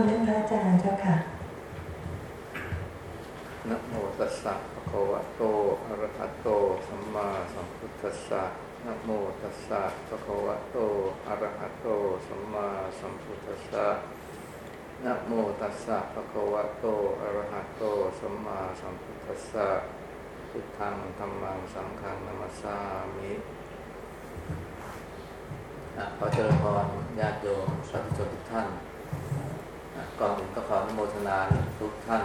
นต์ท่านพระอาจารย์เจ้าค่ะนะโมตัสสะภะคะวะโตอะระหะโต สัมมาสัมพุทธัสสะนะโมตัสสะภะคะวะโตอะระหะโต สัมมาสัมพุทธัสสะนะโมตัสสะภะคะวะโตอะระหะโต สัมมาสัมพุทธัสสะพุทธังธัมมังสังฆังนัมัสสามิอะขอเจริญพรญาติโยมสาธุชนทุกท่าน ก่อนอื่นก็ขออนุโมทนาทุกท่าน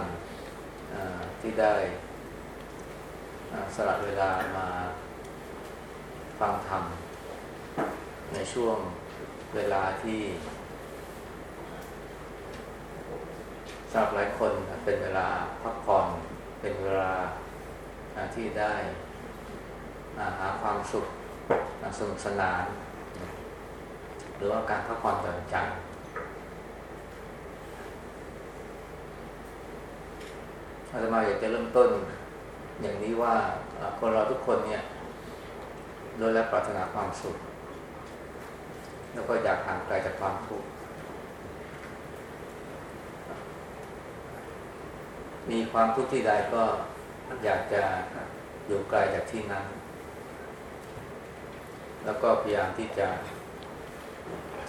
ที่ได้สละเวลามาฟังธรรม ในช่วงเวลาที่สำหรับหลายคนเป็นเวลาพักผ่อนเป็นเวลาที่ได้หาความสุขสนุกสนาน หรือว่าการพักผ่อนหย่อนใจ อาตมาอยากจะเริ่มต้น อย่างนี้ว่าคนเราทุกคนเนี่ยโดยและปรารถนาความสุข แล้วก็อยากห่างไกลจากความทุกข์มีความทุกข์ที่ใดก็อยากจะอยู่ไกลจากที่นั้น แล้วก็พยายามที่จะ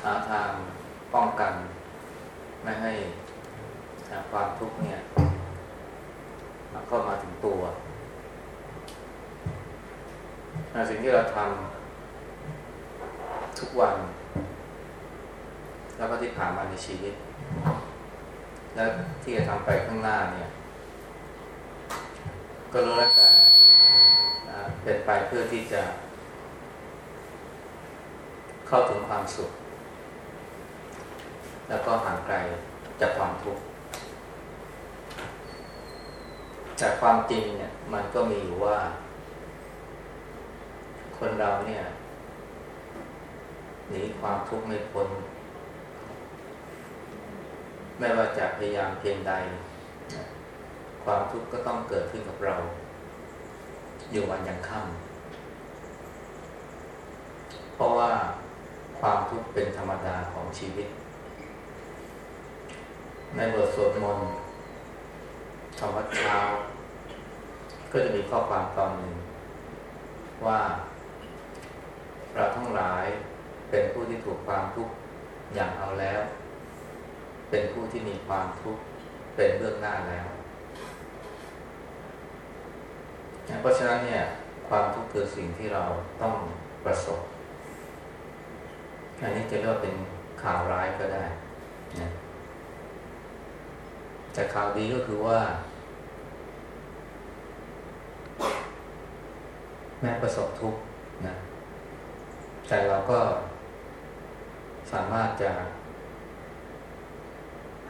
หาทางป้องกัน ไม่ให้ความทุกข์เนี่ย เข้ามาถึงตัวสิ่งที่เราทำทุกวัน แล้วก็ที่ผ่านมาในชีวิต และที่จะทำไปข้างหน้าเนี่ย ก็รู้แล้วแต่เป็นไปเพื่อที่จะ เข้าถึงความสุข แล้วก็ห่างไกลจากความทุกข์ แต่ความจริงเนี่ย มันก็มีอยู่ว่า คนเราเนี่ยหนีความทุกข์ไม่พ้น ไม่ว่าจะพยายามเพียงใด ความทุกข์ก็ต้องเกิดขึ้นกับเรา อยู่วันยังค่ำเพราะว่าความทุกข์เป็นธรรมดาของชีวิต ในบทสวดมนต์ ธรรมวัดเช้า ก็จะมีข้อความตอนหนึ่งว่าเราทั้งหลายเป็นผู้ที่ถูกความทุกข์อย่างเอาแล้ว เป็นผู้ที่มีความทุกข์เป็นเบื้องหน้าแล้วเพราะฉะนั้นเนี่ย ความทุกข์คือสิ่งที่เราต้องประสบอันนี้จะเรียกว่าเป็นข่าวร้ายก็ได้นะ แต่ข่าวดีก็คือว่า แม้ประสบทุกข์นะ แต่เราก็สามารถจะ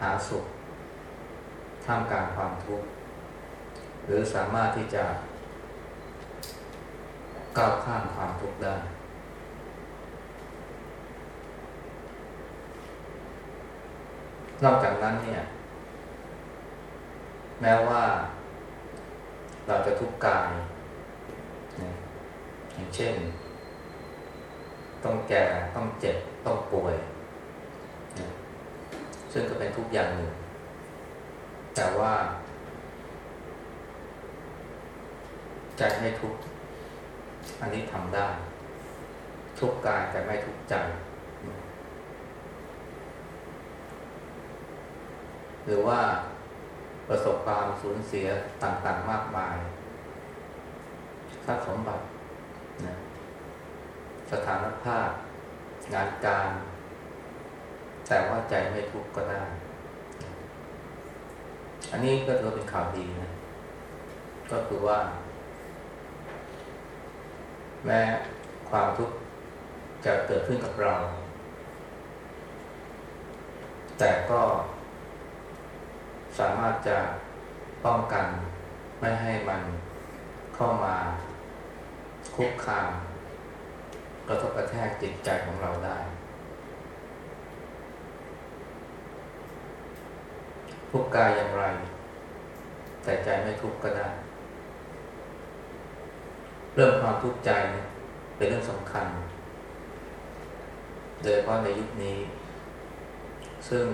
หาสุข ท่ามกลางความทุกข์ หรือสามารถที่จะ ก้าวข้ามความทุกข์ได้นอกจากนั้นเนี่ย แม้ว่า เราจะทุกข์กายนะอย่างเช่น ต้องแก่ต้องเจ็บต้องป่วยนะซึ่งก็เป็นทุกอย่างหนึ่ง แต่ว่า ใจให้ทุกข์อันนี้ทำได้ ทุกข์กายแต่ไม่ทุกข์ใจหรือว่า ประสบความสูญเสียต่างๆมากมายทรัพย์สมบัตินะสถานภาพ งานการ แต่ว่าใจไม่ทุกข์ก็ได้ อันนี้ก็ถือเป็นข่าวดีนะ ก็คือว่า แม้ความทุกข์จะเกิดขึ้นกับเรา แต่ก็ สามารถจะป้องกันไม่ให้มันเข้ามาคุกคามกระทบกระแทกจิตใจของเราได้ ทุกกายอย่างไร แต่ใจไม่ทุกข์ก็ได้ เรื่องความทุกข์ใจเป็นเรื่องสำคัญ โดยเฉพาะในยุคนี้ ซึ่ง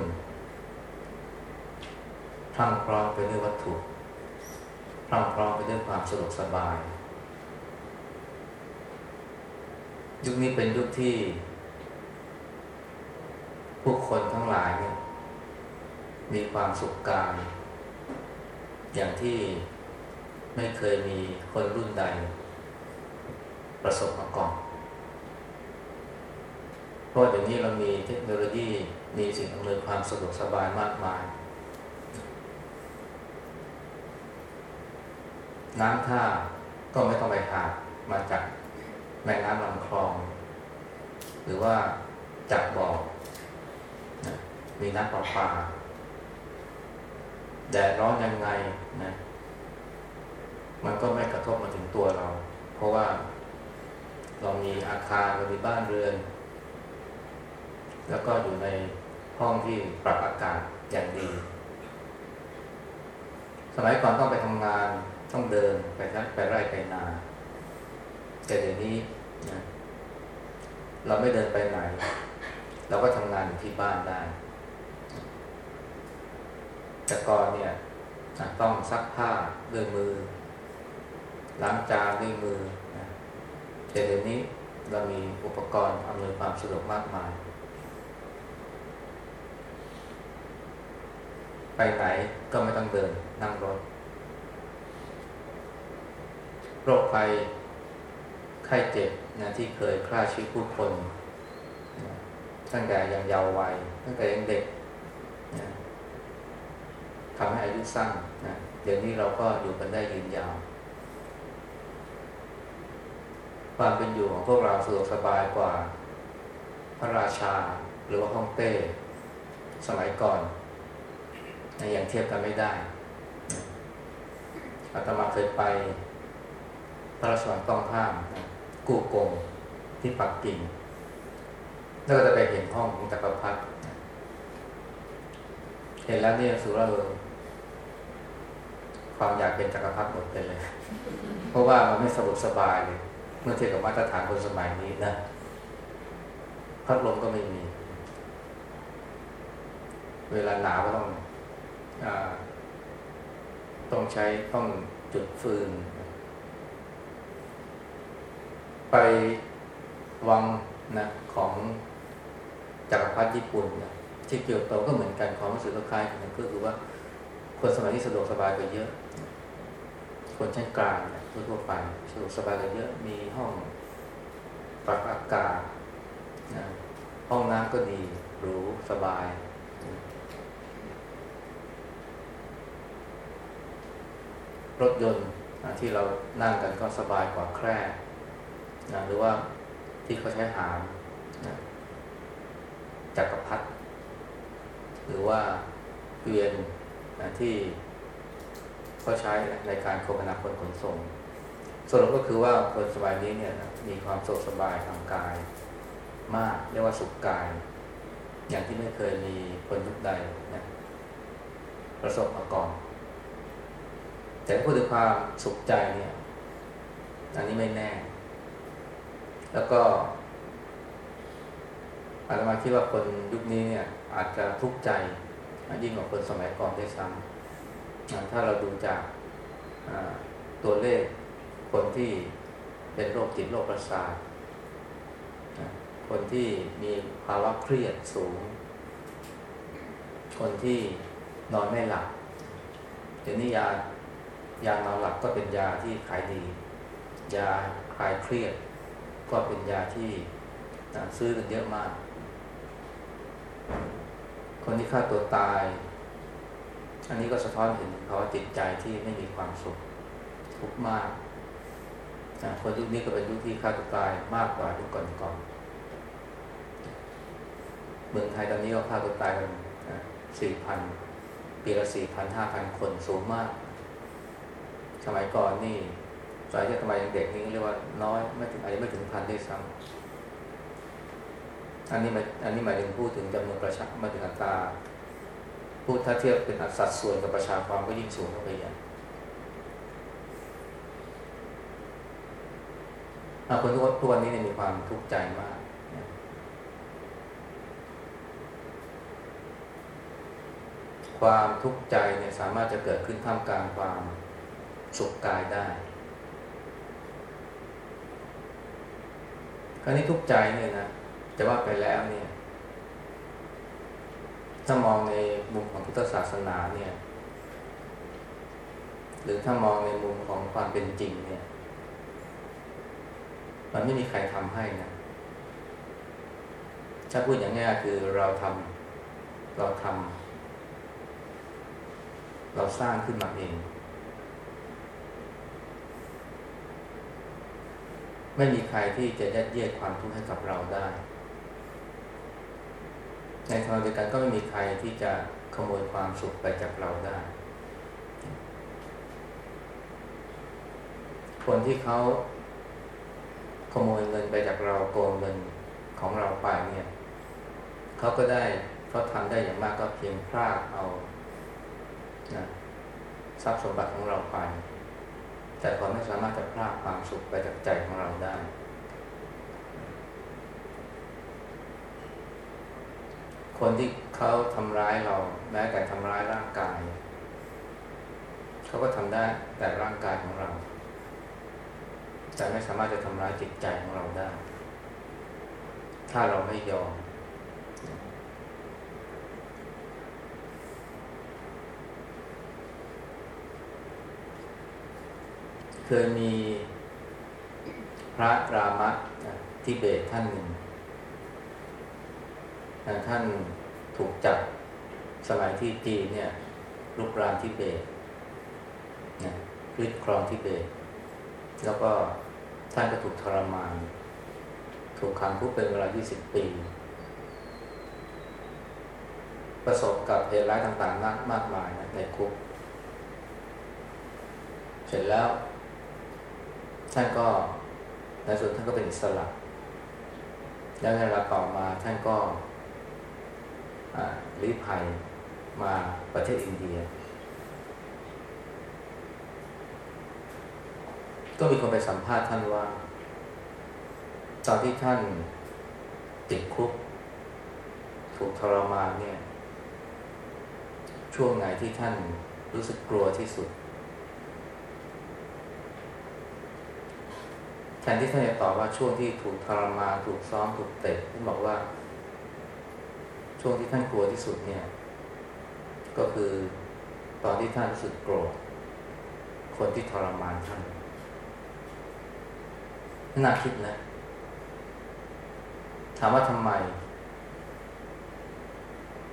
พรั่งพร้อมไปด้วยวัตถุพรั่งพร้อมไปด้วยความสะดวกสบาย ยุคนี้เป็นยุคที่ ผู้คนทั้งหลายเนี่ยมีความสุขกาย อย่างที่ไม่เคยมีคนรุ่นใด ประสบมาก่อนเพราะเดี๋ยวนี้เรามีเทคโนโลยีมีสิ่งอำนวยความสะดวกสบายมากมาย น้ำท่าก็ไม่ต้องไปหามาจากแม่น้ำลำคลอง หรือว่าจากบ่อนะมีน้ำประปาแดดร้อนยังไงนะมันก็ไม่กระทบมาถึงตัวเรา เพราะว่าเรามีอาคารเรามีบ้านเรือน แล้วก็อยู่ในห้องที่ปรับอากาศอย่างดี สมัยก่อนต้องไปทำงาน ต้องเดินไปทัไปไร่ไปนา แต่เดี๋ยวนี้นะเราไม่เดินไปไหน เราก็ทำงานอยู่ที่บ้านได้ แต่ก่อนเนี่ยต้องซักผ้าด้วยมือ ล้างจานด้วยมือนะแต่เดี๋ยวนี้เรามีอุปกรณ์อำนวยความสะดวกมากมาย ไปไหนก็ไม่ต้องเดินนั่งรถ โรคภัยไข้เจ็บนะที่เคยฆ่าชีวิตผู้คนนะตั้งแต่ยังเยาว์วัยตั้งแต่ยังเด็กนะทำให้อายุสั้นนะเดี๋ยวนี้เราก็อยู่กันได้ยืนยาว ความเป็นอยู่ของพวกเราสะดวกสบายกว่า พระราชาหรือว่าฮ่องเต้สมัยก่อนนะยังเทียบกันไม่ได้อาตมาเคยไป พระราชวังต้องห้ามกูกงที่ปักกิ่ง แล้วก็จะไปเห็นห้องของจักรพรรดิเห็นแล้วเนี่ยสุราเออความอยากเป็นจักรพรรดิหมดไปเลย เพราะว่ามันไม่สะดวกสบายเลย เมื่อเทียบกับมาตรฐานคนสมัยนี้นะพัดลมก็ไม่มี เวลาหนาวก็ต้องอต้องใช้ต้องจุดฟืน ไปวังนะของจักรพรรดิญี่ปุ่นนะที่เกียวโตก็เหมือนกันความรู้สึกคล้ายกันก็คือว่าคนสมัยนี้สะดวกสบายกว่าเยอะ คนชั้นกลางทั่วไปสะดวกสบายกว่าเยอะมีห้องปรับอากาศนะห้องน้ำก็ดีหรูสบาย รถยนต์ที่เรานั่งกันก็สบายกว่าแคร่ นะหรือว่าที่เขาใช้หามนะจักรพรรดิหรือว่าเกวียนนะที่เขาใช้ในการคมนาคมขนส่งสรุปก็คือว่าคนสมัยนี้เนี่ยนะมีความสุขสบายทางกาย มากเรียกว่าสุขกาย อย่างที่ไม่เคยมีคนยุคใดนะประสบมาก่อน แต่พูดถึงความสุขใจเนี่ยอันนี้ไม่แน่ แล้วก็อาตมาคิดว่าคนยุคนี้เนี่ย อาจจะทุกข์ใจยิ่งกว่าคนสมัยก่อนด้วยซ้ำถ้าเราดูจากตัวเลขคนที่เป็นโรคจิตโรคประสาทคนที่มีภาวะเครียดสูง คนที่นอนไม่หลับเดี๋ยวนี้ยายานอนหลับก็เป็นยาที่ขายดี ยาคลายเครียด ก็เป็นยาที่ซื้อกันเยอะมาก คนที่ฆ่าตัวตาย อันนี้ก็สะท้อนเห็นภาะจิตใจที่ไม่มีความสุขทุกข์มาก คนยุคนี้ก็เป็นยุคที่ฆ่าตัวตายมากกว่ายุคก่อนๆเมืองไทยตอนนี้ก็ฆ่าตัวตายกันสี่พันปีละสี่พันห้าพันคนสูงมาก สมัยก่อนนี่ สมัยที่สมัยยังเด็กนี่เรียกว่าน้อยไม่ถึงอาจจะไม่ถึงพันด้วยซ้ำอันนี้หมายอันนี้หมายถึงพูดถึงจำนวนประชามาถึงอัตราพูดถ้าเทียบเป็นสัดส่วนกับประชากรก็ยิ่งสูงเข้าไปใหญ่คนทุกวันนี้เนี่ยมีความทุกข์ใจมากความทุกข์ใจเนี่ยสามารถจะเกิดขึ้นท่ามกลางความสุขกายได้ คราวนี้ทุกใจเนี่ยนะจะว่าไปแล้วเนี่ย ถ้ามองในมุมของพุทธศาสนาเนี่ย หรือถ้ามองในมุมของความเป็นจริงเนี่ย มันไม่มีใครทำให้นะถ้าพูดอย่างนี้คือเราทำเราทำเราสร้างขึ้นมาเอง ไม่มีใครที่จะยัดเยียดความทุกข์ให้กับเราได้ ในทางเดียวกันก็ไม่มีใครที่จะขโมยความสุขไปจากเราได้ คนที่เขาขโมยเงินไปจากเราโกงเงินของเราไปเนี่ยเขาก็ได้เขาทำได้อย่างมากก็เพียงพลาดเอานะทรัพย์สมบัติของเราไป แต่เขาไม่สามารถจะพลาดความสุขไปจากใจของเราได้ คนที่เขาทำร้ายเราแม้แต่ทำร้ายร่างกาย เขาก็ทำได้แต่ร่างกายของเรา แต่ไม่สามารถจะทำร้ายจิตใจของเราได้ ถ้าเราไม่ยอม เคยมีพระรามะทิเบตท่านหนึ่งท่านถูกจับสมัยที่จีนเนี่ยลุกรานทิเบตนะยึดครองทิเบต แล้วก็ท่านก็ถูกทรมาน ถูกขังคุกเป็นเวลา 20 ปี ประสบกับเหตุร้ายต่างๆมากมากมายนะในคุก เสร็จแล้ว ท่านก็ในส่วนท่านก็เป็นอิสระ แล้วในเวลาต่อมาท่านก็ลี้ภัยมาประเทศอินเดีย ก็มีคนไปสัมภาษณ์ท่านว่า ตอนที่ท่านติดคุก ถูกทรมานเนี่ย ช่วงไหนที่ท่านรู้สึกกลัวที่สุด แทนที่ท่านจะตอบว่าช่วงที่ถูกทรมานถูกซ้อมถูกเตะท่านบอกว่า ช่วงที่ท่านกลัวที่สุดเนี่ย ก็คือตอนที่ท่านรู้สึกโกรธคนที่ทรมานท่านน่าคิดนะถามว่าทำไม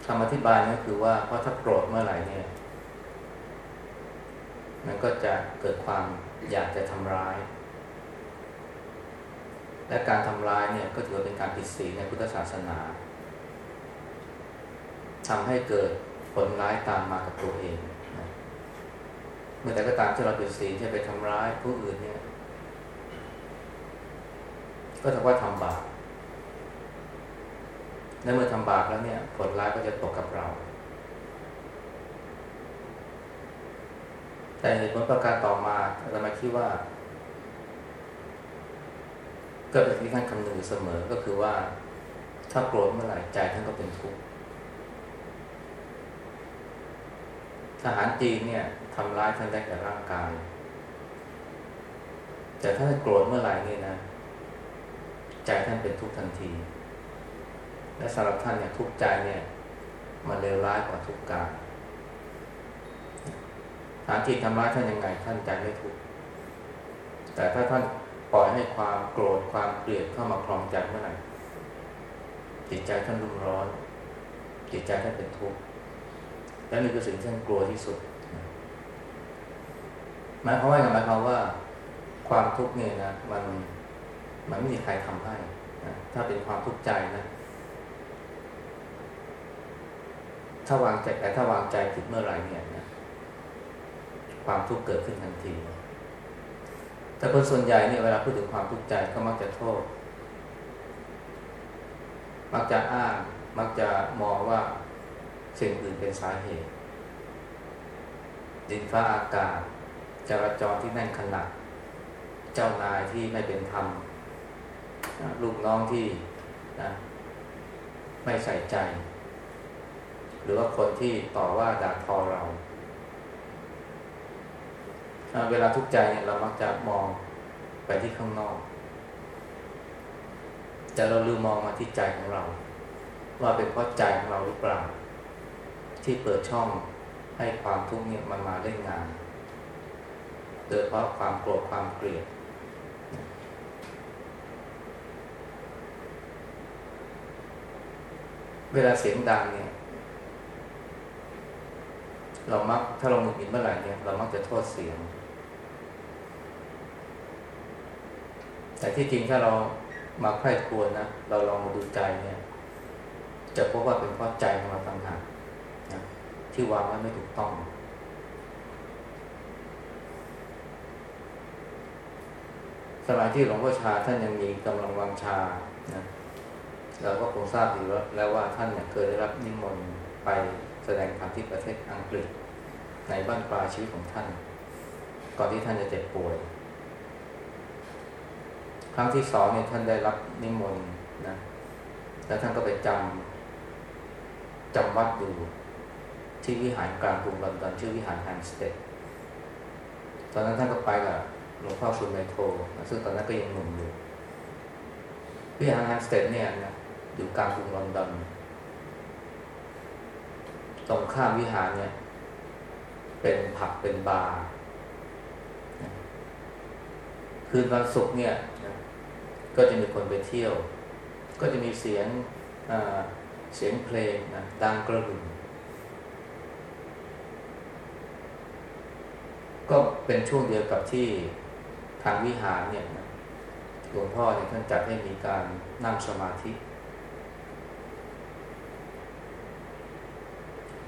คำอธิบายก็คือว่าเพราะถ้าโกรธเมื่อไหร่เนี่ย มันก็จะเกิดความอยากจะทำร้าย และการทำร้ายเนี่ยก็ถือว่าเป็นการผิดศีลในพุทธศาสนาทำให้เกิดผลร้ายตามมากับตัวเองนะเมื่อแต่ก็ตามที่เราผิดศีลจะไปทำร้ายผู้อื่นเนี่ย ก็ถือว่าทำบาปและเมื่อทำบาปแล้วเนี่ย ผลร้ายก็จะตกกับเรา แต่เหตุผลประการต่อมาเรามาคิดว่า ก็เป็นที่ท่านคำนึงอยู่เสมอก็คือว่า ถ้าโกรธเมื่อไหร่ใจท่านก็เป็นทุกข์ทหารจีนเนี่ยทำร้ายท่านได้แก่ร่างกาย แต่ถ้าโกรธเมื่อไหร่นี่นะ ใจท่านเป็นทุกข์ทันที และสำหรับท่านเนี่ยทุกข์ใจเนี่ยมันเลวร้ายกว่าทุกข์กายทหารจีนทำร้ายท่านยังไงท่านใจไม่ทุกข์แต่ถ้าท่าน ปล่อยให้ความโกรธความเกลียดเข้ามาครองใจเมื่อไหร่จิตใจท่านรุ่มร้อน จิตใจท่านเป็นทุกข์และนี่คือสิ่งที่ท่านกลัวที่สุดหมายความว่าอย่างหมายความว่า ความทุกข์เนี่ยนะมันมันไม่มีใครทำให้นะถ้าเป็นความทุกข์ใจนะ ถ้าวางใจแต่ถ้าวางใจผิดเมื่อไหร่เนี่ยนะความทุกข์เกิดขึ้นทันที แต่คนส่วนใหญ่เนี่ยเวลาพูดถึงความทุกข์ใจก็มักจะโทษ มักจะอ้าง มักจะมองว่าสิ่งอื่นเป็นสาเหตุ ดินฟ้าอากาศ จราจรที่แน่นขนาดเจ้านายที่ไม่เป็นธรรมลูกน้องที่นะไม่ใส่ใจ หรือว่าคนที่ต่อว่าด่าทอเรา เวลาทุกข์ใจเนี่ยเรามักจะมองไปที่ข้างนอก แต่เราลืมมองมาที่ใจของเรา ว่าเป็นเพราะใจของเราหรือเปล่า ที่เปิดช่องให้ความทุกข์เนี่ยมันมาเล่นงาน โดยเพราะความโกรธความเกลียดเวลาเสียงดังเนี่ย เรามักถ้าเราหงุดหงิดเมื่อไหร่เนี่ย เรามักจะโทษเสียง แต่ที่จริงถ้าเรามาใคร่ควรนะเราลองมาดูใจเนี่ย จะพบว่าเป็นเพราะใจของเราต่างหากนะที่วางไว้ไม่ถูกต้อง สมัยที่หลวงพ่อชาท่านยังมีกำลังวังชานะเราก็คงทราบอยู่แล้วว่าท่านเนี่ยเคยได้รับนิมนต์ไปแสดงธรรมที่ประเทศอังกฤษ ในบ้านปลายชีวิตของท่าน ก่อนที่ท่านจะเจ็บป่วย ครั้งที่สองเนี่ยท่านได้รับนิมนต์นะ แล้วท่านก็ไปจำจำวัดอยู่ที่วิหารกลางกรุงลอนดอนชื่อวิหารแฮมสเตดตอนนั้นท่านก็ไปกับหลวงพ่อสุเมโธซึ่งตอนนั้นก็ยังหนุ่มอยู่วิหารแฮมสเตดเนี่ยนะอยู่กลางกรุงลอนดอนตรงข้ามวิหารเนี่ย เป็นผับเป็นบาร์คืนวันศุกร์เนี่ย ก็จะมีคนไปเที่ยว ก็จะมีเสียงเสียงเพลงนะดังกระหึ่มก็เป็นช่วงเดียวกับที่ทางวิหารเนี่ยนะหลวงพ่อเนี่ยท่านจัดให้มีการนั่งสมาธิ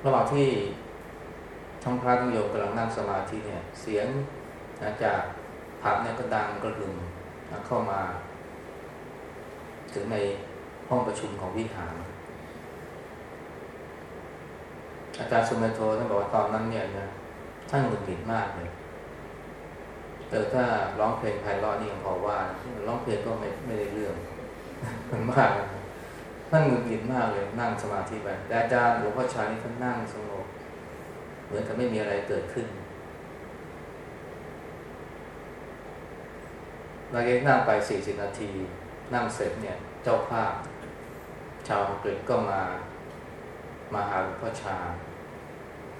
ระหว่างที่ทั้งพระทั้งโยมกำลังนั่งสมาธิเนี่ย เสียงจากผับเนี่ยก็ดังกระหึ่มเข้ามา ถึงในห้องประชุมของวิหาร อาจารย์สุเมโทท่านบอกว่าตอนนั้นเนี่ยนะท่านหงุดหงิดมากเลยเออถ้าร้องเพลงไพเราะนี่ยังพอว่าร้องเพลงก็ไม่ไม่ได้เรื่องมันมากท่านหงุดหงิดมากเลยนั่งสมาธิไปแต่อาจารย์หลวงพ่อชายนี่ท่านนั่งสงบเหมือนกับไม่มีอะไรเกิดขึ้นเราเองนั่งไปสี่สิบนาที นั่งเสร็จเนี่ยเจ้าภาพ ชาวอังกฤษก็มามาหาหลวงพ่อชา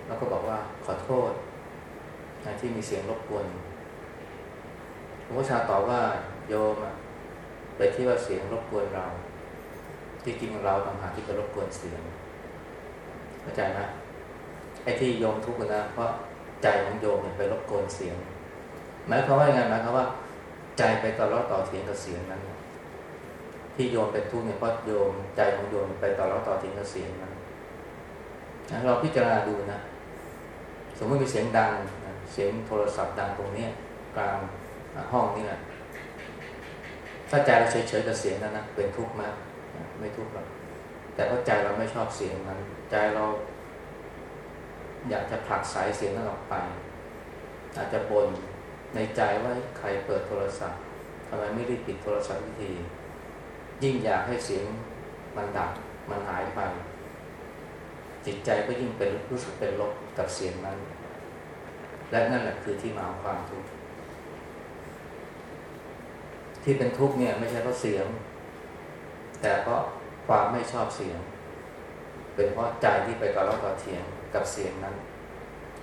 แล้วก็บอกว่าขอโทษที่มีเสียงรบกวนหลวงพ่อชาตอบว่าโยมไปที่ว่าเสียงรบกวนเรา ที่จริงเราต่างหากที่ไปรบกวนเสียงเข้าใจไหมไอ้ที่โยมทุกข์นะเพราะใจของโยมเนี่ยไปรบกวนเสียงหมายความว่ายังไงหมายความว่า ใจไปต่อรอต่อเถียงกับเสียงนั้น ที่โยมเป็นทุกข์เนี่ยเพราะโยมใจของโยมไปต่อรอต่อเถียงกับเสียงนั้นเราพิจารณาดูนะ สมมติมีเสียงดังเสียงโทรศัพท์ดังตรงนี้กลางห้องนี่แหละถ้าใจเราเฉยๆกับเสียงนั้นนะเป็นทุกข์ไหมไม่ทุกข์หรอกแต่เพราะใจเราไม่ชอบเสียงนั้นใจเรา อยากจะผลักสายเสียงนั้นออกไป อาจจะบนในใจว่าใครเปิดโทรศัพท์ทำไมไม่รีบปิดโทรศัพท์วิธี ยิ่งอยากให้เสียงมันดับมันหายไป จิตใจก็ยิ่งเป็นรู้สึกเป็นลบกับเสียงนั้น และนั่นแหละคือที่มาของความทุกข์ที่เป็นทุกข์เนี่ยไม่ใช่เพราะเสียง แต่เพราะความไม่ชอบเสียง เป็นเพราะใจที่ไปต่อรต่อเถียงกับเสียงนั้น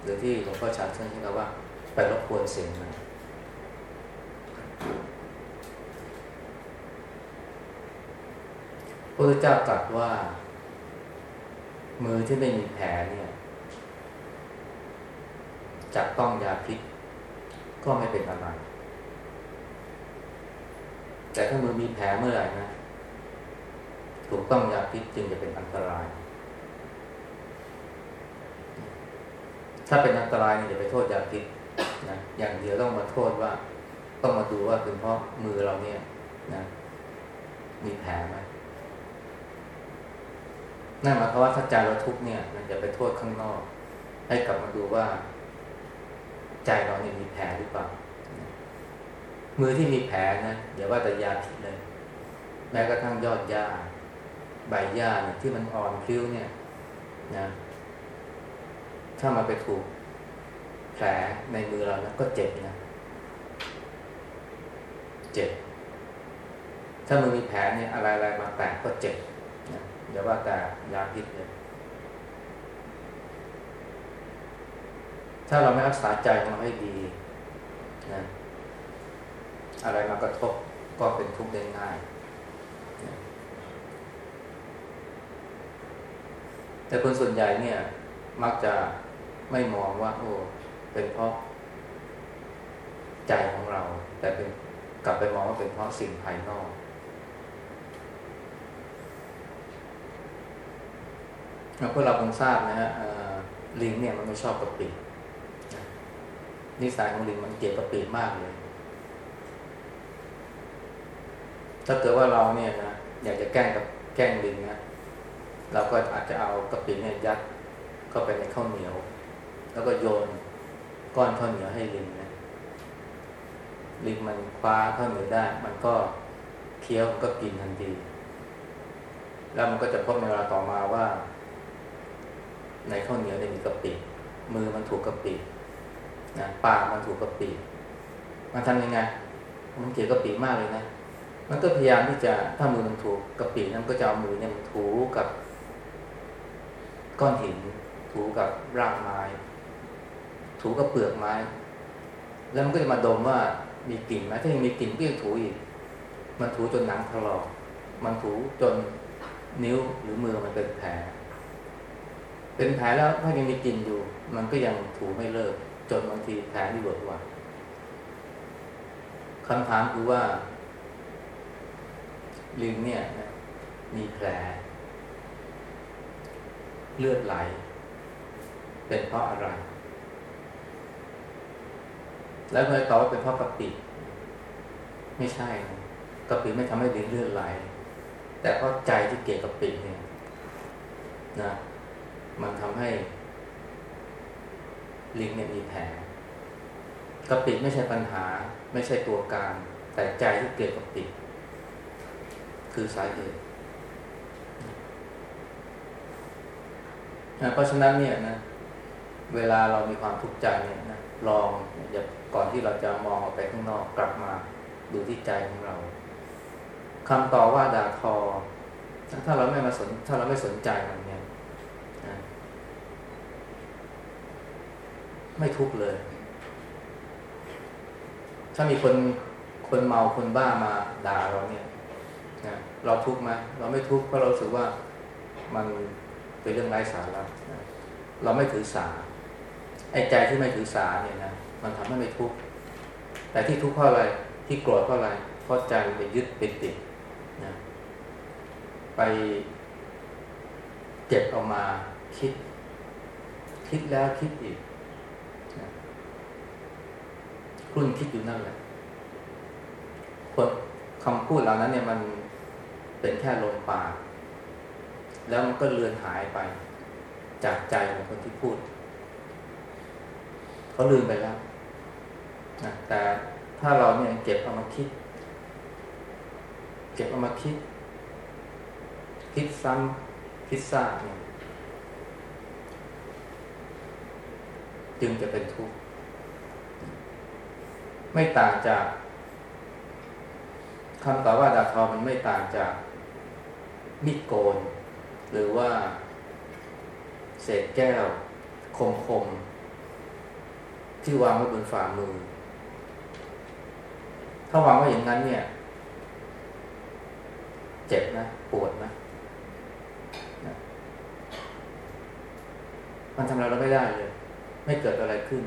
หรือที่หลวงพ่อชาติท่านใช้คำว่า ไปรบกวนเสียงนั้น พระเจ้าตรัสว่า มือที่ไม่มีแผลเนี่ยจับต้องยาพิษก็ไม่เป็นอะไร แต่ถ้ามือมีแผลเมื่อไหร่นะถูกต้องยาพิษจึงจะเป็นอันตราย ถ้าเป็นอันตรายนี่อย่าไปโทษยาพิษนะอย่างเดียวต้องมาโทษว่า ต้องมาดูว่าเป็นเพราะมือเราเนี่ยนะมีแผลไหม นั่นหมายความว่าถ้าใจเราทุกเนี่ยมันจะไปโทษข้างนอก ให้กลับมาดูว่า ใจเราเนี่ยมีแผลหรือเปล่า มือที่มีแผลนะอย่าว่าแต่ยาพิษเลย แม้กระทั่งยอดหญ้าใบหญ้าเนี่ยที่มันอ่อนพลิ้วเนี่ยนะถ้ามันไปถูกแผลในมือเรานะก็เจ็บนะเจ็บ ถ้ามือมีแผลเนี่ยอะไรอะไรมาแตกก็เจ็บ อย่าว่าแต่ยาพิษเลยถ้าเราไม่รักษาใจของเราให้ดีนะอะไรมากระทบก็เป็นทุกข์ได้ง่ายนะแต่คนส่วนใหญ่เนี่ย มักจะไม่มองว่า โอ้เป็นเพราะใจของเรา แต่เป็นกลับไปมองว่าเป็นเพราะสิ่งภายนอก พวกเราคงทราบนะฮะลิงเนี่ยมันไม่ชอบกระปินิสัยของลิงมันเกลียดกะปิมากเลย ถ้าเกิดว่าเราเนี่ยนะอยากจะแกล้งกับแกล้งลิงนะเราก็อาจจะเอากระปิเนี่ยยัดเข้าไปในข้าวเหนียว แล้วก็โยนก้อนข้าวเหนียวให้ลิงนะลิงมันคว้าข้าวเหนียวได้ มันก็เคี้ยวก็กินทันที แล้วมันก็จะพบในเวลาต่อมาว่า ในข้าวเหนียวเนี่ยมีกะปิ มือมันถูกกะปินะปากมันถูกกะปิมันทำยังไง มันเกลียดกะปิมากเลยนะ มันก็พยายามที่จะถ้ามือมันถูกกะปินั้นก็จะเอามือเนี่ยมันถูกับก้อนหิน ถูกับรากไม้ ถูกับเปลือกไม้ แล้วมันก็จะมาดมว่ามีกลิ่นไหมถ้ายังมีกลิ่นก็ยังถูอีก มันถูจนหนังถลอก มันถูจนนิ้วหรือมือมันเป็นแผล เป็นแผลแล้วถ้ายังมีกลิ่นอยู่ มันก็ยังถูไม่เลิก จนบางทีแผลที่เบิดว่าคำถามคือว่า ลิงเนี่ยมีแผล เลือดไหล เป็นเพราะอะไร แล้วเคยตอบว่าเป็นเพราะกะปิไม่ใช่นะกะปิไม่ทำให้ลิงเลือดไหล แต่เพราะใจที่เกลียดกะปิเนี่ย นะ มันทำให้ ลิงเนี่ยมีแผลกะปิไม่ใช่ปัญหา ไม่ใช่ตัวการ แต่ใจที่เกลียดกะปิคือสาเหตุเพราะฉะนั้นเนี่ยนะ เวลาเรามีความทุกข์ใจเนี่ยนะลองอย่าก่อนที่เราจะมองออกไปข้างนอกกลับมาดูที่ใจของเราคำต่อว่าด่าทอถ้าเราไม่มาสน ถ้าเราไม่สนใจมันเนี่ยนะ ไม่ทุกข์เลย ถ้ามีคนคนเมาคนบ้ามาด่าเราเนี่ยนะเราทุกข์ไหมเราไม่ทุกข์เพราะเราสึกว่ามันเป็นเรื่องไร้สาระนะเราไม่ถือสาไอ้ใจที่ไม่ถือสาเนี่ยนะมันทำให้ไม่ทุกข์แต่ที่ทุกข์เพราะอะไรที่โกรธเพราะอะไรเพราะใจไปยึดไปติดนะไปเก็บออกมาคิด คิดแล้วคิดอีกนะ คุณคิดอยู่นั่นแหละคคำพูดเหล่านั้นเนี่ยมันเป็นแค่ลมปาก แล้วมันก็เลือนหายไป จากใจของคนที่พูด เขาลืมไปแล้วนะแต่ถ้าเราเนี่ยเก็บเอามาคิด เก็บเอามาคิด คิดซ้ำคิดซากเนี่ยจึงจะเป็นทุกข์ ไม่ต่างจากคำต่อว่าดาทอมันไม่ต่างจากมีดโกน หรือว่า เศษแก้ว คมคมที่วางไว้บนฝ่ามือ ถ้าวางไว้อย่างนั้นเนี่ย เจ็บนะ ปวดนะนะมันทำอะไรเราไม่ได้เลย ไม่เกิดอะไรขึ้น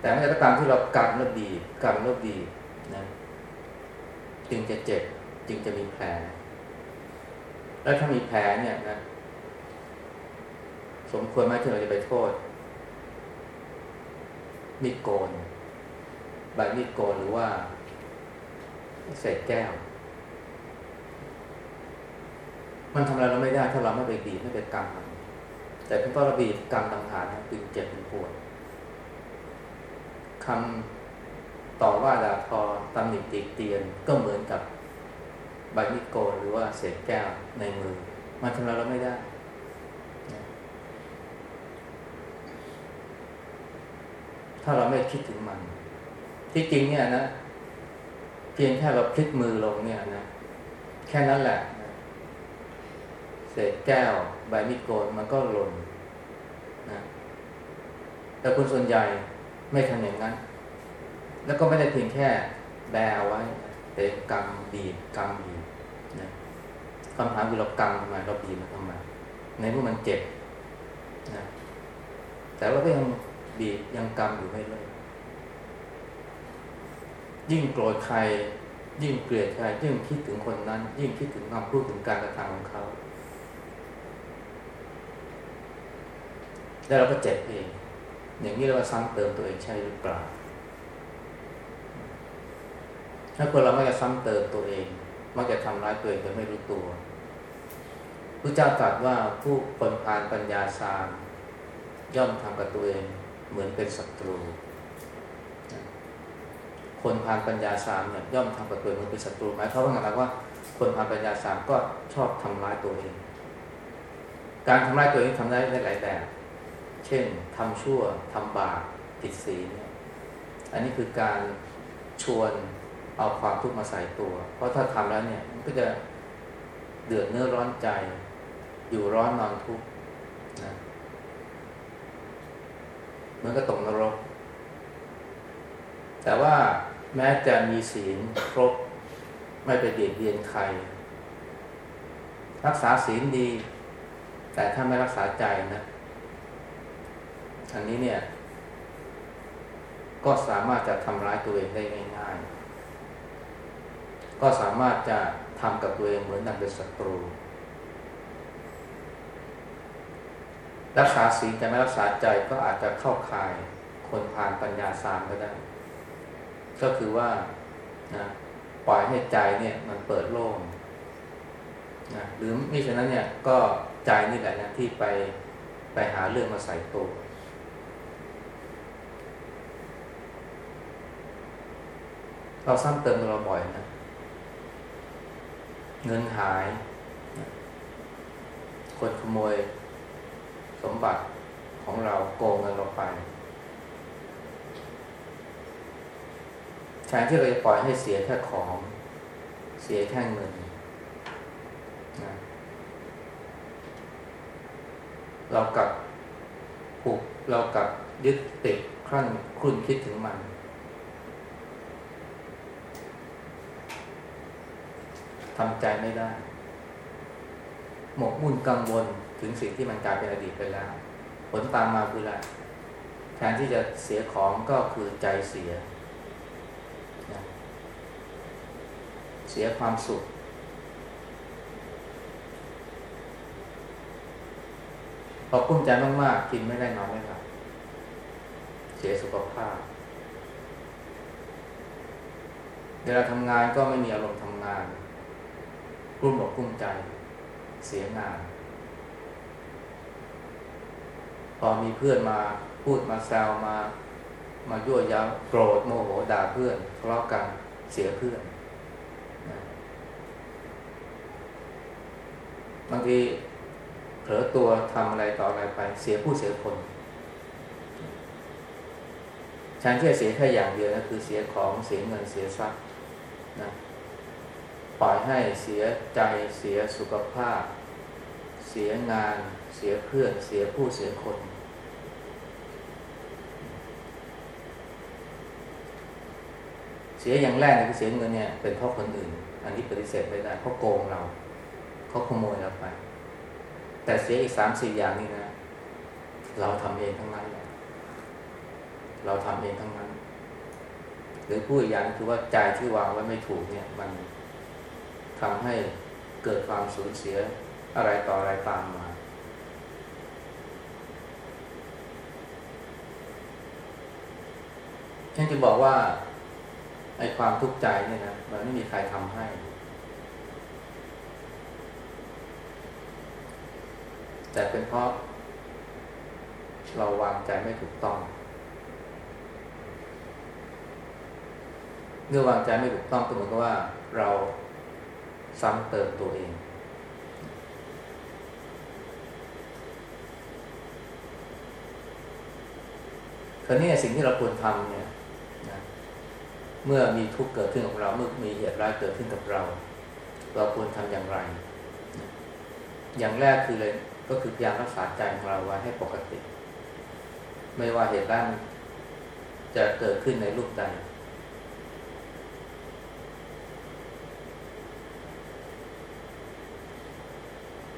แต่เมื่อก็ตามที่เรากำแล้วบีกำแล้วบีนะจึงจะเจ็บ จึงจะมีแผล แล้วถ้ามีแผลเนี่ยนะสมควรไหมที่เราจะไปโทษ มีดโกนใบมีดโกนหรือว่าเศษแก้ว มันทำอะไรเราไม่ได้ถ้าเราไม่ไปบีบไม่ไปกำมันแต่เพียงเราบีบกำต่างหากจึงเจ็บจึงปวด คำต่อว่าด่าทอตำหนิติเตียนก็เหมือนกับใบมิโกหรือว่าเศษแก้วในมือ มันทำเราเราไม่ได้ ถ้าเราไม่คิดถึงมัน ที่จริงเนี่ยนะ เพียงแค่เราพลิกมือลงเนี่ยนะ แค่นั้นแหละ เศษแก้ว ใบมิโกนมันก็หล่นนะแต่คนส่วนใหญ่ ไม่ทำอย่างนั้น แล้วก็ไม่ได้เพียงแค่แบเอาไว้แต่กำบีบกำบีบนะคำถามคือเรากำทำไมเราบีบมันทำไมในเมื่อมันเจ็บนะแต่ว่าก็ยังบีบยังกำอยู่ไม่เลิกยิ่งโกรธใคร ยิ่งเกลียดใครยิ่งคิดถึงคนนั้น ยิ่งคิดถึงคำพูดถึงการกระทำของเขาแล้วเราก็เจ็บเอง อย่างนี้เราซ้ำเติมตัวเองใช่หรือเปล่า ถ้าคนเราไม่จะซ้ำเติมตัวเองมักจะทำร้ายตัวเองโดยไม่รู้ตัวพระเจ้าตรัสว่าผู้คนพานปัญญาสามย่อมทำกับตัวเองเหมือนเป็นศัตรู คนพานปัญญาสามเนี่ยย่อมทำกับตัวเองเหมือนเป็นศัตรูหมายความว่าไงล่ะว่า คนพานปัญญาสามก็ชอบทำร้ายตัวเอง การทำร้ายตัวเองทำได้หลายแบบ เช่นทำชั่วทำบาปผิดศีลเนี่ยอันนี้คือการชวนเอาความทุกข์มาใส่ตัว เพราะถ้าทำแล้วเนี่ยมันก็จะเดือดเนื้อร้อนใจ อยู่ร้อนนอนทุกข์นะมันก็ตกนรก แต่ว่าแม้จะมีศีลครบไม่ไปเบียดเบียนใคร รักษาศีลดี แต่ถ้าไม่รักษาใจนะ อันนี้เนี่ย ก็สามารถจะทำร้ายตัวเองได้ง่ายๆ ก็สามารถจะทำกับตัวเองเหมือนดังเป็นศัตรู รักษาศีลแต่ไม่รักษาใจก็อาจจะเข้าข่ายคนผ่านปัญญาสามก็ได้ ก็คือว่านะปล่อยให้ใจเนี่ยมันเปิดโล่งนะหรือมิฉะนั้นเนี่ยก็ใจนี่แหละนะที่ไปไปหาเรื่องมาใส่ตัว เราซ้ำเติมตัวเราบ่อยนะ เงินหาย คนขโมย สมบัติของเราโกงเงินเราไปแทนที่เราจะปล่อยให้เสียแค่ของ เสียแค่เงินนะเรากับผูกเรากับยึดติดครั่นครุ่นคิดถึงมัน ทำใจไม่ได้ หมกมุ่นกังวลถึงสิ่งที่มันกลายเป็นอดีตไปแล้ว ผลตามมาคืออะไรแทนที่จะเสียของก็คือใจเสีย เสียความสุข พอกุ้มใจมากๆ กินไม่ได้นอนไม่หลับเสียสุขภาพเวลาทำงานก็ไม่มีอารมณ์ทำงาน กลุ้มอกกลุ้มใจเสียงาน พอมีเพื่อนมาพูดมาแซวมา มายั่วยาโกรธโมโหด่าเพื่อนทะเลาะกันเสียเพื่อนบางทีเผลอตัวทำอะไรต่ออะไรไปเสียผู้เสียคนฉันที่จะเสียแค่อย่างเดียวนะคือเสียของเสียเงินเสียทรัพย์นะ ปล่อยให้เสียใจเสียสุขภาพ เสียงาน เสียเพื่อน เสียผู้เสียคน เสียอย่างแรกคือเสียเงินเนี่ยเป็นเพราะคนอื่น อันนี้ปฏิเสธไม่ได้เพราะโกงเราเขาขโมยเราไป แต่เสียอีกสามสี่อย่างนี่นะ เราทำเองทั้งนั้น เราทำเองทั้งนั้น หรือผู้อีกอย่างคือว่าใจที่วางไว้ไม่ถูกเนี่ยมัน ทำให้เกิดความสูญเสียอะไรต่ออะไรตามมา ฉันจะบอกว่าไอ้ความทุกข์ใจเนี่ยนะมันไม่มีใครทำให้ แต่เป็นเพราะ เราวางใจไม่ถูกต้องเมื่อวางใจไม่ถูกต้องก็เหมือนกับว่าเรา ซ้ำเติมตัวเองคตอนนี้สิ่งที่เราควรทำเนี่ยนะเมื่อมีทุกข์เกิดขึ้นกับเรา เมื่อมีเหตุร้ายเกิดขึ้นกับเรา เราควรทำอย่างไร อย่างแรกคือเลยก็คือพยายามรักษาใจของเราไว้ให้ปกติ ไม่ว่าเหตุร้ายจะเกิดขึ้นในรูปใด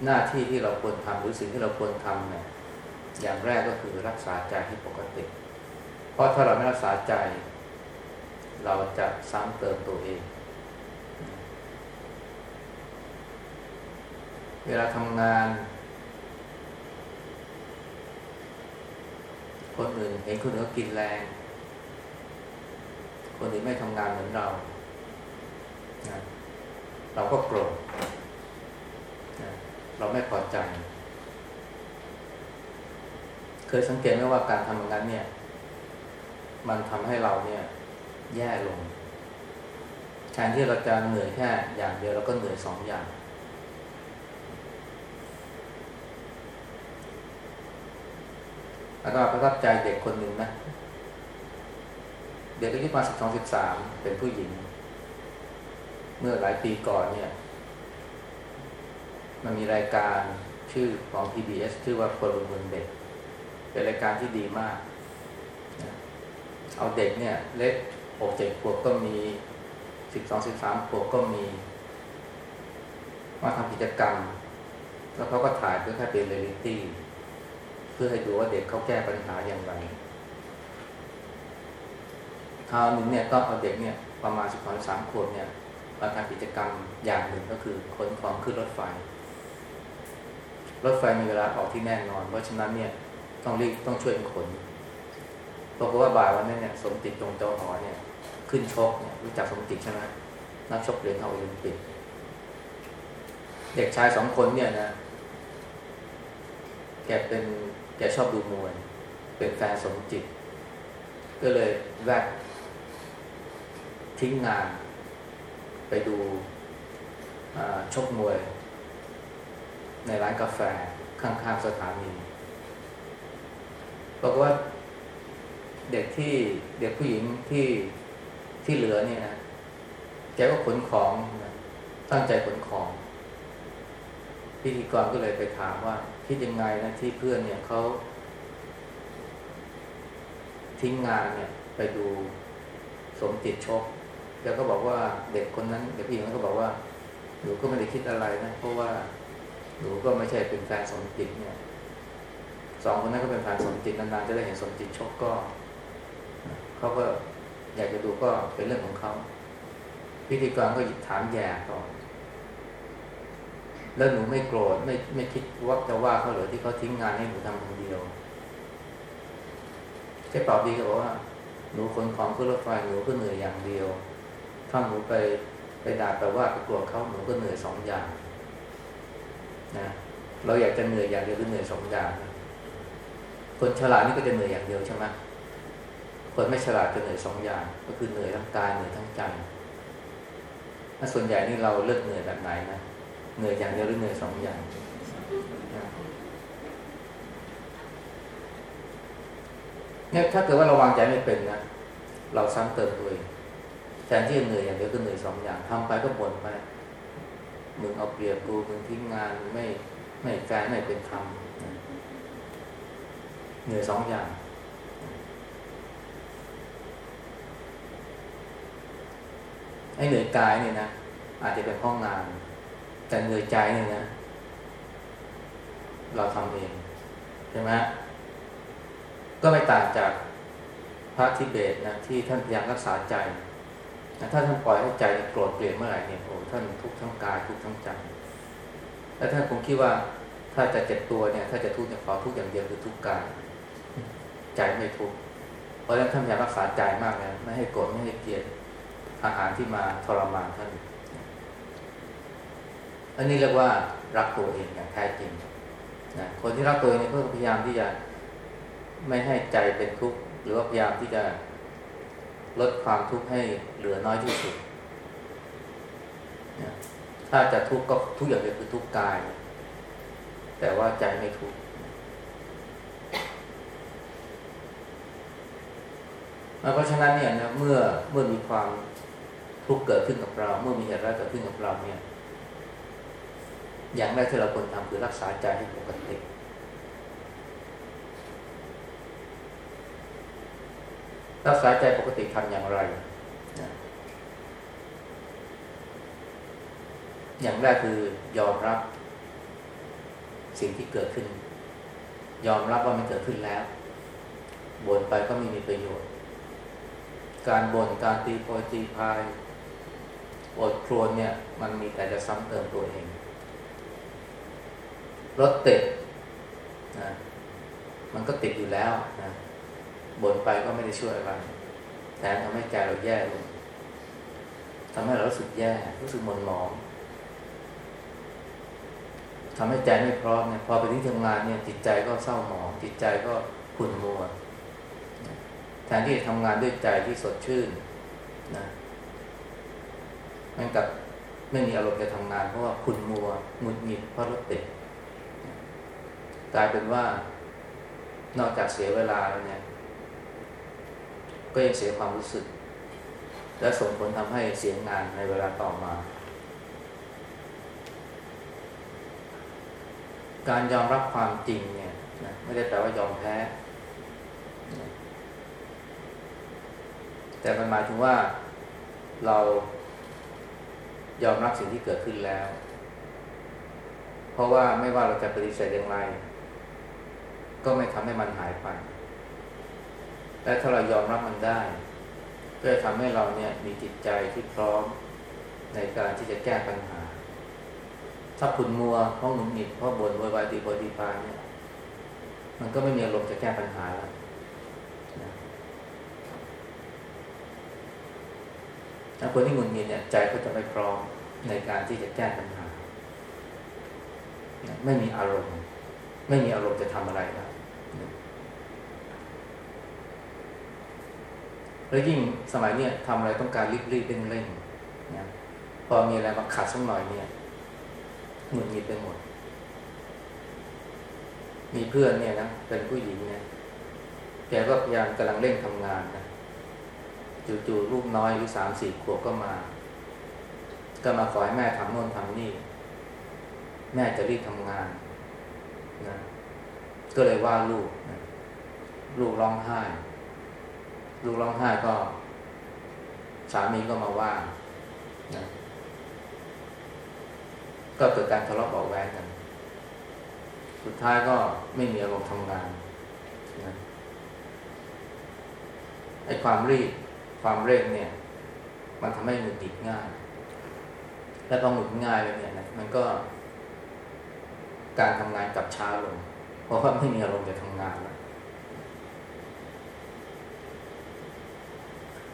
หน้าที่ที่เราควรทำหรือสิ่งที่เราควรทำเนี่ยอย่างแรกก็คือรักษาใจให้ปกติ เพราะถ้าเราไม่รักษาใจ เราจะซ้ำเติมตัวเอง เวลาทำงาน คนอื่นเห็นคนอื่นก็กินแรง คนอื่นไม่ทำงานเหมือนเรานะเราก็โกรธ เราไม่พอใจ เคยสังเกตไหมว่าการทำงานเนี่ย มันทำให้เราเนี่ย แย่ลงแทนที่เราจะเหนื่อยแค่อย่างเดียวเราก็เหนื่อยสองอย่าง แล้วก็ประทับใจเด็กคนหนึ่งนะ เด็กอายุประมาณสิบสองสิบสามเป็นผู้หญิง เมื่อหลายปีก่อนเนี่ย มันมีรายการชื่อของ PBS ชื่อว่าคนบนเด็ก เป็นรายการที่ดีมาก เอาเด็กเนี่ยเล็กหกเจ็ดขวบก็มีสิบสองสิบสามขวบก็มีมาทำกิจกรรม แล้วเขาก็ถ่ายเพื่อแค่เป็นเรียลิตี้ เพื่อให้ดูว่าเด็กเขาแก้ปัญหาอย่างไรคราวหนึ่งเนี่ยก็เอาเด็กเนี่ยประมาณสิบสองสามขวบเนี่ยมาทำกิจกรรมอย่างหนึ่งก็คือขนของขึ้นรถไฟ รถไฟมีเวลาออกที่แน่นอน เพราะฉะนั้นเนี่ยต้องรีบต้องช่วยขนเพราะว่าบ่ายวันนั้นเนี่ยสมติดตรงเจ้าหอเนี่ย ขึ้นชกเนี่ยรู้จักสมติดใช่ไหมนักชกเหรียญทองโอลิมปิกเด็กชายสองคนเนี่ยนะ แกเป็นแกชอบดูมวย เป็นแฟนสมจิต ก็เลยแวะทิ้งงาน ไปดูชกมวย ในร้านกาแฟข้างๆสถานีบอกว่าเด็กที่เด็กผู้หญิงที่ที่เหลือเนี่ยนะแกก็ขนของนะตั้งใจขนของพิธีกรก็เลยไปถามว่า คิดยังไงนะที่เพื่อนเนี่ยเขาทิ้งงานเนี่ย ไปดูสมติดชก แล้วก็บอกว่าเด็กคนนั้น เด็กผู้หญิงก็บอกว่าหนูก็ไม่ได้คิดอะไรนะ เพราะว่า หนูก็ไม่ใช่เป็นแฟนสมจิตเนี่ยสองคนนั้นก็เป็นแฟนสมจิตนานๆจะได้เห็นสมจิตชกก็เขาก็อยากจะดูก็เป็นเรื่องของเขาพิธีกรก็หยิบถามแย่ต่อนแล้วหนูไม่โกรธไม่ไม่คิดว่าจะว่าเขาหรือที่เขาทิ้งงานให้หนูทำคนเดียวเจ๊ตอบดีก็บอกว่า หนูคนของขึ้นรถไฟหนูก็เหนื่อยอย่างเดียวถ้าหนูไปไปด่าแปลว่าไปกลัวเขาหนูก็เหนื่อยสองอย่าง นะเราอยากจะเหนื่อยอย่างเดียวหรือเหนื่อยสองอย่างคนฉลาดนี่ก็จะเหนื่อยอย่างเดียวใช่ไหมคนไม่ฉลาดจะเหนื่อยสองอย่าง ก็คือเหนื่อยทั้งกายเหนื่อยทั้งใจถ้าส่วนใหญ่นี่เราเลือกเหนื่อยแบบไหนนะเหนื่อยอย่างเดียวหรือเหนื่อยสองอย่างเนี่ยถ้าเกิดว่าเราวางใจไม่เป็นนะเราซ้ำเติมตัวเองแทนที่จะเหนื่อยอย่างเดียวก็เหนื่อยสองอย่างทำไปก็บ่นไป มึงเอาเปรียบกูมึงทิ้งงาน ไม่ไม่แฟร์ไม่เป็นธรรมเหนื่อยสองอย่าง ไอ้เหนื่อยกายเนี่ยนะอาจจะเป็นห้องงาน แต่เหนื่อยใจเนี่ยนะ เราทำเองใช่ไหมก็ไม่ต่างจากพระทิเบตนะที่ท่านพยายามรักษาใจ ถ้าท่านปล่อยให้ใจโกรธเกลียดเมื่อไหร่เนี่ย ท่านทุกทั้งกายทุกทั้งใจแล้วท่านคงคิดว่าถ้าจะเจ็บตัวเนี่ย ถ้าจะทุกข์เนี่ยขอทุกอย่างเดียวคือทุกกายใจไม่ทุกข์เพราะฉะนั้นท่านพยายามรักษาใจมากนะไม่ให้โกรธไม่ให้เกลียดอาหารที่มาทรมานท่านอันนี้เรียกว่ารักตัวเองอย่างแท้จริงนะคนที่รักตัวเองเพื่อพยายามที่จะไม่ให้ใจเป็นทุกข์หรือว่าพยายามที่จะลดความทุกข์ให้เหลือน้อยที่สุด ถ้าจะทุกข์ก็ทุกอย่างเดียวคือทุกข์กาย แต่ว่าใจไม่ทุกข์เพราะฉะนั้นเนี่ยนะเมื่อเมื่อมีความทุกข์เกิดขึ้นกับเรา เมื่อมีเหตุร้ายเกิดขึ้นกับเราเนี่ย อย่างแรกที่เราควรทำคือรักษาใจให้ปกติรักษาใจปกติทำอย่างไรนะ อย่างแรกคือยอมรับ สิ่งที่เกิดขึ้น ยอมรับว่ามันเกิดขึ้นแล้วบ่นไปก็ไม่มีประโยชน์ การบ่นการตีโพยตีพายอดครวนเนี่ย มันมีแต่จะซ้ำเติมตัวเอง รถติดนะมันก็ติดอยู่แล้วนะบ่นไปก็ไม่ได้ช่วยอะไรแถมทำให้ใจเราแย่ลงทำให้เรารู้สึกแย่รู้สึกหม่นหมอง ทำให้ใจไม่พร้อมเนี่ยพอไปที่ทำงานเนี่ยจิตใจก็เศร้าหมอง จิตใจก็ขุ่นมัวแทนที่จะทำงานด้วยใจที่สดชื่นนะมันกับไม่มีอารมณ์จะทำงาน เพราะว่าขุ่นมัวหงุดหงิดเพราะรถติดกลายเป็นว่านอกจากเสียเวลาแล้วเนี่ย ก็ยังเสียความรู้สึก และส่งผลทำให้เสียงานในเวลาต่อมา การยอมรับความจริงเนี่ยนะไม่ได้แปลว่ายอมแพ้ แต่มันหมายถึงว่าเรายอมรับสิ่งที่เกิดขึ้นแล้ว เพราะว่าไม่ว่าเราจะปฏิเสธอย่างไร ก็ไม่ทำให้มันหายไป และถ้าเรายอมรับมันได้ ก็จะทำให้เราเนี่ยมีจิตใจที่พร้อมในการที่จะแก้ปัญหา ถ้าขุนมัวเพราะหงุดหงิดเพราะบ่นโวยวายตีโพดีพายเนี่ยมันก็ไม่มีอารมณ์จะแก้ปัญหาแล้วถ้าคนที่หงุดหงิดเนี่ยใจก็จะไม่พร้อมในการที่จะแก้ปัญหา ไม่มีอารมณ์ ไม่มีอารมณ์จะทำอะไรแล้วแล้วยิ่งสมัยเนี้ยทำอะไรต้องการรีบรีบเร่งเร่งนะพอมีอะไรมาขัดสักหน่อยเนี่ย หงุดหงิดไปหมด มีเพื่อนเนี่ยนะเป็นผู้หญิงเนี่ยแกก็พยายามกำลังเร่งทำงานนะจู่ๆลูกน้อยอายุสามสี่ขวบก็มา ก็มาขอให้แม่ทำโน่นทำนี่ แม่จะรีบทำงานนะก็เลยว่าลูกนะลูกร้องไห้ ลูกร้องไห้ก็ สามีก็มาว่านะ ก็เกิดการทะเลาะเบาแวงกัน สุดท้ายก็ไม่มีอารมณ์ทำงานนะไอ้ความรีบความเร่งเนี่ย มันทำให้หงุดหงิดง่าย และพอหงุดง่ายแล้วเนี่ยนะมันก็การทำงานกับช้าลง เพราะว่าไม่มีอารมณ์จะทำงานแล้ว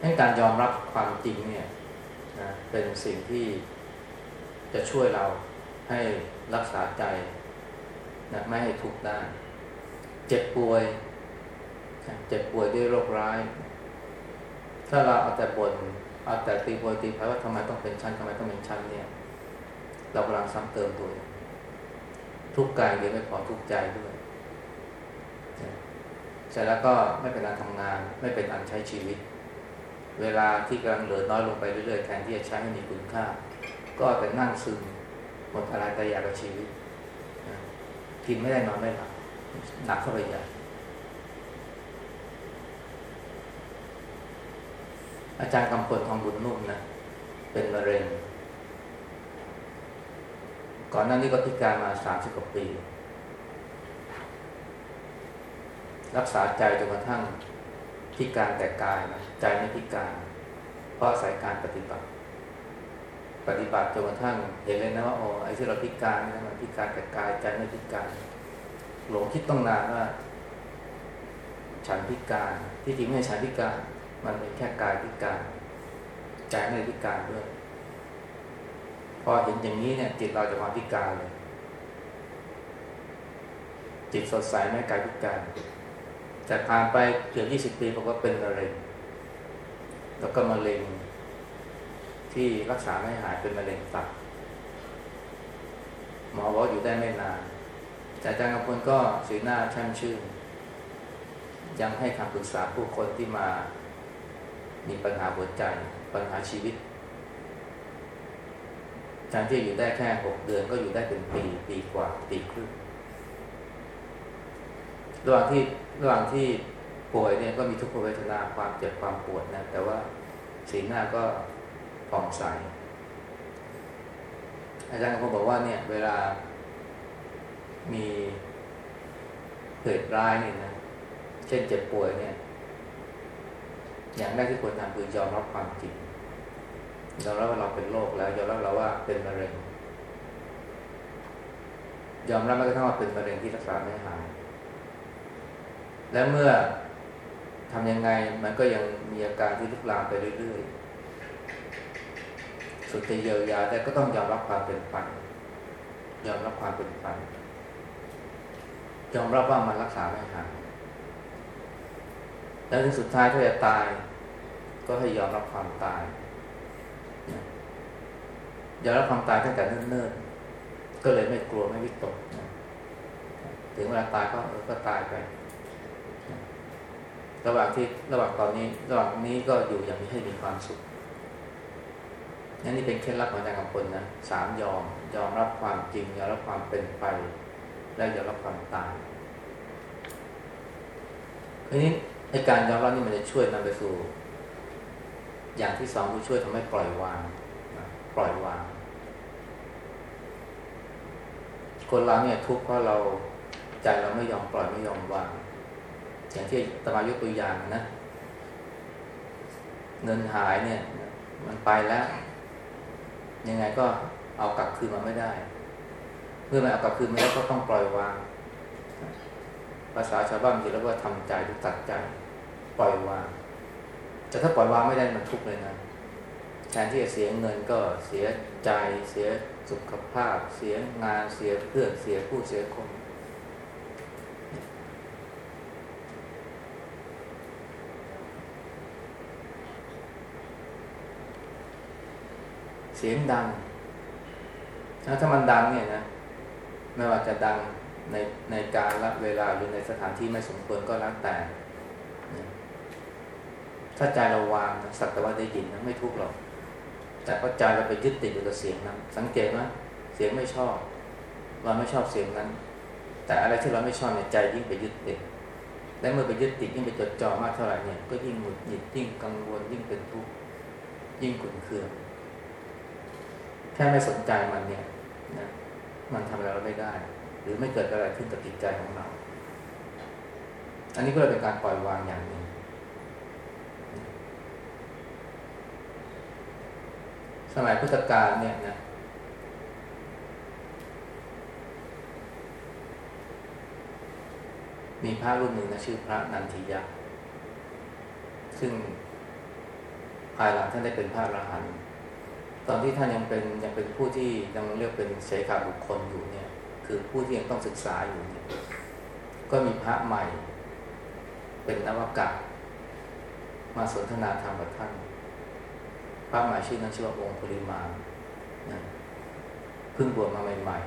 ให้การยอมรับความจริงเนี่ยนะเป็นสิ่งที่จะช่วยเรา ให้รักษาใจนะไม่ให้ทุกข์ได้ เจ็บป่วยเจ็บป่วยด้วยโรคร้าย ถ้าเราเอาแต่บน่นเอาแต่ตีโพยตีพายว่าทำไมต้องเป็นชั้นทำไมต้องเป็นชั้นเนี่ย เรากำลังซ้ำเติมตัวทุกข์กายเดียวไม่พอทุกข์ใจด้วยเสร็จแล้วก็ไม่เป็นการทำงาน ไม่เป็นการใช้ชีวิต เวลาที่กำลังเหลือน้อยลงไปเรื่อยๆแทนที่จะใช้ให้มีคุณค่า ก็แต่นั่งซึม หมดอะไรแต่อยากกับชีวิตกินไม่ได้นอนไม่หลับหนักเข้าไปใหญ่อาจารย์กำพลทองบุญนุ่มนะเป็นมะเร็ง ก่อนหน้านี้ก็พิการมาสามสิบกว่าปี รักษาใจจนกระทั่งพิการแต่กายนะใจไม่พิการ เพราะสายการปฏิบัติ ปฏิบัติจนกระทั่งเห็นเลยนะว่าโอ้ไอ้ที่เราพิการนี่มันพิการแต่กายใจไม่พิการ หลงคิดต้องนานว่า ฉันพิการที่จริงไม่ใช่ฉันพิการ มันเป็นแค่กายพิการใจไม่พิการด้วย พอเห็นอย่างนี้เนี่ยจิตเราจะมาพิการเลย จิตสดใสไม่กายพิการ แต่ผ่านไปเกือบยี่สิบปีผมก็เป็นมะเร็งแล้วก็มะเร็ง ที่รักษาไม่หายเป็นมะเร็งตับหมอบอกอยู่ได้ไม่นานแต่อาจารย์กำพลก็สีหน้าช่ำชื่น ยังให้คำปรึกษาผู้คนที่มา มีปัญหาหัวใจ ปัญหาชีวิตแทนที่อยู่ได้แค่หกเดือนก็อยู่ได้เป็นปี ปีกว่า ปีครึ่งระหว่างที่ระหว่างที่ป่วยเนี่ยก็มีทุกขเวทนาความเจ็บความปวดนะแต่ว่าสีหน้าก็ ผ่องใส อาจารย์ก็บอกว่าเนี่ยเวลามีเหตุร้ายเนี่ยนะเช่นเจ็บป่วยเนี่ย อย่างแรกที่ควรทำคือยอมรับความจริงยอมรับว่าเราเป็นโรคแล้วยอมรับเราว่าเป็นมะเร็งยอมรับแม้กระทั่งว่าเป็นมะเร็งที่รักษาไม่หาย และเมื่อทำยังไงมันก็ยังมีอาการที่ลุกลามไปเรื่อยๆ สุดจะเยียวยาแต่ก็ต้องยอมรับความเป็นไปยอมรับความเป็นไปยอมรับว่ามันรักษาไม่หายแล้วถึงสุดท้ายถ้าจะตาย ก็ให้ยอมรับความตายยอมรับความตายตั้งแต่เนิ่นๆก็เลยไม่กลัวไม่วิตกถึงเวลาตายก็เออก็ตายไประหว่างที่ระหว่างตอนนี้ ระหว่างนี้ก็อยู่อย่างนี้ให้มีความสุข นั่นนี่เป็นเคล็ดลับของอาจารย์กำพลนะสามยอม ยอมรับความจริง ยอมรับความเป็นไป และยอมรับความตายทีนี้ในการยอมรับนี่มันจะช่วยนำไปสู่ อย่างที่สองคือช่วยทำให้ปล่อยวาง ปล่อยวาง คนเราเนี่ยทุกข์เพราะเราใจเราไม่ยอมปล่อยไม่ยอมวาง อย่างที่ตมายกตัวอย่างนะ เงินหายเนี่ย มันไปแล้ว ยังไงก็เอากลับคืนมาไม่ได้ เมื่อมันเอากลับคืนมาแล้วก็ต้องปล่อยวาง ภาษาชาวบ้านเรียกว่าทำใจหรือตัดใจ ปล่อยวาง แต่ถ้าปล่อยวางไม่ได้มันทุกข์เลยนะ แทนที่จะเสียเงินก็เสียใจ เสียสุขภาพ เสียงาน เสียเพื่อน เสียผู้ เสียคน เสียงดังแล้วถ้ามันดังเนี่ยนะไม่ว่าจะดังในในการละเวลาหรือในสถานที่ไม่สมควรก็แล้วแต่ ถ้าใจเราวางนะสักแต่ว่าได้ยินนะไม่ทุกข์หรอก แต่ก็ใจเราไปยึดติดอยู่กับเสียงนั้น สังเกตไหมเสียงไม่ชอบ เราไม่ชอบเสียงนั้น แต่อะไรที่เราไม่ชอบเนี่ยใจยิ่งไปยึดติดและเมื่อไปยึดติดยิ่งไปจดจ่อมากเท่าไหร่เนี่ยก็ยิ่งหงุดหงิดยิ่งกังวลยิ่งเป็นทุกข์ยิ่งขุ่นเคือง ค่ไม่สนใจมันเนี่ยนะมันทำอะไรเราไม่ได้ หรือไม่เกิดอะไรขึ้นกับจิตใจของเรา อันนี้ก็เลยเป็นการปล่อยวางอย่างหนึ่งสมัยพุทธกาลเนี่ยนะมีพระรุ่นหนึ่งนะชื่อพระนันทิยะ ซึ่งภายหลังท่านได้เป็นพระอรหันต์ ตอนที่ท่านยังเป็นยังเป็นผู้ที่ยังเรียกเป็นเสขาบุคคลอยู่เนี่ย คือผู้ที่ยังต้องศึกษาอยู่เนี่ยก็มีพระใหม่ เป็นนวกะมาสนทนาธรรมกับท่านพระหมายชื่อนั้นชื่อว่าองค์ปริมาณนะเพิ่งบวชมาใหม่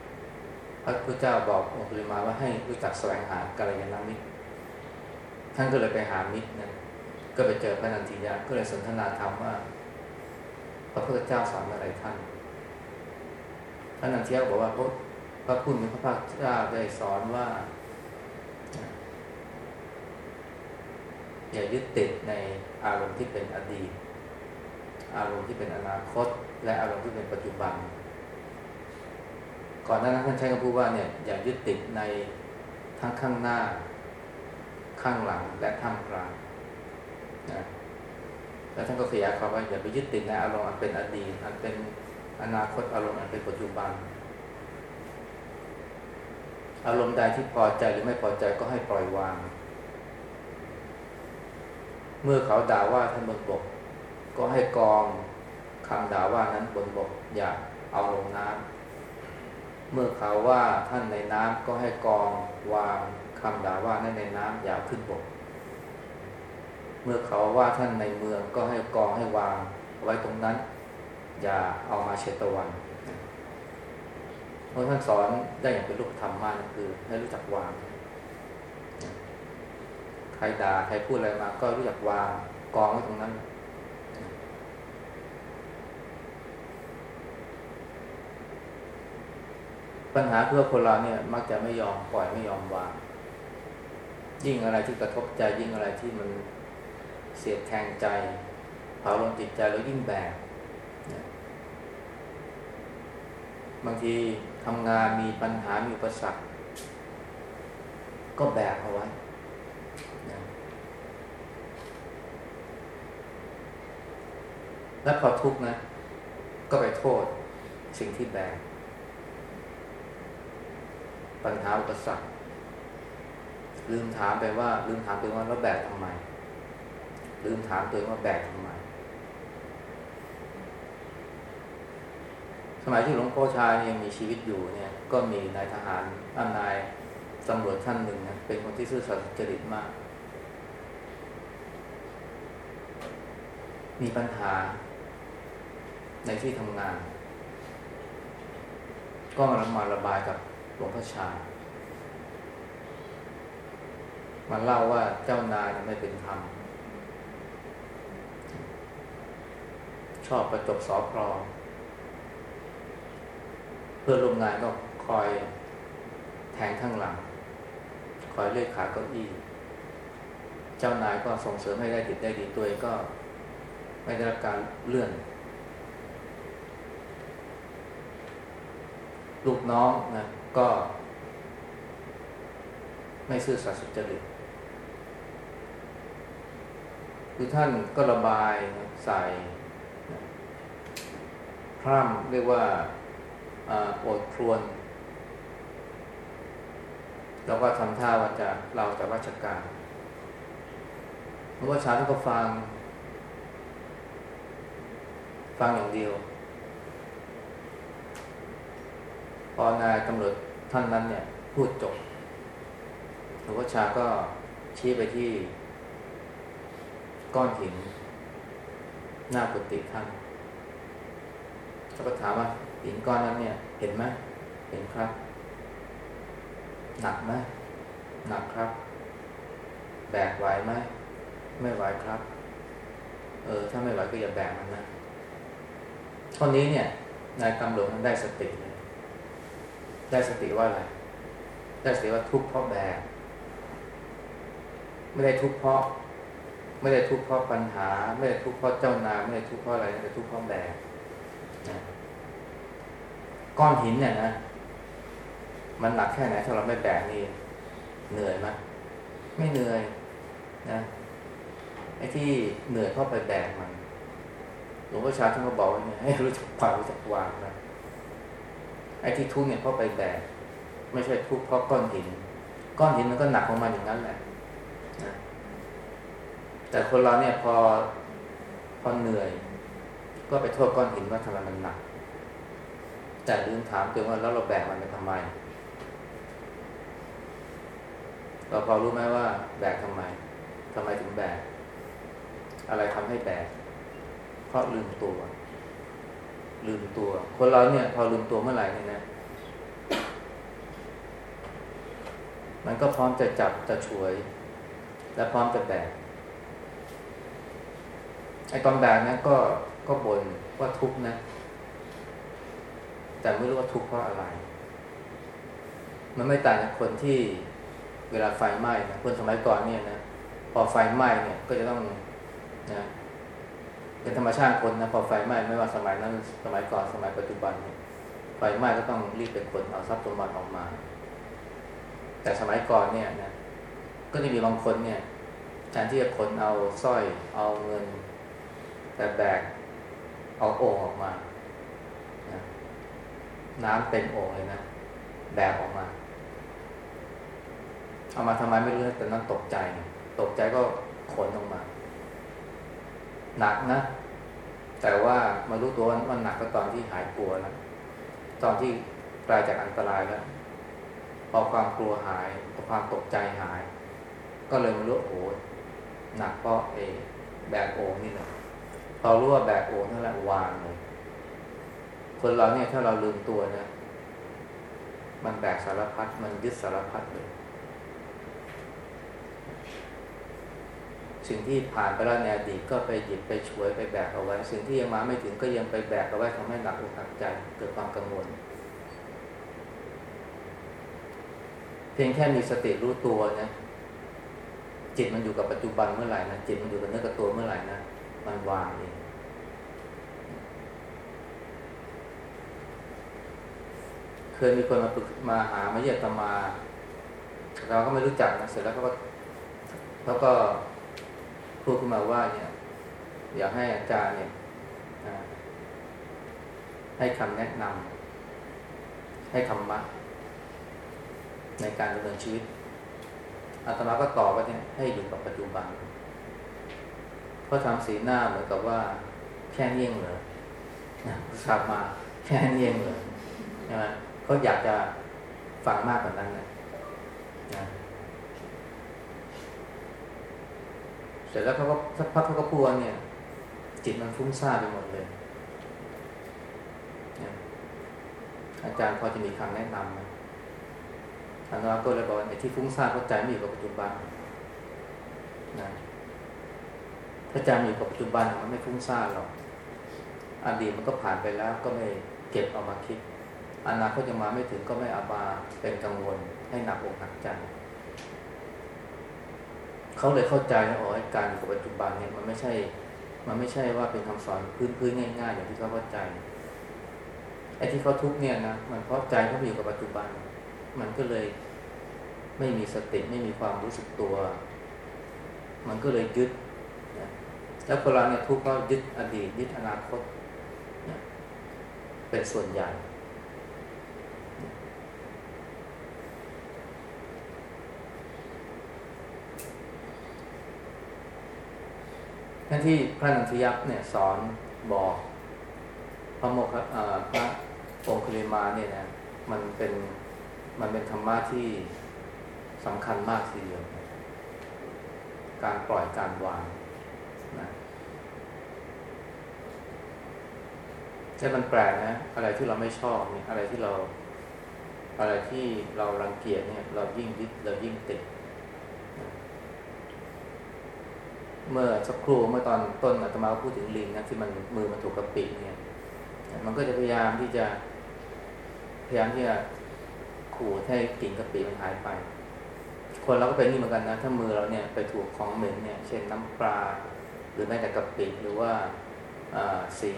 ๆพระพุทธเจ้าบอกองค์ปริมาณว่าให้รู้จักแสวงหากัลยาณมิตร ท่านก็เลยไปหามิตรนะก็ไปเจอพระนันทิยะก็เลยสนทนาธรรมว่า ระพุทธเจ้าสอนอะไรท่านพระนันเทิยบอกว่าพระพระคุณพระภาคเจ้าได้สอนว่า อย่ายึดติดในอารมณ์ที่เป็นอดีต อารมณ์ที่เป็นอนาคต และอารมณ์ที่เป็นปัจจุบัน ก่อนหน้านั้นท่านใช้คำพูดว่าเนี่ยอย่ายึดติดในทั้งข้างหน้า ข้างหลังและท่ามกลางนะ แล้วท่านก็ขยายความว่าอย่าไปยึดติดในอารมณ์อันเป็นอดีต อันเป็นอนาคตอารมณ์อันเป็นปัจจุบัน อารมณ์ใดที่พอใจหรือไม่พอใจก็ให้ปล่อยวาง เมื่อเขาด่าว่าท่านบนบก ก็ให้กองคำด่าว่านั้นบนบกอย่าเอาลงน้ำเมื่อเขาว่าท่านในน้ำก็ให้กองวางคำด่าว่านั้นในน้ำอย่าขึ้นบก เมื่อเขาว่าท่านในเมืองก็ให้กองให้วางไว้ตรงนั้น อย่าเอามาเชตวันเพราะท่านสอนได้อย่างเป็นรูปธรรมมากคือ ให้รู้จักวาง ใครด่าใครพูดอะไรมา ก็รู้จักวางกองไว้ตรงนั้น ปัญหาเพื่อคนเราเนี่ย มักจะไม่ยอมปล่อยไม่ยอมวาง ยิ่งอะไรที่กระทบใจยิ่งอะไรที่มัน เสียดแทงใจเผาลงจิตใจแล้วยิ่งแบกบางทีทำงานมีปัญหามีอุปสรรคก็แบกเอาไว้นะแล้วพอทุกข์นะ ก็ไปโทษสิ่งที่แบก ปัญหาอุปสรรคลืมถามไปว่า ลืมถามตัวว่าแล้วแบกทำไม ลืมถามตัวว่าแบกทำไมสมัยที่หลวงพ่อชายังมีชีวิตอยู่เนี่ย ก็มีนายทหารท่านนายตำรวจท่านหนึ่งนะเป็นคนที่ซื่อสัตย์จริตมาก มีปัญหาในที่ทำงาน ก็มามาระบายกับหลวงพ่อชามันเล่าว่าเจ้านายไม่เป็นธรรม ชอบประจบสอพรเพื่อนร่วมงานก็คอยแทงข้างหลัง คอยเลื่อยขาเก้าอี้ เจ้านายก็ส่งเสริมให้ได้ติดได้ดีตัวเองก็ไม่ได้รับการเลื่อน ลูกน้องนะก็ ไม่ซื่อสัตย์สุจริตคือท่านก็ระบายใส่ พร่ำเรียกว่าโอดครวน แล้วก็ทำท่าว่าจะเราจะราชการเพราะว่าชาท่านก็ฟัง ฟังอย่างเดียว พอนายตำรวจท่านนั้นเนี่ย พูดจบหลวงพ่อชาก็ชี้ไปที่ ก้อนหิน หน้ากุฏิท่าน แล้วก็ถามว่าหินก้อนนั้นเนี่ย เห็นไหมเห็นครับ หนักไหมหนักครับ แบกไหวไหมไม่ไหวครับ เออ ถ้าไม่ไหวก็อย่าแบกมันนะท่อนนี้เนี่ยนายตำรวจมันได้สติเลยได้สติว่าอะไร ได้สติว่าทุกข์เพราะแบก ไม่ได้ทุกข์เพราะ ไม่ได้ทุกข์เพราะปัญหา ไม่ได้ทุกข์เพราะเจ้านายไม่ได้ทุกข์เพราะอะไรแต่ทุกข์เพราะแบก ก้อนหินเนี่ยนะมันหนักแค่ไหนถ้าเราไม่แบกนี่เหนื่อยไหมไม่เหนื่อยนะไอ้ที่เหนื่อยเพราะไปแบกมันหลวงพ่อชาท่านก็บอกว่าให้รู้จักความรู้จักวางนะไอ้ที่ทุกเนี่ยเพราะไปแบกไม่ใช่ทุกเพราะก้อนหิน ก้อนหินมันก็หนักของมันอย่างนั้นแหละนะแต่คนเราเนี่ยพอพอเหนื่อย ก็ไปโทษก้อนหินว่าทำไมมันหนัก แต่ลืมถามตัวว่าแล้วเราแบกมันไปทำไม เราพอรู้ไหมว่า แบกทำไมทำไมถึงแบก อะไรทำให้แบก เพราะลืมตัว ลืมตัว คนเราเนี่ย พอลืมตัวเมื่อไหร่เนี่ยนะมันก็พร้อมจะจับจะช่วย และพร้อมจะแบกไอ้ตอนแบกนะก็ ก็บ่นว่าทุกข์นะ แต่ไม่รู้ว่าทุกข์เพราะอะไร มันไม่ต่างจากคนที่เวลาไฟไหม้นะคนสมัยก่อนเนี่ยนะพอไฟไหม้เนี่ยก็จะต้องนะเป็นธรรมชาติคนนะพอไฟไหม้ไม่ว่าสมัยนั้น สมัยก่อนสมัยปัจจุบันเนี่ยไฟไหม้ก็ต้องรีบไปขนเอาทรัพย์สมบัติออกมา แต่สมัยก่อนเนี่ยนะก็จะมีบางคนเนี่ยแทนที่จะขนเอาสร้อยเอาเงิน แต่แบก เอาโอ่งออกมา น้ำเต็มโอ่งเลยนะ แบกออกมา เอามาทำไมไม่รู้แต่นั้นตกใจ ตกใจก็ขนออกมา หนักนะ แต่ว่ามารู้ตัวว่าหนักก็ตอนที่หายกลัวนะตอนที่กลายจากอันตรายแล้ว พอความกลัวหาย พอความตกใจหาย ก็เลยมารู้โอ้หนักเพราะเอแบกโอ่งนี่แหละ พอรู้ว่าแบกโอ่งนั่นแหละวางเลย คนเราเนี่ยถ้าเราลืมตัวนะ มันแบกสารพัดมันยึดสารพัดเลย สิ่งที่ผ่านไปแล้วในอดีตก็ไปหยิบไปช่วยไปแบกเอาไว้ สิ่งที่ยังมาไม่ถึงก็ยังไปแบกเอาไว้ทำให้หนักอกหนักใจเกิดความกังวล เพียงแค่มีสติรู้ตัวนะจิตมันอยู่กับปัจจุบันเมื่อไหร่นะจิตมันอยู่กับเนื้อกับตัวเมื่อไหร่นะ มันวางเองเคยมีคนมาปรึกมาหามาเยี่ยมตมา เราก็ไม่รู้จักนะเสร็จแล้วเขาก็เขาก็พูดขึ้นมาว่าเนี่ยอยากให้อาจารย์เนี่ยให้คำแนะนำให้ธรรมะในการดำเนินชีวิตอาตมาก็ตอบว่าเนี่ยให้อยู่กับปัจจุบัน เพราะทำสีหน้าเหมือนกับว่าแค่นี้เองเหรอทราบมาแค่นี้เองเหรอใช่ไหมเขาอยากจะฟังมากกว่านั้นนะนะเสร็จแล้วเขาก็สักพักเขาก็พูดเนี่ย จิตมันฟุ้งซ่านไปหมดเลยนะอาจารย์พอจะมีคำแนะนำไหมอาจารย์ก็เลยบอกว่าไอ้ที่ฟุ้งซ่านเพราะใจไม่อยู่กับปัจจุบันนะาใจมีอยู่กับปัจจุบันมันไม่ฟุ้งซ่านหรอกอดีตมันก็ผ่านไปแล้วก็ไม่เก็บเอามาคิด อนาคตยังมาไม่ถึงก็ไม่อาบาเป็นกังวลให้หนักอกหนักใจเขาเลยเข้าใจนะอ๋อการอยู่กับปัจจุบันเนี่ยมันไม่ใช่ มันไม่ใช่ว่าเป็นคำสอนพื้นๆง่ายๆอย่างที่เขาเข้าใจไอ้ที่เขาทุกเนี่ยนะมันเพราะใจเขาอยู่กับปัจจุบัน มันก็เลยไม่มีสติไม่มีความรู้สึกตัว มันก็เลยยึด แล้วคนเราเนี่ยทุกข์ก็ยึดอดีตยึดอนาคตเป็นส่วนใหญ่ นั่นที่พระนันทยักษ์เนี่ยสอนบอกพระโมคพระองคุลิมาเนี่ยนะมันเป็นมันเป็นธรรมะที่สำคัญมากทีเดียว การปล่อยการวางนะ แต่มันแปลกนะ อะไรที่เราไม่ชอบเนี่ยอะไรที่เรา อะไรที่เรารังเกียจเนี่ย เรายิ่งยึดเรายิ่งติด เมื่อสักครู่เมื่อตอนต้นอาตมาพูดถึงลิงนะที่มันมือมันถูกกระปิเนี่ย มันก็จะพยายามที่จะ พยายามที่จะขู่ให้กิ่งกระปิมันหายไป คนเราก็เป็นนี่เหมือนกันนะ ถ้ามือเราเนี่ยไปถูกของเหม็นเนี่ย เช่นน้ำปลา หรือแม้แต่กระปิหรือว่าสี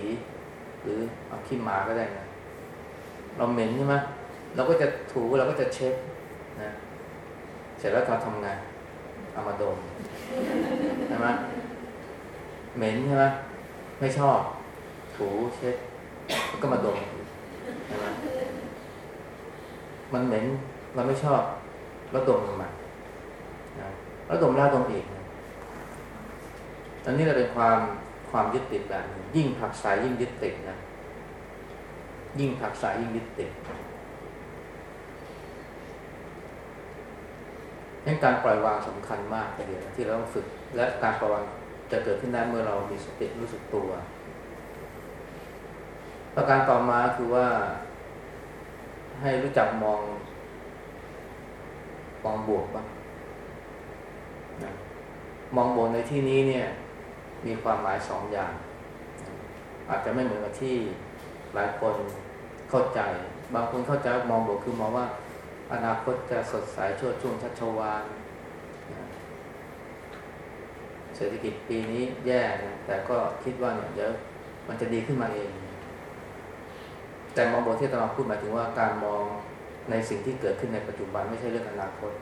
หรือเอาขี้หมาก็ได้นะเราเหม็นใช่ไหมเราก็จะถูเราก็จะเช็ดนะเสร็จแล้วเราทำไงเอามาดมใช่ไหมเหม็นใช่ไหมไม่ชอบ ถูเช็ดก็มาดมใช่ไหมมันเหม็นเราไม่ชอบแล้วดมมันมาแล้วดมแล้วดมอีกนะตอนนี้เราเป็นความ ความยึดติดแบบนึงยิ่งผักสายยิ่งยึดติดนะยิ่งผักสายยิ่งยึดติดดังการปล่อยวางสำคัญมากเดียวที่เราต้องฝึก และการปล่อยวางจะเกิดขึ้นได้เมื่อเรามีสติรู้สึกตัว ประการต่อมาคือว่า ให้รู้จักมองมองบวกบ้างนะมองบวกในที่นี้เนี่ย มีความหมายสองอย่าง อาจจะไม่เหมือนกับที่หลายคนเข้าใจ บางคนเข้าใจมองบวกคือมองว่า อนาคตจะสดใสช่วช่วงชัชวานเศรษฐกิจปีนี้แย่นะแต่ก็คิดว่าเนี่ยเดี๋ยวมันจะดีขึ้นมาเอง แต่มองบทที่ตมาพูดหมายถึงว่าการมองในสิ่งที่เกิดขึ้นในปัจจุบันไม่ใช่เรื่องอนาคต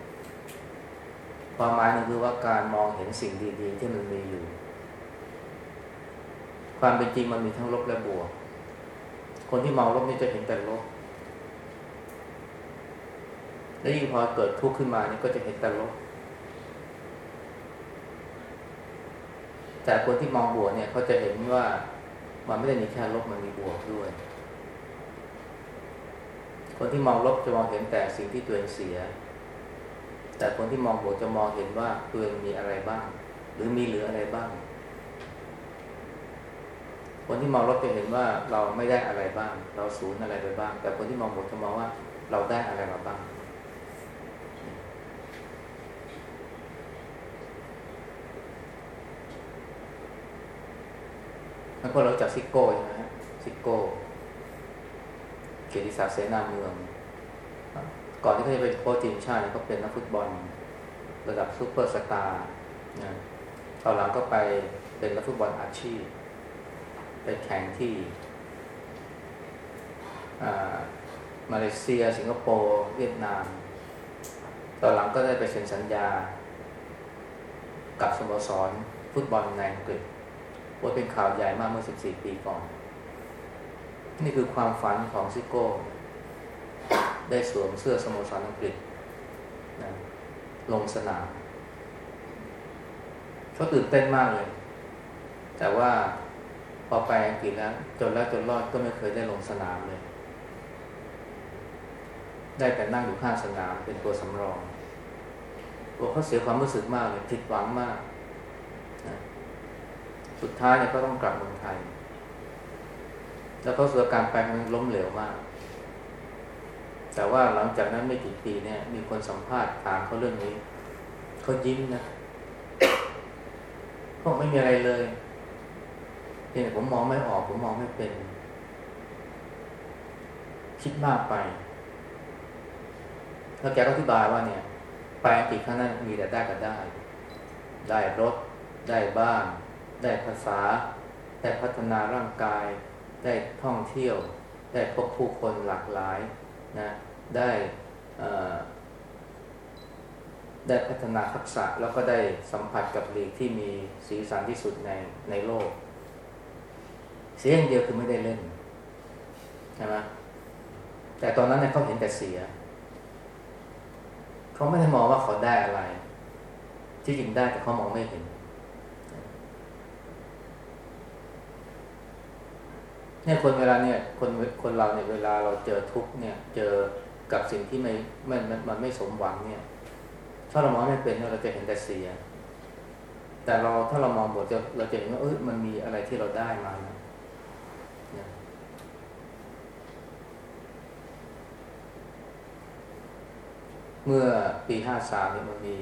ความหมายนึงคือว่าการมองเห็นสิ่งดี ๆ ที่มันมีอยู่ ความเป็นจริงมันมีทั้งลบและบวก คนที่มองลบนี่จะเห็นแต่ลบ และยิ่งพอเกิดทุกข์ขึ้นมานี่ก็จะเห็นแต่ลบ แต่คนที่มองบวกเนี่ยเขาจะเห็นว่ามันไม่ได้มีแค่ลบมันมีบวกด้วย คนที่มองลบจะมองเห็นแต่สิ่งที่ตัวเองเสีย แต่คนที่มองบวกจะมองเห็นว่าตัวเองมีอะไรบ้าง หรือมีเหลืออะไรบ้าง คนที่มองลบจะเห็นว่าเราไม่ได้อะไรบ้าง เราสูญอะไรไปบ้าง แต่คนที่มองบวกจะมองว่าเราได้อะไรมาบ้าง แล้วพวกเรารู้จักซิโก้ใช่ไหมฮะซิโก้ เกียรติศักดิ์เสนาเมือง ก่อนที่เขาจะเป็นโค้ชทีมชาติเขาเป็นนักฟุตบอล ระดับซูเปอร์สตาร์นะตอนหลังก็ไปเป็นนักฟุตบอลอาชีพ ไปแข่งที่มาเลเซีย สิงคโปร์เวียดนาม ตอนหลังก็ได้ไปเซ็นสัญญา กับสโมสรฟุตบอลในอังกฤษว่าเป็นข่าวใหญ่มากเมื่อ 14 ปีก่อน นี่คือความฝันของซิโก้ ได้สวมเสื้อสโมสรอังกฤษนะลงสนามเขาตื่นเต้นมากเลย แต่ว่า พอไปอังกฤษแล้ว จนแล้วจนรอดก็ไม่เคยได้ลงสนามเลย ได้แต่นั่งอยู่ข้างสนามเป็นตัวสำรองตัวเขาเสียความรู้สึกมากเลยผิดหวังมากนะสุดท้ายเนี่ยก็ต้องกลับเมืองไทย แล้วเขาสุดการไปมันล้มเหลวมาก แต่ว่าหลังจากนั้นไม่กี่ปีเนี่ย มีคนสัมภาษณ์ถามเขาเรื่องนี้เขายิ้มนะเขาไม่มีอะไรเลย พียงแต่ผมมองไม่ออก ผมมองไม่เป็น คิดมากไป แล้วแกก็อธิบายว่าเนี่ย ไปอังกฤษข้างนั้นมีแต่ได้กับได้ ได้รถ ได้บ้าน ได้ภาษา ได้พัฒนาร่างกาย ได้ท่องเที่ยว ได้พบผู้คนหลากหลายนะได้ได้พัฒนาทักษะแล้วก็ได้สัมผัสกับลีกที่มีสีสันที่สุดในในโลก เสียอย่างเดียวคือไม่ได้เล่นใช่ไหมแต่ตอนนั้นเนี่ยเขาเห็นแต่เสีย เขาไม่ได้มองว่าเขาได้อะไร ที่จริงได้แต่เขามองไม่เห็นเนี่ยคนเวลาเนี่ยคนคนเราเนี่ยเวลาเราเจอทุกเนี่ย เจอกับสิ่งที่ไม่ไม่มันไม่สมหวังเนี่ย ถ้าเรามองไม่เป็นเราจะเห็นแต่เสีย แต่เราถ้าเรามองบทจะเราจะเห็นว่าเออมันมีอะไรที่เราได้มานะ เมื่อปีห้าสามเนี่ยมันมี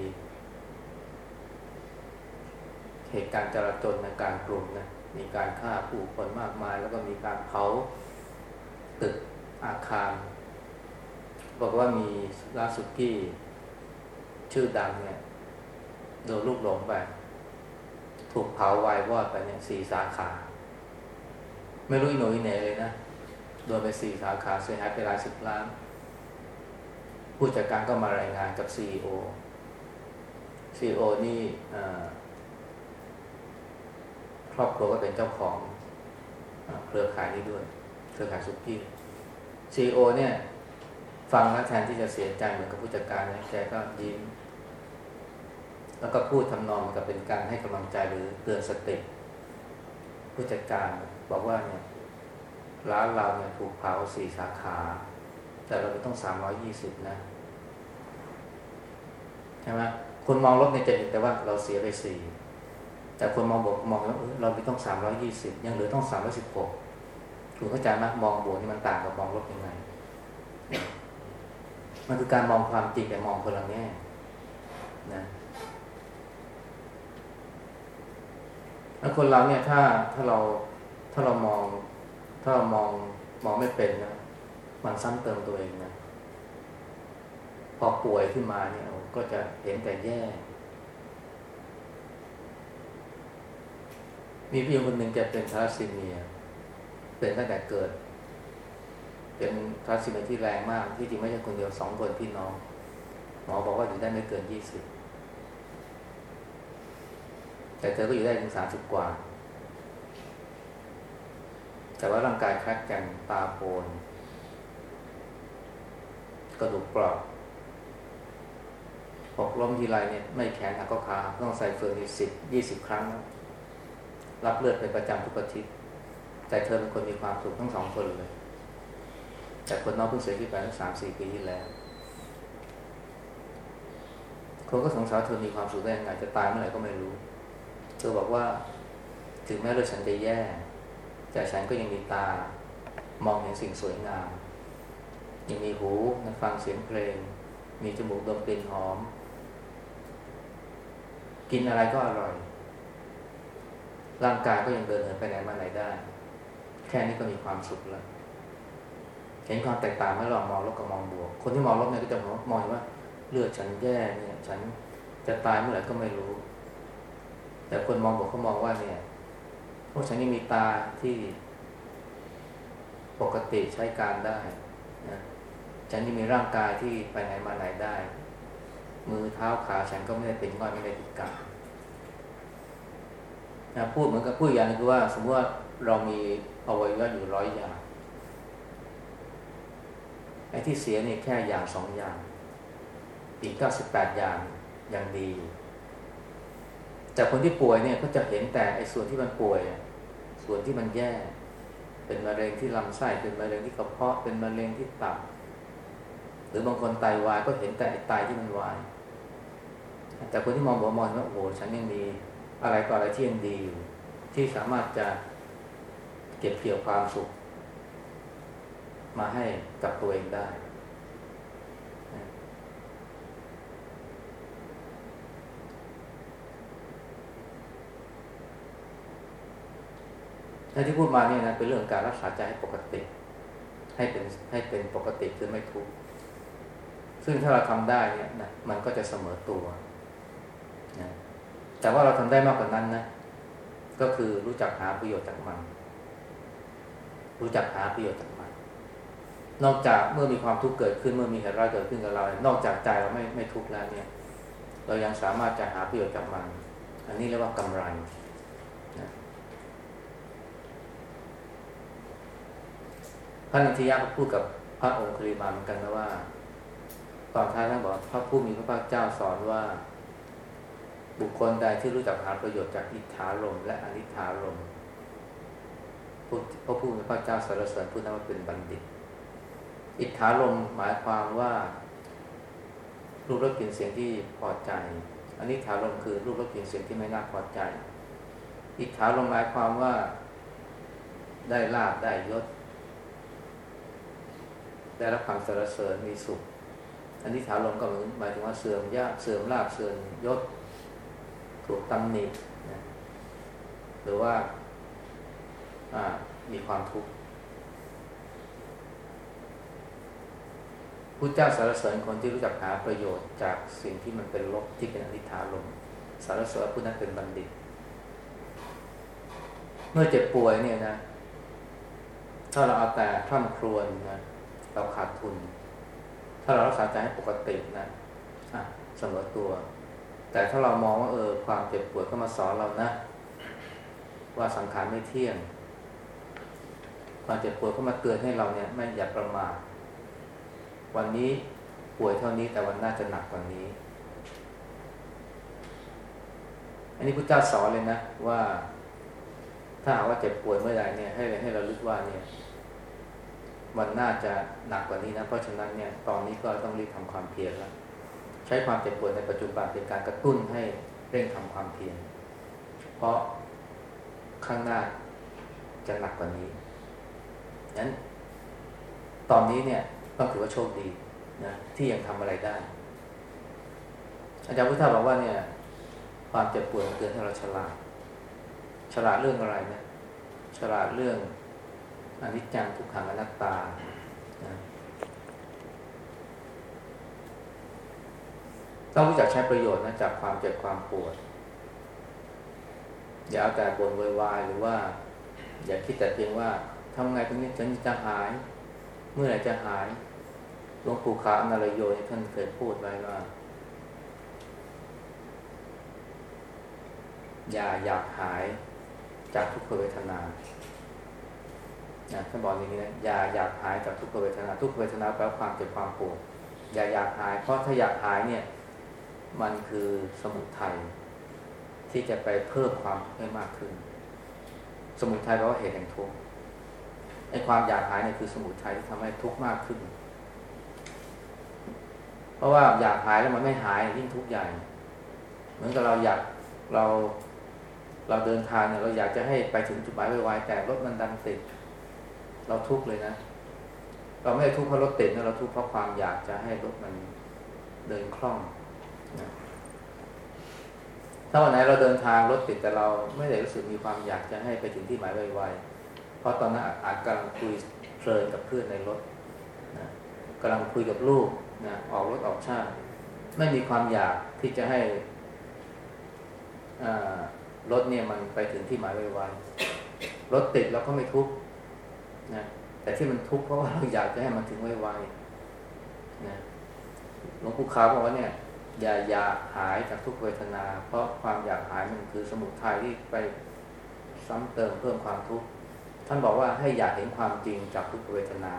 เหตุการณ์จราจรในการกลุ่มนะมีการฆ่าผู้คนมากมาย แล้วก็มีการเผาตึกอาคาร บอกว่ามีลาสุกี้ชื่อดังเนี่ยโดนลูกหลงไป ถูกเผาวายวอดไปเนี่ยสี่สาขา ไม่รู้อีโนอีเนเลยนะ โดนไปสี่สาขาเสียหายไปหลายสิบล้าน ผู้จัดการก็มารายงานกับ CEO CEO นี่ครอบครัวก็เป็นเจ้าของเครือข่ายนี้ด้วย เครือข่ายสุกี้ CEO เนี่ย ฟังแล้วแทนที่จะเสียใจเหมือนกับผู้จัดการนี่ยแกก็ยิ้ม แล้วก็พูดทำนองกับเป็นการให้กำลังใจหรือเตือนสติผู้จัดการบอกว่าเนี่ยร้านเราเนี่ยถูกเผาสี่สาขา แต่เราไม่ต้องสามร้อยี่สิบนะ ช่ไหมคนมองลบในจะเห็นแต่ว่าเราเสียไปสี่แต่คนมองบวกมองว่าเราไม่ต้องสามร้อยี่สิบยังเหลือต้องสามร้อสิบหกคุณเข้าใจไหมมองบวกนี่มันต่างกับมองลบยังไง มันคือการมองความจริงแต่มองคนละแง่นะแล้วคนเราเนี่ยถ้าถ้าเราถ้าเรามอง ถ้าเรามองมองไม่เป็นนะมันซ้ำเติมตัวเองนะพอป่วยขึ้นมาเนี่ย ก็จะเห็นแต่แย่ มีพี่คนหนึ่งแกเป็นทาร์ซีเมีย เป็นตั้งแต่เกิด เป็นทาร์ซีเมียที่แรงมาก ที่จริงไม่ใช่คนเดียวสองคนพี่น้อง หมอบอกว่าอยู่ได้ไม่เกินยี่สิบแต่เธอก็อยู่ได้ถึงสามสิบกว่า แต่ว่าร่างกายคร็กกันตาโปนกระดูกเปราะ หกล้มทีไรเนี่ยไม่แขนหักก็ขาต้องใส่เฟืองอีกสิบยี่สิบครั้ง รับเลือดเป็นประจำทุกอาทิตย์แต่เธอเป็นคนมีความสุขทั้งสองคนเลย แต่คนน้องเพิ่งเสียชีวิตไปตั้งสามสี่ปีที่แล้วคนก็สงสัยเธอมีความสุขได้ยังไงจะตายเมื่อไหร่ก็ไม่รู้ เธอบอกว่าถึงแม้เลือดฉันจะแย่ แต่ฉันก็ยังมีตา มองเห็นสิ่งสวยงาม ยังมีหูนะฟังเสียงเพลง มีจมูกดมกลิ่นหอม กินอะไรก็อร่อย ร่างกายก็ยังเดินเหินไปไหนมาไหนได้ แค่นี้ก็มีความสุขแล้ว เห็นความแตกต่างไม่ลองมองลบกับมองบวก คนที่มองลบเนี่ยก็จะมองว่า เลือดฉันแย่เนี่ย ฉันจะตายเมื่อไหร่ก็ไม่รู้ แต่คนมองบวกเขามองว่าเนี่ยพวกฉันยังมีตาที่ปกติใช้การได้นะฉันยังมีร่างกายที่ไปไหนมาไหนได้ มือเท้าขาฉันก็ไม่ได้เป็นง่อยไม่ได้ติดกันนะพูดเหมือนกับพูดอย่างนึงคือว่า สมมติว่าเรามีอวัยวะอยู่ร้อยอย่างไอ้ที่เสียเนี่ยแค่อย่างสองอย่าง อีกเก้าสิบแปดอย่างยังดี แต่คนที่ป่วยเนี่ยก็จะเห็นแต่ไอ้ส่วนที่มันป่วย ส่วนที่มันแย่ เป็นมะเร็งที่ลำไส้เป็นมะเร็งที่กระเพาะเป็นมะเร็งที่ตับหรือบางคนไตาวายก็เห็นแต่ไอ้ไตที่มันวาย แต่คนที่มองบอกมองว่าโอ้โหฉันยังมีอะไรต่ออะไรที่ยังดีอยู่ ที่สามารถจะเก็บเกี่ยวความสุข มาให้กับตัวเองได้และที่พูดมาเนี่ยนะเป็นเรื่องการรักษาใจให้ปกติ ให้เป็นให้เป็นปกติคือไม่ทุกข์ซึ่งถ้าเราทำได้เนี่ยนะมันก็จะเสมอตัว แต่ว่าเราทำได้มากกว่านั้นนะ ก็คือรู้จักหาประโยชน์จากมัน รู้จักหาประโยชน์จากมัน นอกจากเมื่อมีความทุกข์เกิดขึ้นเมื่อมีเหตุร้ายเกิดขึ้นกับเรา นอกจากใจเราไม่ไม่ทุกข์แล้วเนี่ย เรายังสามารถจะหาประโยชน์จากมัน อันนี้เรียกว่ากำไรนะพระนันทิยะก็พูดกับพระองค์คริมาเหมือนกันนะว่า ตอนท้ายท่านบอกพระผู้มีพระภาคเจ้าสอนว่า บุคคลใดที่รู้จักหาประโยชน์จากอิทธารมและอนิธารมพระผู้มีพระเจ้าสรรเสริญผู้นั้นว่าเป็นบัณฑิต อิทธารมหมายความว่ารูปรสกลิ่นเสียงที่พอใจอันนี้ถารมคือรูปรสกลิ่นเสียงที่ไม่น่าพอใจ อิทธารมหมายความว่า ได้ลาบได้ยศ ได้รับความสรรเสริญมีสุข อันนี้ถารมก็หมายถึงว่าเสื่อมยากเสื่อมลาบเสื่อมยศ ถูกตำหนินะหรือว่ามีความทุกข์พุทธเจ้าสารเสริญคนที่รู้จักหาประโยชน์จากสิ่งที่มันเป็นลบที่เป็นอนิถาลมสารเสริญผู้นั้นเป็นบัณฑิต เมื่อเจ็บป่วยเนี่ยนะ ถ้าเราเอาแต่พร่ำครวญนะเราขาดทุน ถ้าเรารักษาใจให้ปกตินะะเสมอตัว แต่ถ้าเรามองว่าเออความเจ็บปวยก็มาสอนเรานะ ว่าสังขารไม่เที่ยง ความเจ็บปวยก็มาเตือนให้เราเนี่ยไม่อย่าประมาทวันนี้ป่วยเท่านี้แต่วันหน้าจะหนักกว่านี้ อันนี้พระเจ้าสอนเลยนะว่า ถ้าหากว่าเจ็บป่วยเมื่อใดเนี่ยให้ให้เราลึกว่าเนี่ย วันหน้าจะหนักกว่านี้นะ เพราะฉะนั้นเนี่ยตอนนี้ก็ต้องรีบทำความเพียรแล้ว ใช้ความเจ็บปวยในปัจจุบันเป็นการกระตุ้นให้เร่งทำความเพียรเพราะข้างหน้าจะหนักกว่านี้นั้นตอนนี้เนี่ยต้องถือว่าโชคดีนะที่ยังทำอะไรได้ อาจารย์พุทธาบอกว่าเนี่ย ความเจ็บปวดเตือนให้เราฉลาด ฉลาดเรื่องอะไรนะฉลาดเรื่องอนิจจังทุกขังอนัตตานะ ต้องรู้จักใช้ประโยชน์นะจากความเจ็บความปวด อย่าเอาแต่บ่นวายหรือว่า อย่าคิดแต่เพียงว่าทำไงตรงนี้ฉันจะหาย เมื่อไหร่จะหายหลวงปู่ขาอนารโยท่านเคยพูดไว้ว่าอย่าอยากหายจากทุกขเวทนาท่านบอกอย่างนี้นะอย่าอยากหายจากทุกขเวทนา ทุกขเวทนาแปลว่าความเจ็บความปวดอย่าอยากหาย เพราะถ้าอยากหายเนี่ย มันคือสมุทัยที่จะไปเพิ่มความให้มากขึ้น สมุทัยแปลว่าเหตุแห่งทุกข์ไอ้ความอยากหายเนี่ยคือสมุทัยที่ทำให้ทุกข์มากขึ้น เพราะว่าอยากหายแล้วมันไม่หายยิ่งทุกข์ใหญ่ เหมือนกับเราอยากเราเราเดินทางเนี่ยเราอยากจะให้ไปถึงจุดหมายไวๆแต่รถมันดันติด เราทุกข์เลยนะ เราไม่ได้ทุกข์เพราะรถติดนะเราทุกข์เพราะความอยากจะให้รถมันเดินคล่อง ถ้าวันไหนเราเดินทางรถติดแต่เราไม่ได้รู้สึกมีความอยากจะให้ไปถึงที่หมายไวๆ เพราะตอนนั้นอาจกำลังคุยเพลินกับเพื่อนในรถนะกำลังคุยกับลูกนะออกรถออกชาติ ไม่มีความอยากที่จะให้รถเนี่ยมันไปถึงที่หมายไวๆ รถติดเราก็ไม่ทุกข์นะแต่ที่มันทุกข์เพราะว่าเราอยากจะให้มันถึงไวๆนะหลวงปู่ขาวบอกว่าเนี่ย อย่าอยากหายจากทุกเวทนา เพราะความอยากหายมันคือสมุทัยที่ไปซ้ำเติมเพิ่มความทุกข์ท่านบอกว่าให้อยากเห็นความจริงจากทุกเวทนา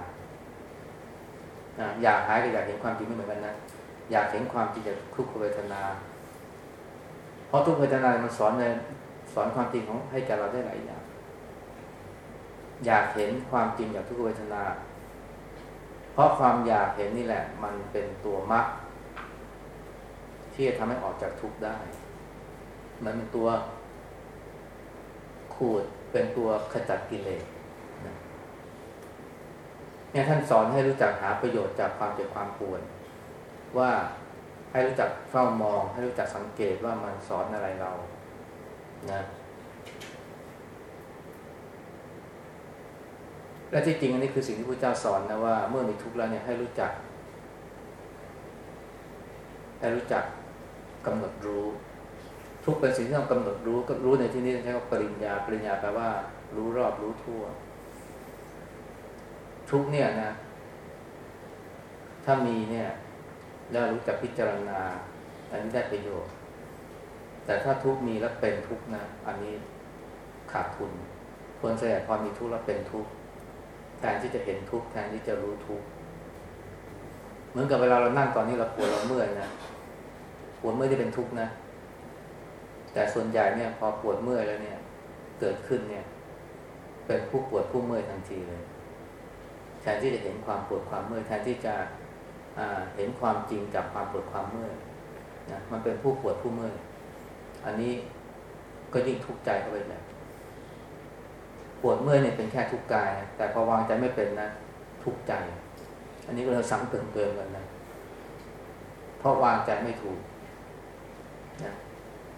อยากหายกับอยากเห็นความจริงไม่เหมือนกันนะอยากเห็นความจริงจากทุกเวทนา เพราะทุกเวทนามันสอนในสอนความจริงของให้แก่เราได้หลายอย่าง อยากเห็นความจริงจากทุกเวทนา เพราะความอยากเห็นนี่แหละ มันเป็นตัวมรรค ที่จะทำให้ออกจากทุกข์ได้ มันเป็นตัวขูดเป็นตัวขจัดกิเลสเนี่ยท่านสอนให้รู้จักหาประโยชน์จากความเจ็บความปวดว่าให้รู้จักเฝ้ามอง ให้รู้จักสังเกตว่ามันสอนอะไรเรานะและที่จริงอันนี้คือสิ่งที่พระเจ้าสอนนะว่าเมื่อมีทุกข์แล้วเนี่ยให้รู้จัก ให้รู้จัก กำหนดรู้ ทุกเป็นสิ่งที่ต้องกำหนดรู้ก็รู้ในที่นี้ใช้คำปริญญา ปริญญาแปลว่า รู้รอบรู้ทั่ว ทุกเนี่ยนะ ถ้ามีเนี่ยแล้วรู้จักพิจารณา อันนี้ได้ประโยชน์ แต่ถ้าทุกมีแล้วเป็นทุกนะ อันนี้ขาดทุนคนส่วนใหญ่พอมีทุกข์แล้วเป็นทุกข์แทนที่จะเห็นทุกข์แทนที่จะรู้ทุกข์เหมือนกับเวลาเรานั่งตอนนี้เราปวดเราเมื่อยนะ วดเมื่อยที่เป็นทุกข์นะ แต่ส่วนใหญ่เนี่ยพอปวดเมื่อยแล้วเนี่ย เกิดขึ้นเนี่ย เป็นผู้ปวดผู้เมื่อยทันทีเลย แทนที่จะเห็นความปวดความเมื่อยแทนที่จะเห็นความจริงจากความปวดความเมื่อยนะมันเป็นผู้ปวดผู้เมื่อยอันนี้ก็ยิ่งทุกข์ใจเข้าไปใหญ่ปวดเมื่อยเนี่ยเป็นแค่ทุกข์กายแต่พอวางใจไม่เป็นนะทุกข์ใจ อันนี้ก็เราซ้ำเติมเกินกันนะเพราะวางใจไม่ถูก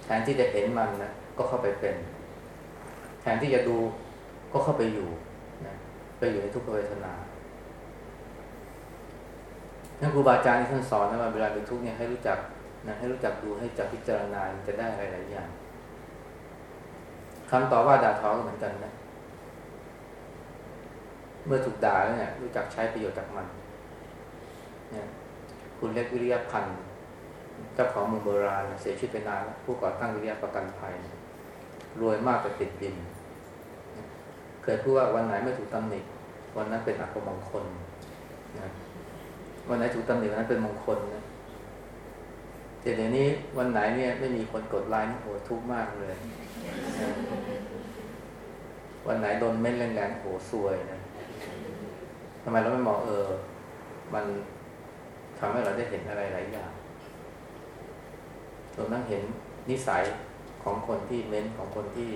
ทนที่จะเห็นมันนะก็เข้าไปเป็น แทนที่จะดูก็เข้าไปอยู่นะไปอยู่ในทุกขเวทนานั่นครูบาอาจารย์ที่ท่านสอนนะว่าเวลาเป็นทุกข์เนี่ยให้รู้จักนะให้รู้จักดูให้จับพิจารณาจะได้หลายๆอย่างคำต่อว่าด่าท้อก็เหมือนกันนะ เมื่อถูกด่าแล้วเนี่ย รู้จักใช้ประโยชน์จากมันเนี่ยคุณเล็กวิริยพันธ์ เจ้าของเมืองโบราณเสียชีวิตไปนานผู้ก่อตั้งวิริยประกันภัย รวยมากแต่ติดดิน เคยพูดว่าวันไหนไม่ถูกตำหนิวันนั้นเป็นอัปมงคลนะวันไหนถูกตำหนิวันนั้นเป็นมงคลนะแต่เดี๋ยวนี้วันไหนเนี่ยไม่มีคนกดไลน์โหทุกข์มากเลยนะวันไหนโดนเม้นแรงๆโหซวยนะทำไมเราไม่มองเออ มันทำให้เราได้เห็นอะไรหลายอย่าง รวมทั้งเห็นนิสัยของคนที่เม้นของคนที่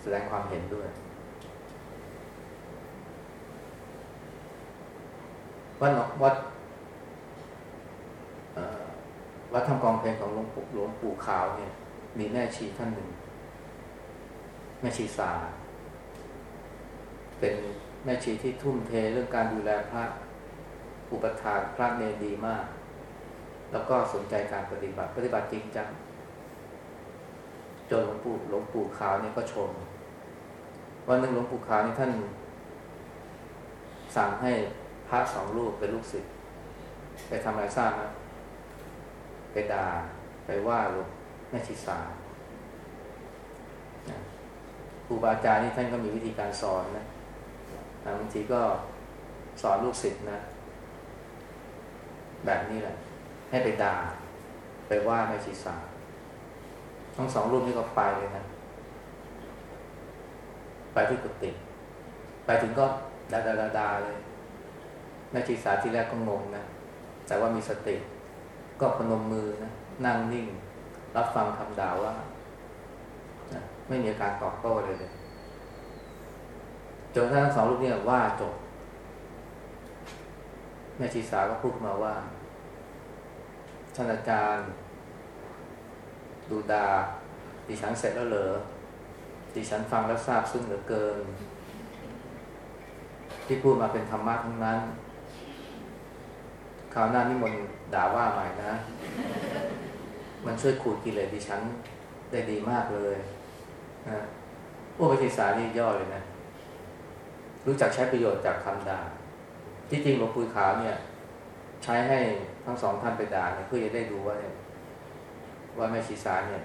แสดงความเห็นด้วย วัดวัดวัดทำกองเพลงของหลวงปู่หลวงปู่ขาวเนี่ย มีแม่ชีท่านหนึ่ง แม่ชีสา เป็นแม่ชีที่ทุ่มเทเรื่องการดูแลพระอุปถาพระเนรดีมาก แล้วก็สนใจการปฏิบัติ ปฏิบัติจริงจังจนหลวงปู่หลวงปู่ขาวเนี่ยก็ชมวันหนึ่งหลวงปู่ขาวนี่ท่าน สั่งให้พระสองรูปเป็นลูกศิษย์ไปทำอะไรทราบไหมไปด่าไปว่าหลวงแม่ชิสาครูบาอาจารย์นี่ท่านก็มีวิธีการสอนนะบางทีก็สอนลูกศิษย์นะ แบบนี้แหละ ให้ไปด่าไปว่าแม่ชีสาทั้งสองรูปนี้ก็ไปเลยนะ ไปที่กุฏิไปถึงก็ดาดาดาดาเลยแม่ชีสาที่แรกก็งงนะแต่ว่ามีสติ ก็พนมมือนะนั่งนิ่ง รับฟังคำด่าว่าไม่มีการตอบโต้เลยเลยจนทั้งสองรูปเนี่ยว่าจบแม่ชีสาก็พูดมาว่า ท่านอาจารย์ ดูดาดิฉันเสร็จแล้วเหรอดิฉันฟังแล้วทราบซึ้งเหลือเกิน ที่พูดมาเป็นธรรมะทั้งนั้นคราวหน้านี่มนต์ด่าว่าใหม่นะ มันช่วยขูดกิเลสดิฉันได้ดีมากเลยนะโอ้ไปทีสานี่ย่อเลยนะ รู้จักใช้ประโยชน์จากคำด่า ที่จริงหลวงปู่ขาวเนี่ย ใช้ให้ ทั้งสองท่านไปด่าเนี่ยเพื่อจะได้ดูว่าเนี่ยว่าแม่ชีสาเนี่ย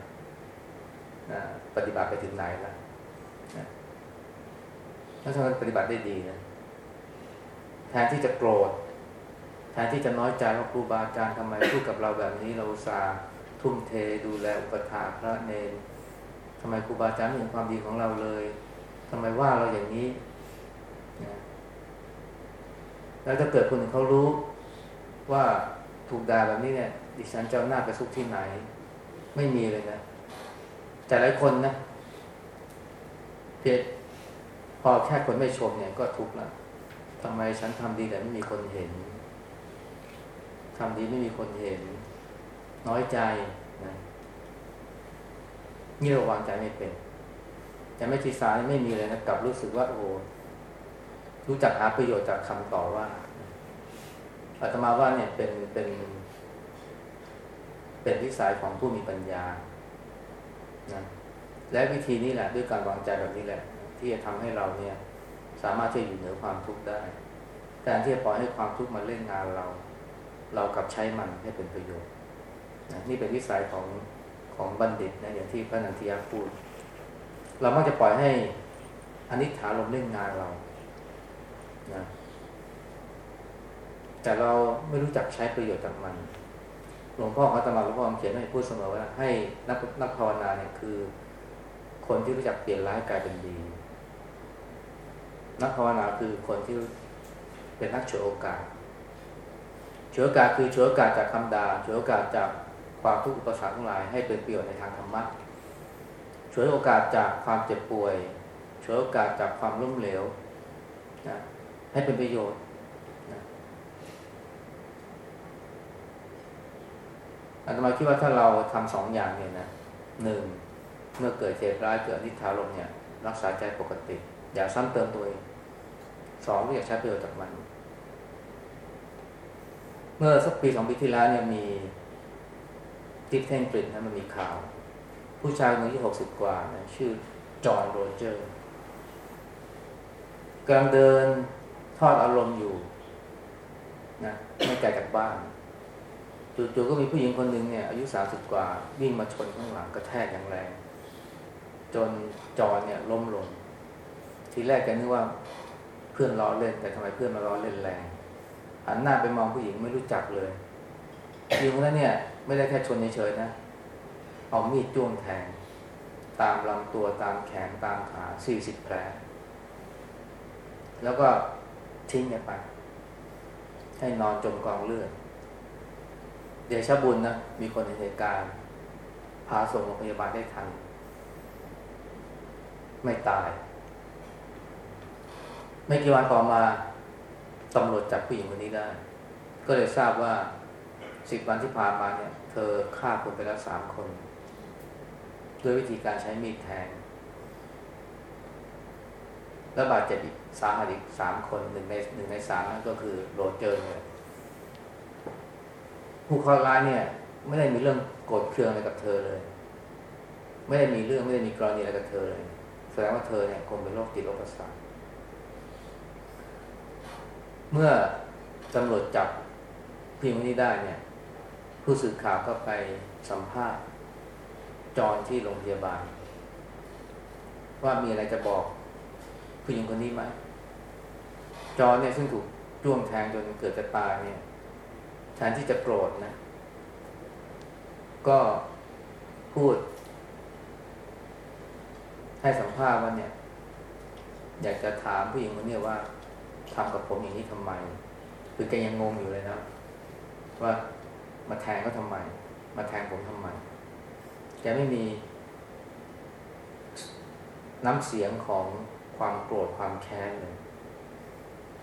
นะปฏิบัติไปถึงไหนแล้วนะแล้วท่านปฏิบัติได้ดีนะแทนที่จะโกรธแทนที่จะน้อยใจว่าครูบาอาจารย์ทำไมพูดกับเราแบบนี้เราสาทุ่มเทดูแลอุปถาพระเนรทำไมครูบาอาจารย์ไม่เห็นความดีของเราเลยทำไมว่าเราอย่างนี้นะแล้วถ้าเกิดคนอื่นเขารู้ว่า ถูกด่าแบบนี้เนี่ย ดิฉันจะเอาหน้าไปซุกที่ไหน ไม่มีเลยนะ แต่หลายคนนะเพียพอแค่คนไม่ชมเนี่ยก็ทุกข์ละทำไมฉันทำดีแต่ไม่มีคนเห็นทำดีไม่มีคนเห็น น้อยใจนะนี่เราวางใจไม่เป็น แต่ไม่ทีสาไม่มีเลยนะกลับรู้สึกว่าโอ้รู้จักหาประโยชน์จากคำต่อว่า อาตมาว่าเนี่ยเป็นเป็นเป็นวิสัยของผู้มีปัญญานะและวิธีนี้แหละด้วยการวางใจแบบนี้แหละ ที่จะทำให้เราเนี่ย สามารถที่จะอยู่เหนือความทุกข์ได้แทนที่จะปล่อยให้ความทุกข์มาเล่นงานเรา เรากลับใช้มันให้เป็นประโยชน์นะนี่เป็นวิสัยของของบัณฑิตนะอย่างที่พระนันทิยาพูด เรามักจะปล่อยให้อนิจฐานลมเล่นงานเรานะ แต่เราไม่รู้จักใช้ประโยชน์จากมัน หลวงพ่อเขาตมาหลวงพ่อเขียนให้พูดเสมอว่าให้นักนักภาวนาเนี่ยคือ คนที่รู้จักเปลี่ยนร้ายกลายเป็นดี นักภาวนาคือคนที่เป็นนักฉวยโอกาสฉวยโอกาสคือฉวยโอกาสจากคำด่าฉวยโอกาสจากความทุกข์อุปสรรคทั้งหลายให้เป็นประโยชน์ในทางธรรมะฉวยโอกาสจากความเจ็บป่วยฉวยโอกาสจากความล้มเหลวนะให้เป็นประโยชน์นะ อาตมาคิดว่าถ้าเราทำสองอย่างเนี่ยนะหนึ่งเมื่อเกิดเหตุร้ายเกิดนิทาลมเนี่ย รักษาใจปกติ อย่าซ้ำเติมตัวเองสองก็อย่าใช้ประโยชน์จากมัน เมื่อสักปีสองปีที่แล้วเนี่ยมีทิปเทนกริดนะมันมีข่าว ผู้ชายคนที่หกสิบกว่านะชื่อจอห์นโรเจอร์กำลังเดินทอดอารมณ์อยู่นะไม่ไกลจากบ้าน จู่ๆก็มีผู้หญิงคนหนึ่งเนี่ยอายุสาสิบกว่าวิ่งมาชนข้างหลังกระแทกอย่างแรง จนจอนเนี่ยล้มลง ทีแรกแกนึกว่าเพื่อนล้อเล่น แต่ทำไมเพื่อนมาล้อเล่นแรงหันหน้าไปมองผู้หญิงไม่รู้จักเลยผู้หญิงคนนั้นเนี่ย ไม่ได้แค่ชนเฉยๆนะเอามีดจ้วงแทง ตามลำตัวตามแขนตามขาสี่สิบแผลแล้วก็ทิ้งไป ให้นอนจมกองเลือด เดชบุญนะมีคนในเหตุการณ์พาส่งโรงพยาบาลได้ทัน ไม่ตาย ไม่กี่วันต่อมาตำรวจจับผู้หญิงคนนี้ได้ ก็เลยทราบว่าสิบวันที่ผ่านมาเนี่ย เธอฆ่าคนไปแล้วสามคน ด้วยวิธีการใช้มีดแทง แล้วบาดเจ็บอีกสาหัสอีกสามคนหนึ่งในหนึ่งในสามนั่นก็คือโรเจอร์เนี่ย ผู้เคราะห์ร้ายเนี่ย ไม่ได้มีเรื่องโกรธเคืองอะไรกับเธอเลย ไม่ได้มีเรื่องไม่ได้มีกรณีอะไรกับเธอเลยแสดงว่าเธอเนี่ยคงเป็นโรคจิตโรคประสาทเมื่อตำรวจจับพี่คนนี้ได้เนี่ย ผู้สื่อข่าวก็ไปสัมภาษณ์ จอนที่โรงพยาบาล ว่ามีอะไรจะบอกผู้หญิงคนนี้ไหมจอนเนี่ยซึ่งถูกจ้วงแทงจนเกิดจะตายเนี่ย แทนที่จะโกรธนะ ก็พูด ให้สัมภาษณ์ว่าเนี่ย อยากจะถามผู้หญิงคนนี้ว่าทำกับผมอย่างนี้ทำไม คือแกยังงงอยู่เลยนะ ว่ามาแทงเขาทำไม มาแทงผมทำไม แกไม่มี น้ำเสียงของความโกรธความแค้นเลย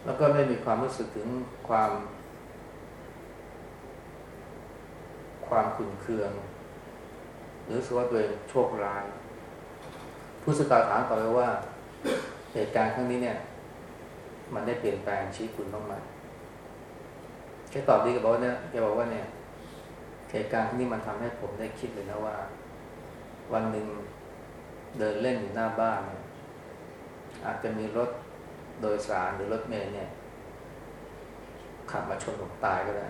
แล้วก็ไม่มีความรู้สึกถึงความ ความขุ่นเคือง หรือสึกว่าตัวเองโชคร้าย ผู้สื่อข่าวถามต่อไปว่า เหตุการณ์ครั้งนี้เนี่ย มันได้เปลี่ยนแปลงชีวิตคุณบ้างไหมแกตอบดีกับบอกว่าเนี่ยแกบอกว่าเนี่ยเหตุการณ์ที่มันทำให้ผมได้คิดเลยนะว่า วันหนึ่งเดินเล่นอยู่หน้าบ้านเนี่ยอาจจะมีรถโดยสารหรือรถเมล์เนี่ย ขับมาชนผมตายก็ได้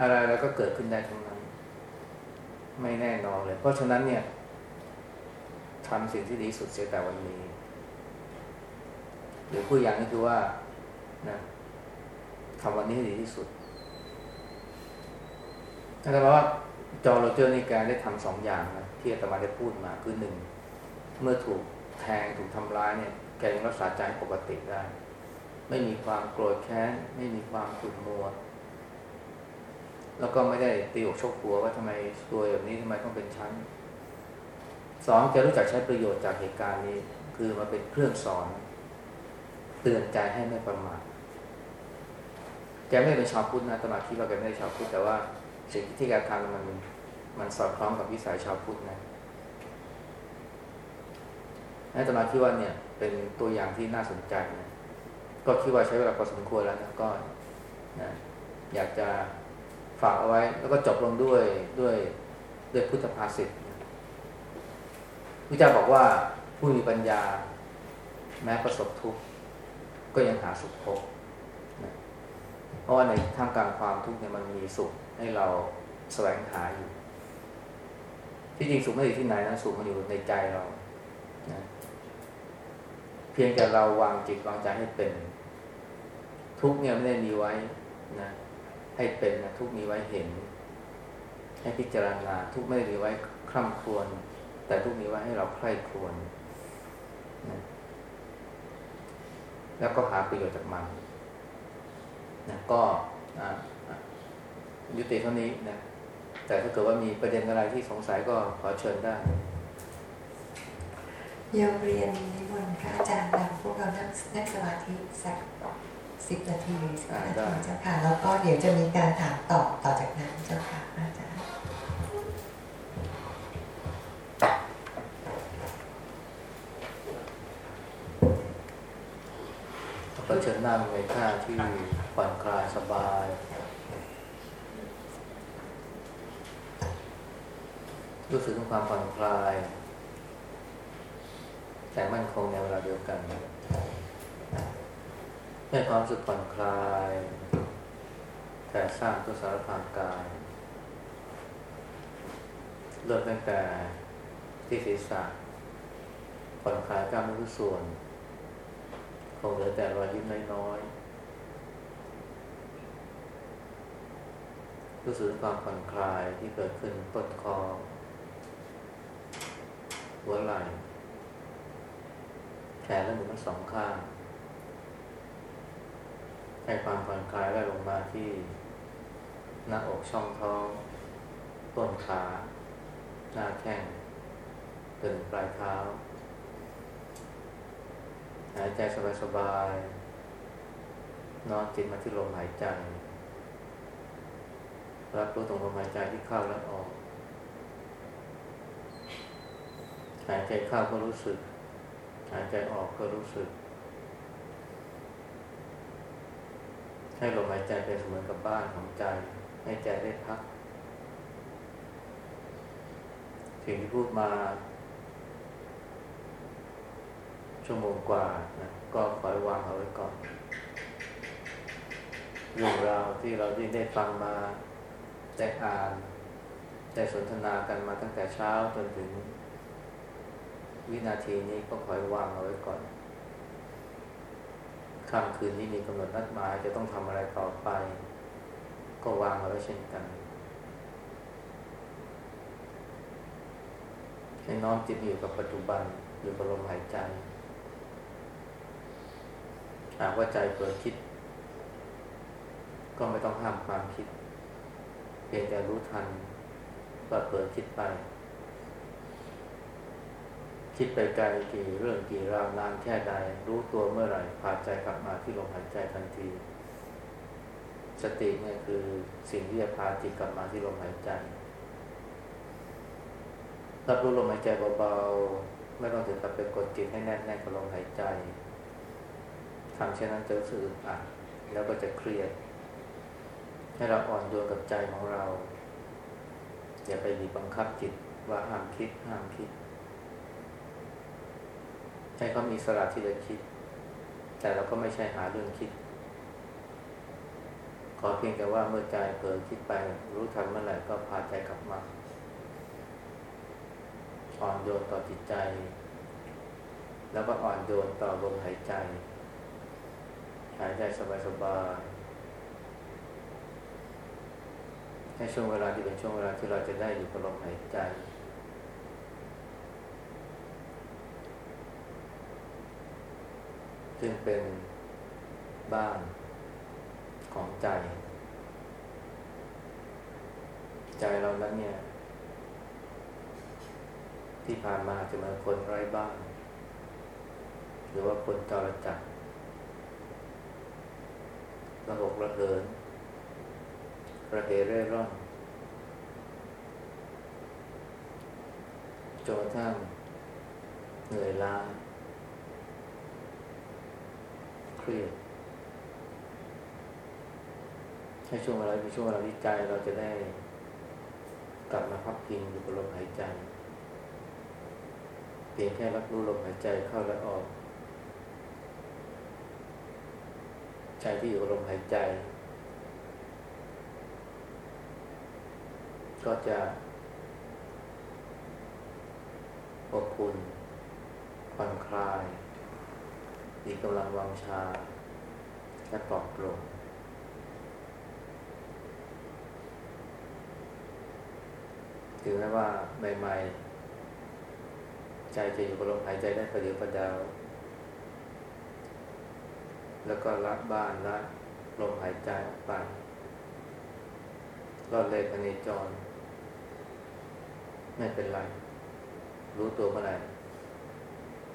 อะไรแล้วก็เกิดขึ้นได้ทั้งนั้น ไม่แน่นอนเลย เพราะฉะนั้นเนี่ยทำสิ่งที่ดีสุดเสียแต่วันนี้ หรือผู้อย่างนี้คือว่านะทำวันนี้ให้ดีที่สุดนั่นแปลว่าจอโรเจอร์นี่แกได้ทำสองอย่างนะที่อาตมาได้พูดมาคือหนึ่งเมื่อถูกแทงถูกทำร้ายเนี่ยแกยังรักษาใจปกติได้ ไม่มีความโกรธแค้น ไม่มีความขุ่นมัว แล้วก็ไม่ได้ตีอกชกหัวว่าทำไมตัวแบบนี้ทำไมต้องเป็นชั้นสองแกรู้จักใช้ประโยชน์จากเหตุการณ์นี้ คือมาเป็นเครื่องสอน เตือนใจให้ไม่ประมาทแกไม่ได้เป็นชาวพุทธนะตมาคิดว่าแกไม่ได้ชาวพุทธแต่ว่าสิ่งที่แกทำมันมันสอดคล้องกับวิสัยชาวพุทธนะอาตมาคิดว่าเนี่ยเป็นตัวอย่างที่น่าสนใจนะก็คิดว่าใช้เวลาพอสมควรแล้วนะก็นะอยากจะ ฝากเอาไว้ แล้วก็จบลงด้วยด้วยด้วยพุทธภาษิตวิจารบอกว่าผู้มีปัญญา แม้ประสบทุกข์ก็ยังหาสุขพบเพราะว่าในท่ามกลางความทุกข์เนี่ยมันมีสุขให้เราแสวงหาอยู่ ที่จริงสุขไม่อยู่ที่ไหนนะสุขมันอยู่ในใจเรานะเพียงแต่เราวางจิตวางใจให้เป็น ทุกเนี่ยไม่ได้มีไว้นะ ให้เป็นนะทุกมีไว้เห็น ให้พิจารณา ทุกไม่ได้มีไว้คร่ำครวญแต่ทุกมีไว้ให้เราใคร่ครวญนะแล้วก็หาประโยชน์จากมันนะก็ยุติเท่านี้นะแต่ถ้าเกิดว่ามีประเด็นอะไรที่สงสัยก็ขอเชิญได้โยมเรียนนิมนต์พระอาจารย์นำพวกเรานั่งนั่งสมาธิสัก สิบนาทีสิบนาทีเจ้าค่ะแล้วก็เดี๋ยวจะมีการถามตอบต่อจากนั้นเจ้าค่ะอาจารย์ก็เชิญนั่งในท่าที่ผ่อนคลายสบายรู้สึกถึงความผ่อนคลาย แต่มั่นคงในเวลาเดียวกัน ให้ความรู้สึกผ่อนคลายแต่สร้างตัวสารพางกายเริ่มตั้งแต่ที่ศีรษะผ่อนคลายกล้ามเนื้อทุกส่วน คงเหลือแต่รอยยิ้มน้อยๆรู้สึกความผ่อนคลายที่เกิดขึ้นต้นคอ หัวไหล่แขนและมือทั้งสองข้าง ให้ความผ่อนคลายไล่ลงมาที่หน้าอกช่องท้องต้นขา หน้าแข้งตึงปลายเท้า หายใจสบายๆนอนจิตมาที่ลมหายใจ รับรู้ตรงลมหายใจที่เข้าและออก หายใจเข้าก็รู้สึก หายใจออกก็รู้สึก ให้ลมหายใจเป็นเสมือนกับบ้านของใจ ให้ใจได้พัก สิ่งที่พูดมา ชั่วโมงกว่านะก็คอยวางเอาไว้ก่อนเรื่องราวที่เราได้ได้ฟังมาได้อ่านได้สนทนากันมาตั้งแต่เช้าจนถึงวินาทีนี้ก็คอยวางเอาไว้ก่อน ค่ำคืนนี้มีกำหนดนัดหมายจะต้องทำอะไรต่อไป ก็วางเอาไว้เช่นกัน ให้น้อมจิตอยู่กับปัจจุบันอยู่กับลมหายใจ หากว่าใจเปิดคิด ก็ไม่ต้องห้ามความคิด เพียงแต่รู้ทันว่าเปิดคิดไป คิดไปไกลกี่เรื่องกี่ราวนานแค่ใด รู้ตัวเมื่อไหร่พาใจกลับมาที่ลมหายใจทันที สติเนี่ยคือสิ่งที่จะพาจิตกลับมาที่ลมหายใจรับรู้ลมหายใจเบาๆไม่ต้องถึงกับไปกดจิตให้แน่นๆกับลมหายใจทำเช่นนั้นจะรู้สึกอึดอัดแล้วก็จะเครียด ให้เราอ่อนโยนกับใจของเรา อย่าไปบีบบังคับจิตว่าห้ามคิดห้ามคิด ให้เขามีสระที่จะคิด แต่เราก็ไม่ใช่หาเรื่องคิด ขอเพียงแต่ว่าเมื่อใจเผลอคิดไป รู้ทันเมื่อไหร่ก็พาใจกลับมาอ่อนโยนต่อจิตใจ แล้วก็อ่อนโยนต่อลมหายใจ หายใจสบายๆให้ช่วงเวลาที่เป็นช่วงเวลาที่เราจะได้อยู่กับลมหายใจ ซึ่งเป็นบ้านของใจ ใจเรานั้นเนี่ย ที่ผ่านมาจะมือนคนไร้บ้าน หรือว่าคนจรจัดระหกระเหินระเหเร่ร่อนจนกระทั่งเหนื่อยล้า เครียดให้ช่วงเวลาเป็นช่วงเวลาวิจัยเราจะได้กลับมาพักพิงอยู่กับลมหายใจเพียงแค่รับรู้ลมหายใจเข้าและออก ใจที่อยู่กับลมหายใจ ก็จะอบอุ่นผ่อนคลาย มีกำลังวังชา และปลอดโปร่งถึงแม้ว่าใหม่ๆ ใจจะอยู่กับลมหายใจได้ประเดี๋ยวประดาวแล้วก็ละบ้านละลมหายใจออกไปรอดเลยพเนจร ไม่เป็นไร รู้ตัวเมื่อไหร่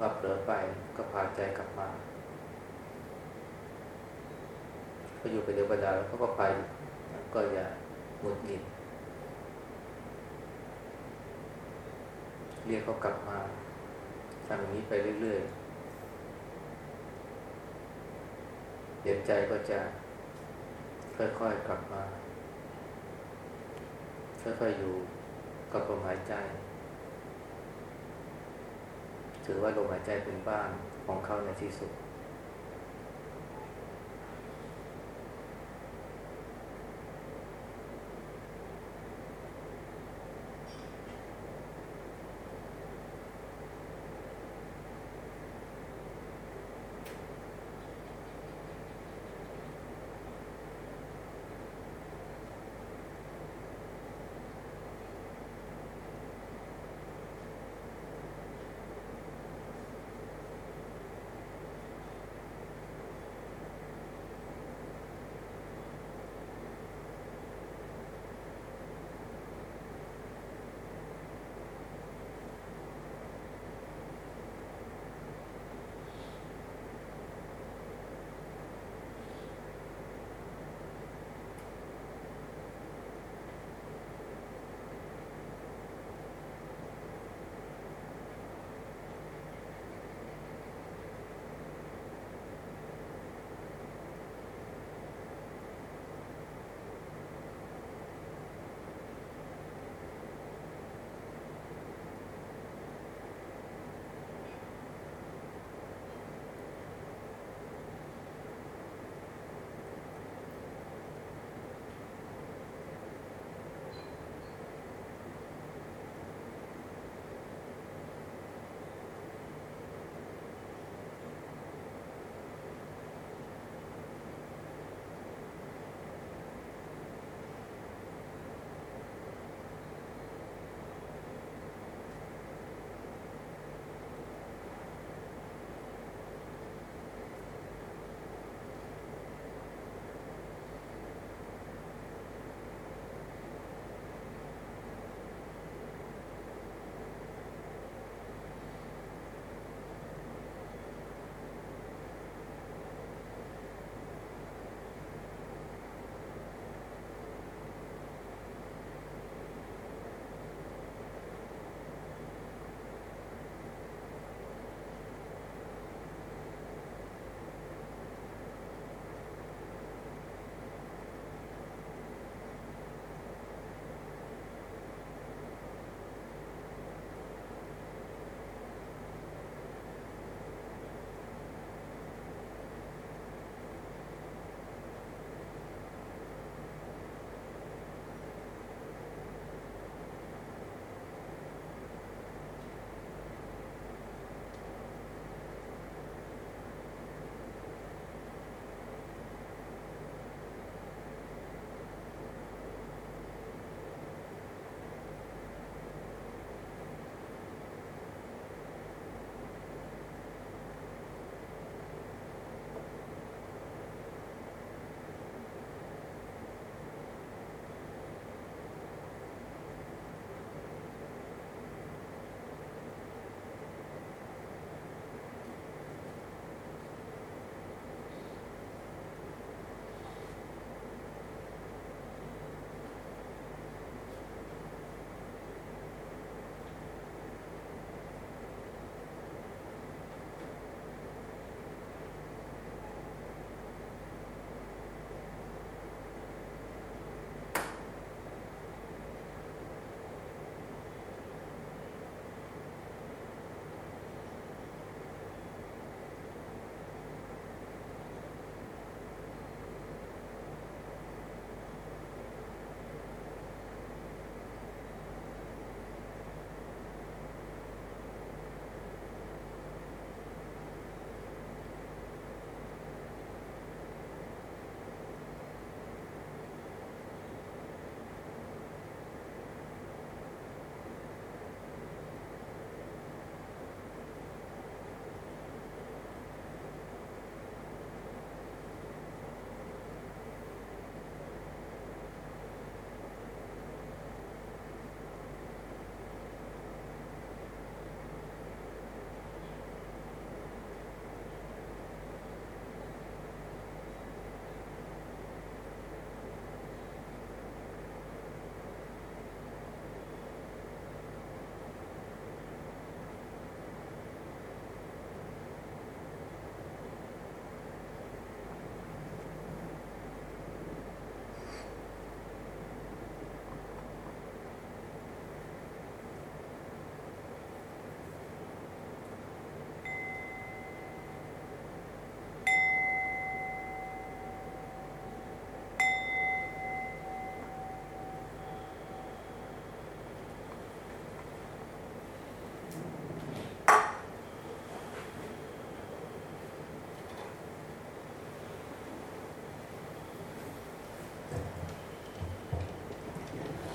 ว่าเผลอไปก็พาใจกลับมาก็อยู่ไปเดี๋ยวประดาแล้วเขาก็ไปก็อย่าหงุดหงิดเรียกเขากลับมาทำอย่างนี้ไปเรื่อยๆเดี๋ยวใจก็จะค่อยๆกลับมาค่อยๆอยู่กับลมหายใจ ถือว่าลมหายใจเป็นบ้านของเขาในที่สุด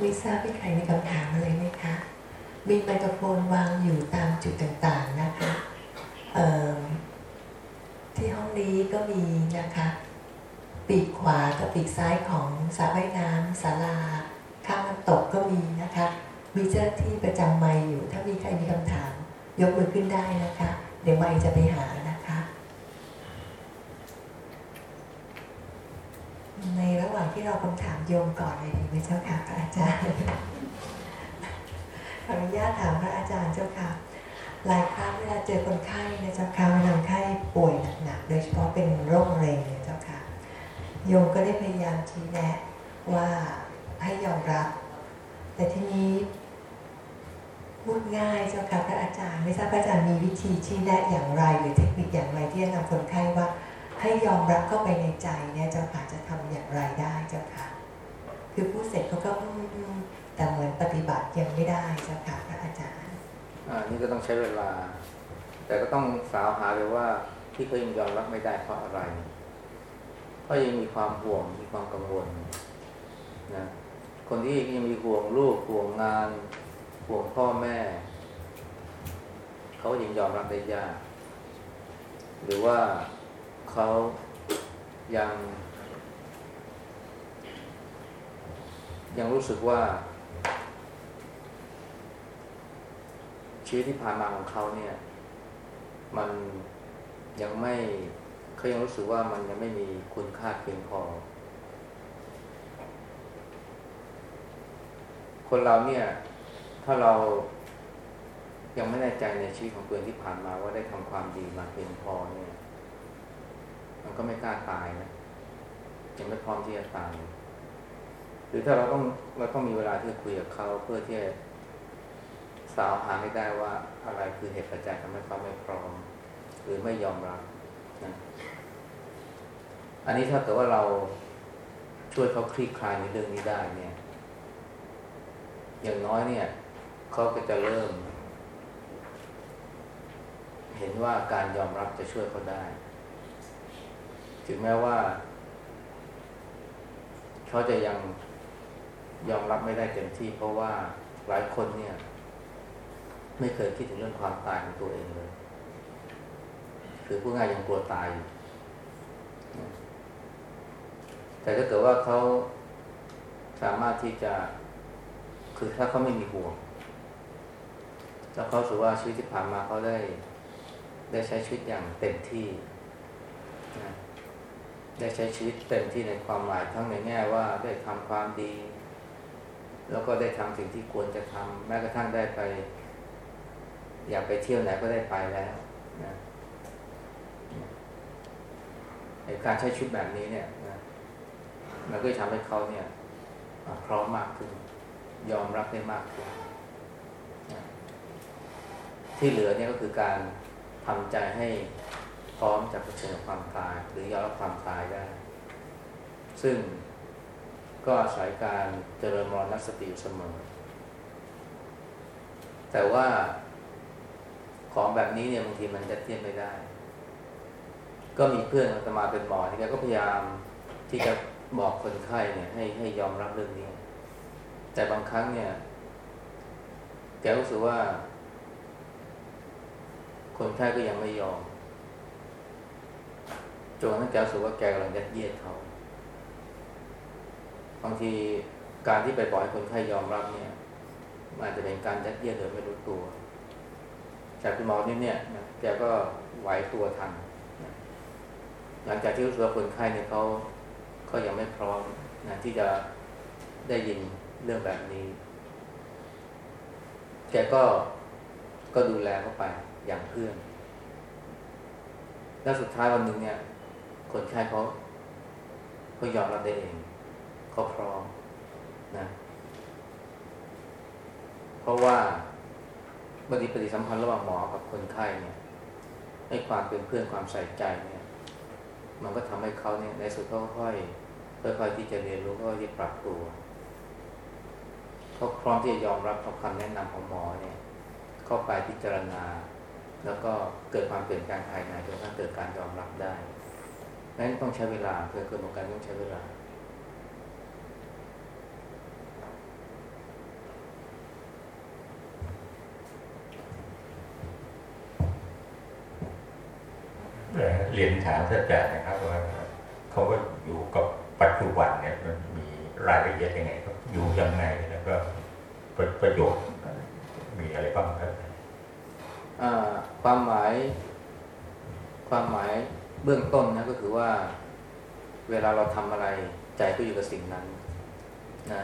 ไม่ทราบพี่ใครมีคำถามอะไรไหมคะมีไมโครโฟนวางอยู่ตามจุดต่างๆนะคะที่ห้องนี้ก็มีนะคะ ปีกขวากับปีกซ้ายของสระว่ายน้ำศาลา ข้างน้ำตกก็มีนะคะ มีเจ้าหน้าที่ประจำไมค์อยู่ ถ้ามีใครมีคำถาม ยกมือขึ้นได้นะคะ เดี๋ยวไมจะไปหานะคะ ในระหว่างที่เราคำถาม โยมก่อนเลยดีไหมเจ้าค่ะพระอาจารย์ขออนุญาตถามพระอาจารย์เจ้าค่ะ หลายครั้งเวลาเจอคนไข้เนี่ยเจ้าค่ะเวลาคนไข้ป่วยหนักๆโดยเฉพาะเป็นโรคมะเร็งเนี่ยเจ้าค่ะโยมก็ได้พยายามชี้แนะว่าให้ยอมรับ แต่ทีนี้พูดง่ายเจ้าค่ะพระอาจารย์ ไม่ทราบพระอาจารย์มีวิธีชี้แนะอย่างไร หรือเทคนิคอย่างไรที่จะนำคนไข้ว่าให้ยอมรับเข้าไปในใจเนี่ยเจ้าค่ะจะทำอย่างไรได้เจ้าค่ะ ขาก็แต่เหมือนปฏิบัติยังไม่ได้เจ้าค่ะพระอาจารย์ อ่านี่ก็ต้องใช้เวลา แต่ก็ต้องสาวหาเลยว่าที่เขายังยอมรับไม่ได้เพราะอะไรเพราะยังมีความห่วงมีความกังวลนะคนที่ยังมีห่วงลูกห่วงงาน ห่วงพ่อแม่ เขายังยอมรับได้ยาก หรือว่าเขายัง ยังรู้สึกว่า ชีวิตที่ผ่านมาของเขาเนี่ย มันยังไม่เขายังรู้สึกว่ามันยังไม่มีคุณค่าเพียงพอ คนเราเนี่ย ถ้าเรายังไม่แน่ใจในชีวิตของตัวเองที่ผ่านมาว่าได้ทำความดีมาเพียงพอเนี่ย มันก็ไม่กล้าตายนะยังไม่พร้อมที่จะตาย รือถ้าเราต้องเราต้องมีเวลาที่คุยกับเขาเพื่อที่จะสาวหาให้ได้ว่าอะไรคือเหตุปัจจัยทำให้เขาไม่พร้อม หรือไม่ยอมรับนะอันนี้ถ้าเกิดว่าเราช่วยเขาคลี่คลายในเรื่องนี้ได้เนี่ย อย่างน้อยเนี่ยเขาก็จะเริ่ม เห็นว่าการยอมรับจะช่วยเขาได้ ถึงแม้ว่า เขาจะยัง ยอมรับไม่ได้เต็มที่ เพราะว่าหลายคนเนี่ย ไม่เคยคิดถึงเรื่องความตายของตัวเองเลย คือผู้ง่ายยังกลัวตายอยู่แต่ถ้าเกิดว่าเขาสามารถที่จะ คือถ้าเขาไม่มีห่วงแล้วเขาสูว่าชีวิตที่ผ่านมาเขาได้ได้ใช้ชีวิตอย่างเต็มที่ได้ใช้ชีวิตเต็มที่ในความหมายทั้งในแง่ว่าได้ทำความดี แล้วก็ได้ทำสิ่งที่ควรจะทำแม้กระทั่งได้ไป อยากไปเที่ยวไหนก็ได้ไปแล้วนะในการใช้ชีวิตแบบนี้เนี่ยนะมันก็จะทำให้เขาเนี่ยพร้อมมากขึ้น ยอมรับได้มากขึ้นนะที่เหลือเนี่ยก็คือการทำใจให้พร้อมจะเผชิญกับความตาย หรือยอมรับความตายได้ ซึ่ง ก็อาศัยการเจริญมรณสติอยู่เสมอ แต่ว่าของแบบนี้เนี่ยบางทีมันจะเทียบไม่ได้ ก็มีเพื่อนอาตมาเป็นหมอที่แกก็พยายามที่จะบอกคนไข้เนี่ย ให้ให้ยอมรับเรื่องนี้ แต่บางครั้งเนี่ย แกรู้สึกว่า คนไข้ก็ยังไม่ยอมจนทั่งแกรู้สึกว่าแกกำลังยัดเยียดเขา บางทีการที่ไปบอกให้คนไข้ยอมรับเนี่ยมันอาจจะเป็นการยัดเยียดโดยไม่รู้ตัวจากคุณหมอนี่เนี่ยแกก็ไหวตัวทันหลังจากที่รู้สึกว่าคนไข้เนี่ยเขาเขายังไม่พร้อมนะที่จะได้ยินเรื่องแบบนี้ แกก็ก็ดูแลเขาไปอย่างเพื่อน แล้วสุดท้ายวันหนึ่งเนี่ย คนไข้เขาเขายอมรับได้เอง เขาพร้อมนะเพราะว่าปฏิปฏิสัมพันธ์ระหว่างหมอกับคนไข้เนี่ยให้ความเป็นเพื่อนความใส่ใจเนี่ย มันก็ทำให้เขาเนี่ยในสุดเขาค่อยค่อยๆที่จะเรียนรู้ค่อยๆที่ปรับตัวเขาพร้อมที่จะยอมรับคำแนะนำของหมอเนี่ย เข้าไปพิจารณา แล้วก็เกิดความเปลี่ยนแปลงภายในจนกระทั่งเกิดการยอมรับได้นั้นต้องใช้เวลาเพื่อเกิดขอการต้องใช้เวลา เรียนถามท่านอาจารย์นะครับว่าเขาก็อยู่กับปัจจุบันเนี่ยมันมีรายละเอียดยังไงครับอยู่ยังไงแล้วก็ประโยชน์มีอะไรบ้างครับความหมาย ความหมายเบื้องต้นนะก็คือว่า เวลาเราทำอะไรใจก็อยู่กับสิ่งนั้นนะ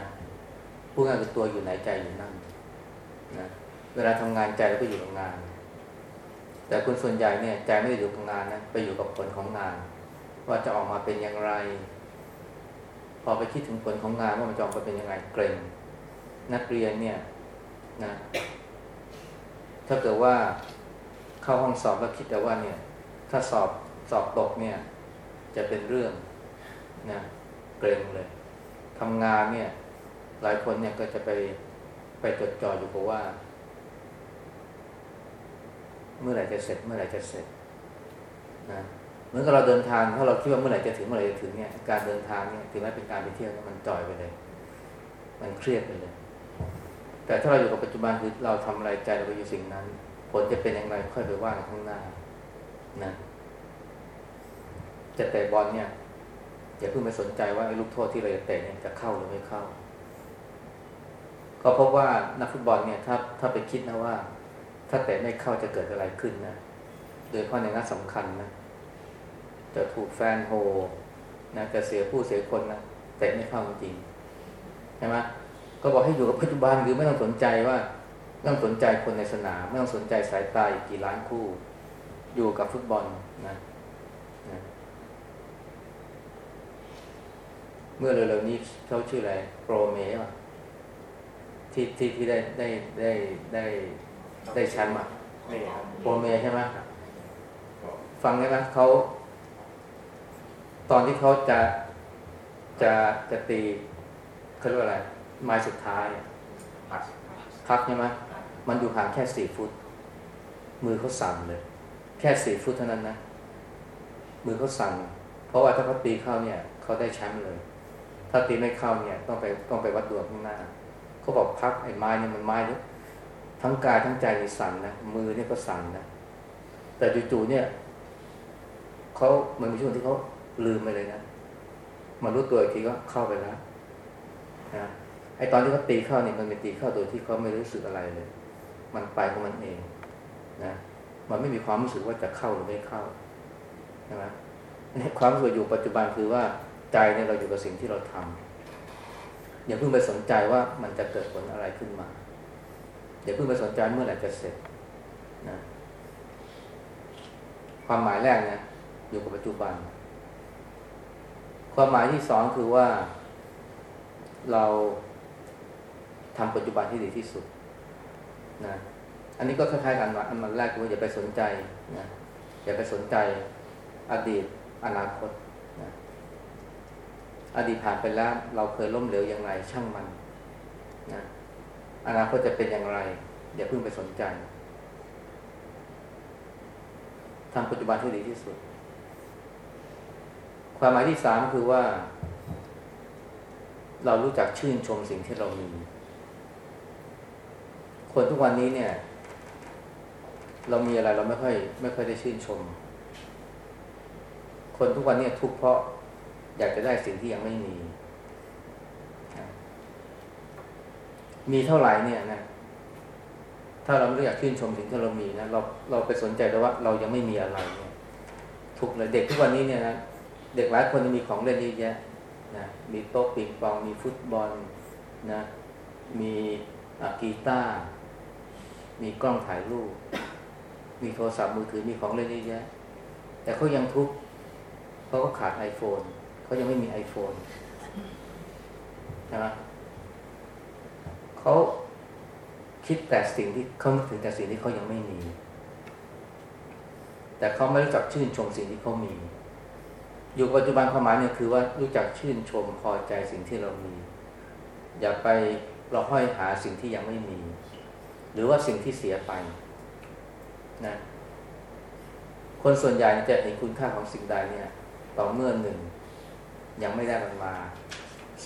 พูดง่ายคือตัวอยู่ไหนใจอยู่นั่นนะเวลาทำงานใจเราก็อยู่กับงาน แต่คนส่วนใหญ่เนี่ยใจไม่ได้อยู่กับงานนะไปอยู่กับผลของงาน ว่าจะออกมาเป็นอย่างไร พอไปคิดถึงผลของงานว่ามันจะออกมาเป็นยังไงเกรงนักเรียนเนี่ยนะถ้าเกิดว่าเข้าห้องสอบแล้วคิดแต่ว่าเนี่ย ถ้าสอบสอบตกเนี่ย จะเป็นเรื่องนะเกรงเลยทำงานเนี่ย หลายคนเนี่ยก็จะไปไปจดจ่ออยู่กับว่า เมื่อไหร่จะเสร็จ เมื่อไหร่จะเสร็จนะเหมือนกับเราเดินทางถ้าเราคิดว่าเมื่อไหร่จะถึงเมื่อไหร่จะถึงเนี่ยการเดินทางเนี่ยถึงแม้เป็นการไปเที่ยวมันจ่อยไปเลย มันเครียดไปเลย แต่ถ้าเราอยู่กับปัจจุบันคือเราทำอะไรใจเราไปอยู่สิ่งนั้น ผลจะเป็นอย่างไรค่อยไปว่ากันข้างหน้านะจะเตะบอลเนี่ยอย่าเพิ่งไปสนใจว่าไอ้ลูกโทษที่เราจะเตะเนี่ยจะเข้าหรือไม่เข้า ก็พบว่านักฟุตบอลเนี่ยถ้าถ้าไปคิดนะว่า ถ้าเตะไม่เข้าจะเกิดอะไรขึ้นนะ โดยเฉพาะในนัดสำคัญนะ จะถูกแฟนโฮนะจะเสียผู้เสียคนนะเตะไม่เข้าจริงใช่ไหมก็บอกให้อยู่กับปัจจุบันคือไม่ต้องสนใจว่าไม่ต้องสนใจคนในสนามไม่ต้องสนใจสายตาอีกกี่ล้านคู่ อยู่กับฟุตบอลนะนะเมื่อเร็วๆนี้เขาชื่ออะไรโปรเมย์ป่ะที่ที่ที่ได้ได้ได้ได้ ได้แชมป์อะโปรเมย์ใช่ไหมฟังได้ไหมเขาตอนที่เขาจะจะจะตีเขาเรียกว่าอะไรไม้สุดท้ายอะพักใช่ไหมมันอยู่ห่างแค่สี่ฟุต มือเขาสั่นเลย แค่สี่ฟุตเท่านั้นนะ มือเขาสั่นเพราะว่าถ้าเขาตีเข้าเนี่ยเขาได้แชมป์เลย ถ้าตีไม่เข้าเนี่ย ต้องไปต้องไปวัดดวงข้างหน้าเขาบอกพักไอ้ไม้เนี่ยมันไม้เนี่ย ทั้งกายทั้งใจสั่นนะมือเนี่ยก็สั่นนะแต่จู่ๆเนี่ยเขามันมีช่วงที่เขาลืมไปเลยนะมารู้ตัวอีกทีก็เข้าไปแล้วนะไอตอนที่เขาตีเข้าเนี่ยมันเป็นตีเข้าโดยที่เขาไม่รู้สึกอะไรเลย มันไปของมันเองนะมันไม่มีความรู้สึกว่าจะเข้าหรือไม่เข้าใช่ไหมนี่ความรู้สึกอยู่ปัจจุบันคือว่าใจเนี่ยเราอยู่กับสิ่งที่เราทำอย่าเพิ่งไปสนใจว่ามันจะเกิดผลอะไรขึ้นมา อย่าเพิ่งไปสนใจเมื่อไหร่จะเสร็จนะความหมายแรกนะอยู่กับปัจจุบัน ความหมายที่สองคือว่า เราทำปัจจุบันที่ดีที่สุดนะอันนี้ก็คล้ายๆกันว่าอันมันแรกคืออย่าไปสนใจนะอย่าไปสนใจอดีตอนาคตนะอดีตผ่านไปแล้ว เราเคยล้มเหลวอย่างไรช่างมันนะ อนาคตจะเป็นอย่างไร อย่าเพิ่งไปสนใจทำปัจจุบันที่ดีที่สุด ความหมายที่สามคือว่า เรารู้จักชื่นชมสิ่งที่เรามี คนทุกวันนี้เนี่ย เรามีอะไรเราไม่ค่อย ไม่ค่อยได้ชื่นชม คนทุกวันนี่ยทุกเพราะอยากจะได้สิ่งที่ยังไม่มี มีเท่าไหร่เนี่ยนะถ้าเราไม่รู้อยากชื่นชมสิ่งที่เรามีนะเราเราไปสนใจแต่ว่าเรายังไม่มีอะไรเนี่ยถูกเลยเด็กทุกวันนี้เนี่ยนะเด็กหลายคนมีของเล่นเยอะแยะนะมีโต๊ะปิงปองมีฟุตบอลนะมีกีตาร์มีกล้องถ่ายรูป มีโทรศัพท์มือถือมีของเล่นเยอะแยะแต่เขายังทุกข์เพราะเขาขาดไอโฟนเขายังไม่มีไอโฟนนะ เขาคิดแต่สิ่งที่เขาถึงแต่สิ่งที่เขายังไม่มี แต่เขาไม่รู้จักชื่นชมสิ่งที่เขามี อยู่ปัจจุบันความหมายเนี่ยคือว่ารู้จักชื่นชมพอใจสิ่งที่เรามี อย่าไปเราห้อยหาสิ่งที่ยังไม่มี หรือว่าสิ่งที่เสียไปนะคนส่วนใหญ่จะเห็นคุณค่าของสิ่งใดเนี่ย ต่อเมื่อหนึ่งยังไม่ได้มันมา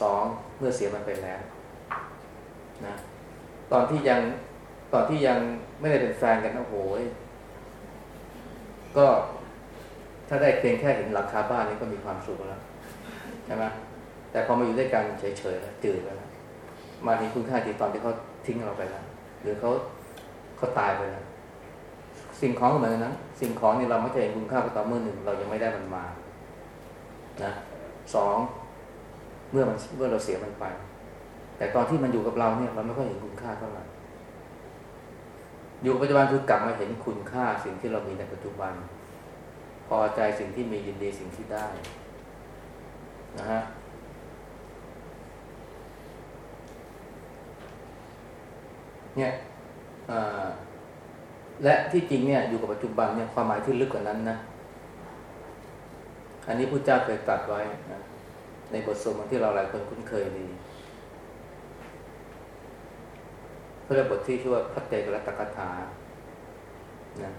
สองเมื่อเสียมันไปแล้ว นะตอนที่ยังตอนที่ยังไม่ได้เป็นแฟนกันโอ้โหก็ถ้าได้เพียงแค่เห็นหลังคาบ้านนี้ก็มีความสุขแล้วใช่ไหมแต่พอมาอยู่ด้วยกันเฉยๆแล้วจืดแล้วมาเห็นคุณค่าที่ตอนที่เขาทิ้งเราไปแล้วหรือเขาเขาตายไปแล้วสิ่งของเหมือนกันนะสิ่งของนี่เราไม่จะเห็นคุณค่าก็ต่อเมื่อหนึ่งเรายังไม่ได้มันมานะสองเมื่อมันเมื่อเราเสียมันไป แต่ตอนที่มันอยู่กับเราเนี่ยเราไม่ค่อยเห็นคุณค่าเท่าไหร่อยู่ปัจจุบันคือกลับมาเห็นคุณค่าสิ่งที่เรามีในปัจจุบัน พอใจสิ่งที่มียินดีสิ่งที่ได้นะฮะเนี่ยและที่จริงเนี่ยอยู่กับปัจจุบันเนี่ยความหมายที่ลึกกว่านั้นนะ อันนี้พระเจ้าเคยตรัสไว้นะในบทสวดที่เราหลายคนคุ้นเคยดี เพื่อบทที่ชื่อว่าพระเตกรัตกถานะ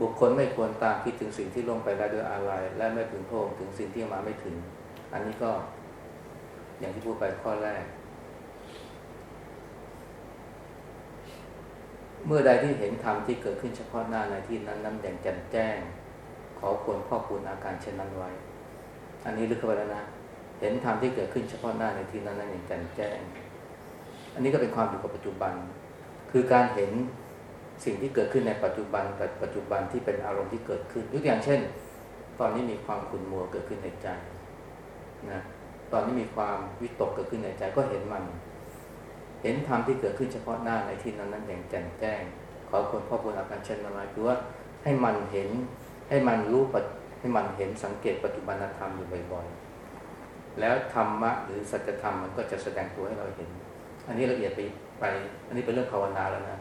บุคคลไม่ควรตามคิดถึงสิ่งที่ล่วงไปแล้วด้วยอะไร และไม่ถึงโทษถึงสิ่งที่มาไม่ถึง อันนี้ก็อย่างที่พูดไปข้อแรก เมื่อใดที่เห็นธรรมที่เกิดขึ้นเฉพาะหน้าในที่นั้นนั้นอย่างแจ่มแจ้ง ขอควรพ่อคูณอาการเช่นนั้นไว้ อันนี้ลึกเข้าไปแล้วนะ เห็นธรรมที่เกิดขึ้นเฉพาะหน้าในที่นั้นนั้นอย่างแจ่มแจ้ง อันนี้ก็เป็นความอยู่กับปัจจุบัน คือการเห็นสิ่งที่เกิดขึ้นในปัจจุบันกับปัจจุบันที่เป็นอารมณ์ที่เกิดขึ้นยกอย่างเช่น ตอนนี้มีความขุ่นมัวเกิดขึ้นในใจนะตอนนี้มีความวิตกเกิดขึ้นในใจก็เห็นมัน เห็นธรรมที่เกิดขึ้นเฉพาะหน้าในที่นั้นนั้นอย่างแจ่มแจ้ง ขอคนพ่อควรอาการเช่นอะไรคือว่าให้มันเห็นให้มันรู้ให้มันเห็นสังเกตปัจจุบันธรรมอยู่บ่อยๆแล้วธรรมะหรือสัจธรรมมันก็จะแสดงตัวให้เราเห็น อันนี้ละเอียดไปไป อันนี้เป็นเรื่องภาวนาแล้วนะ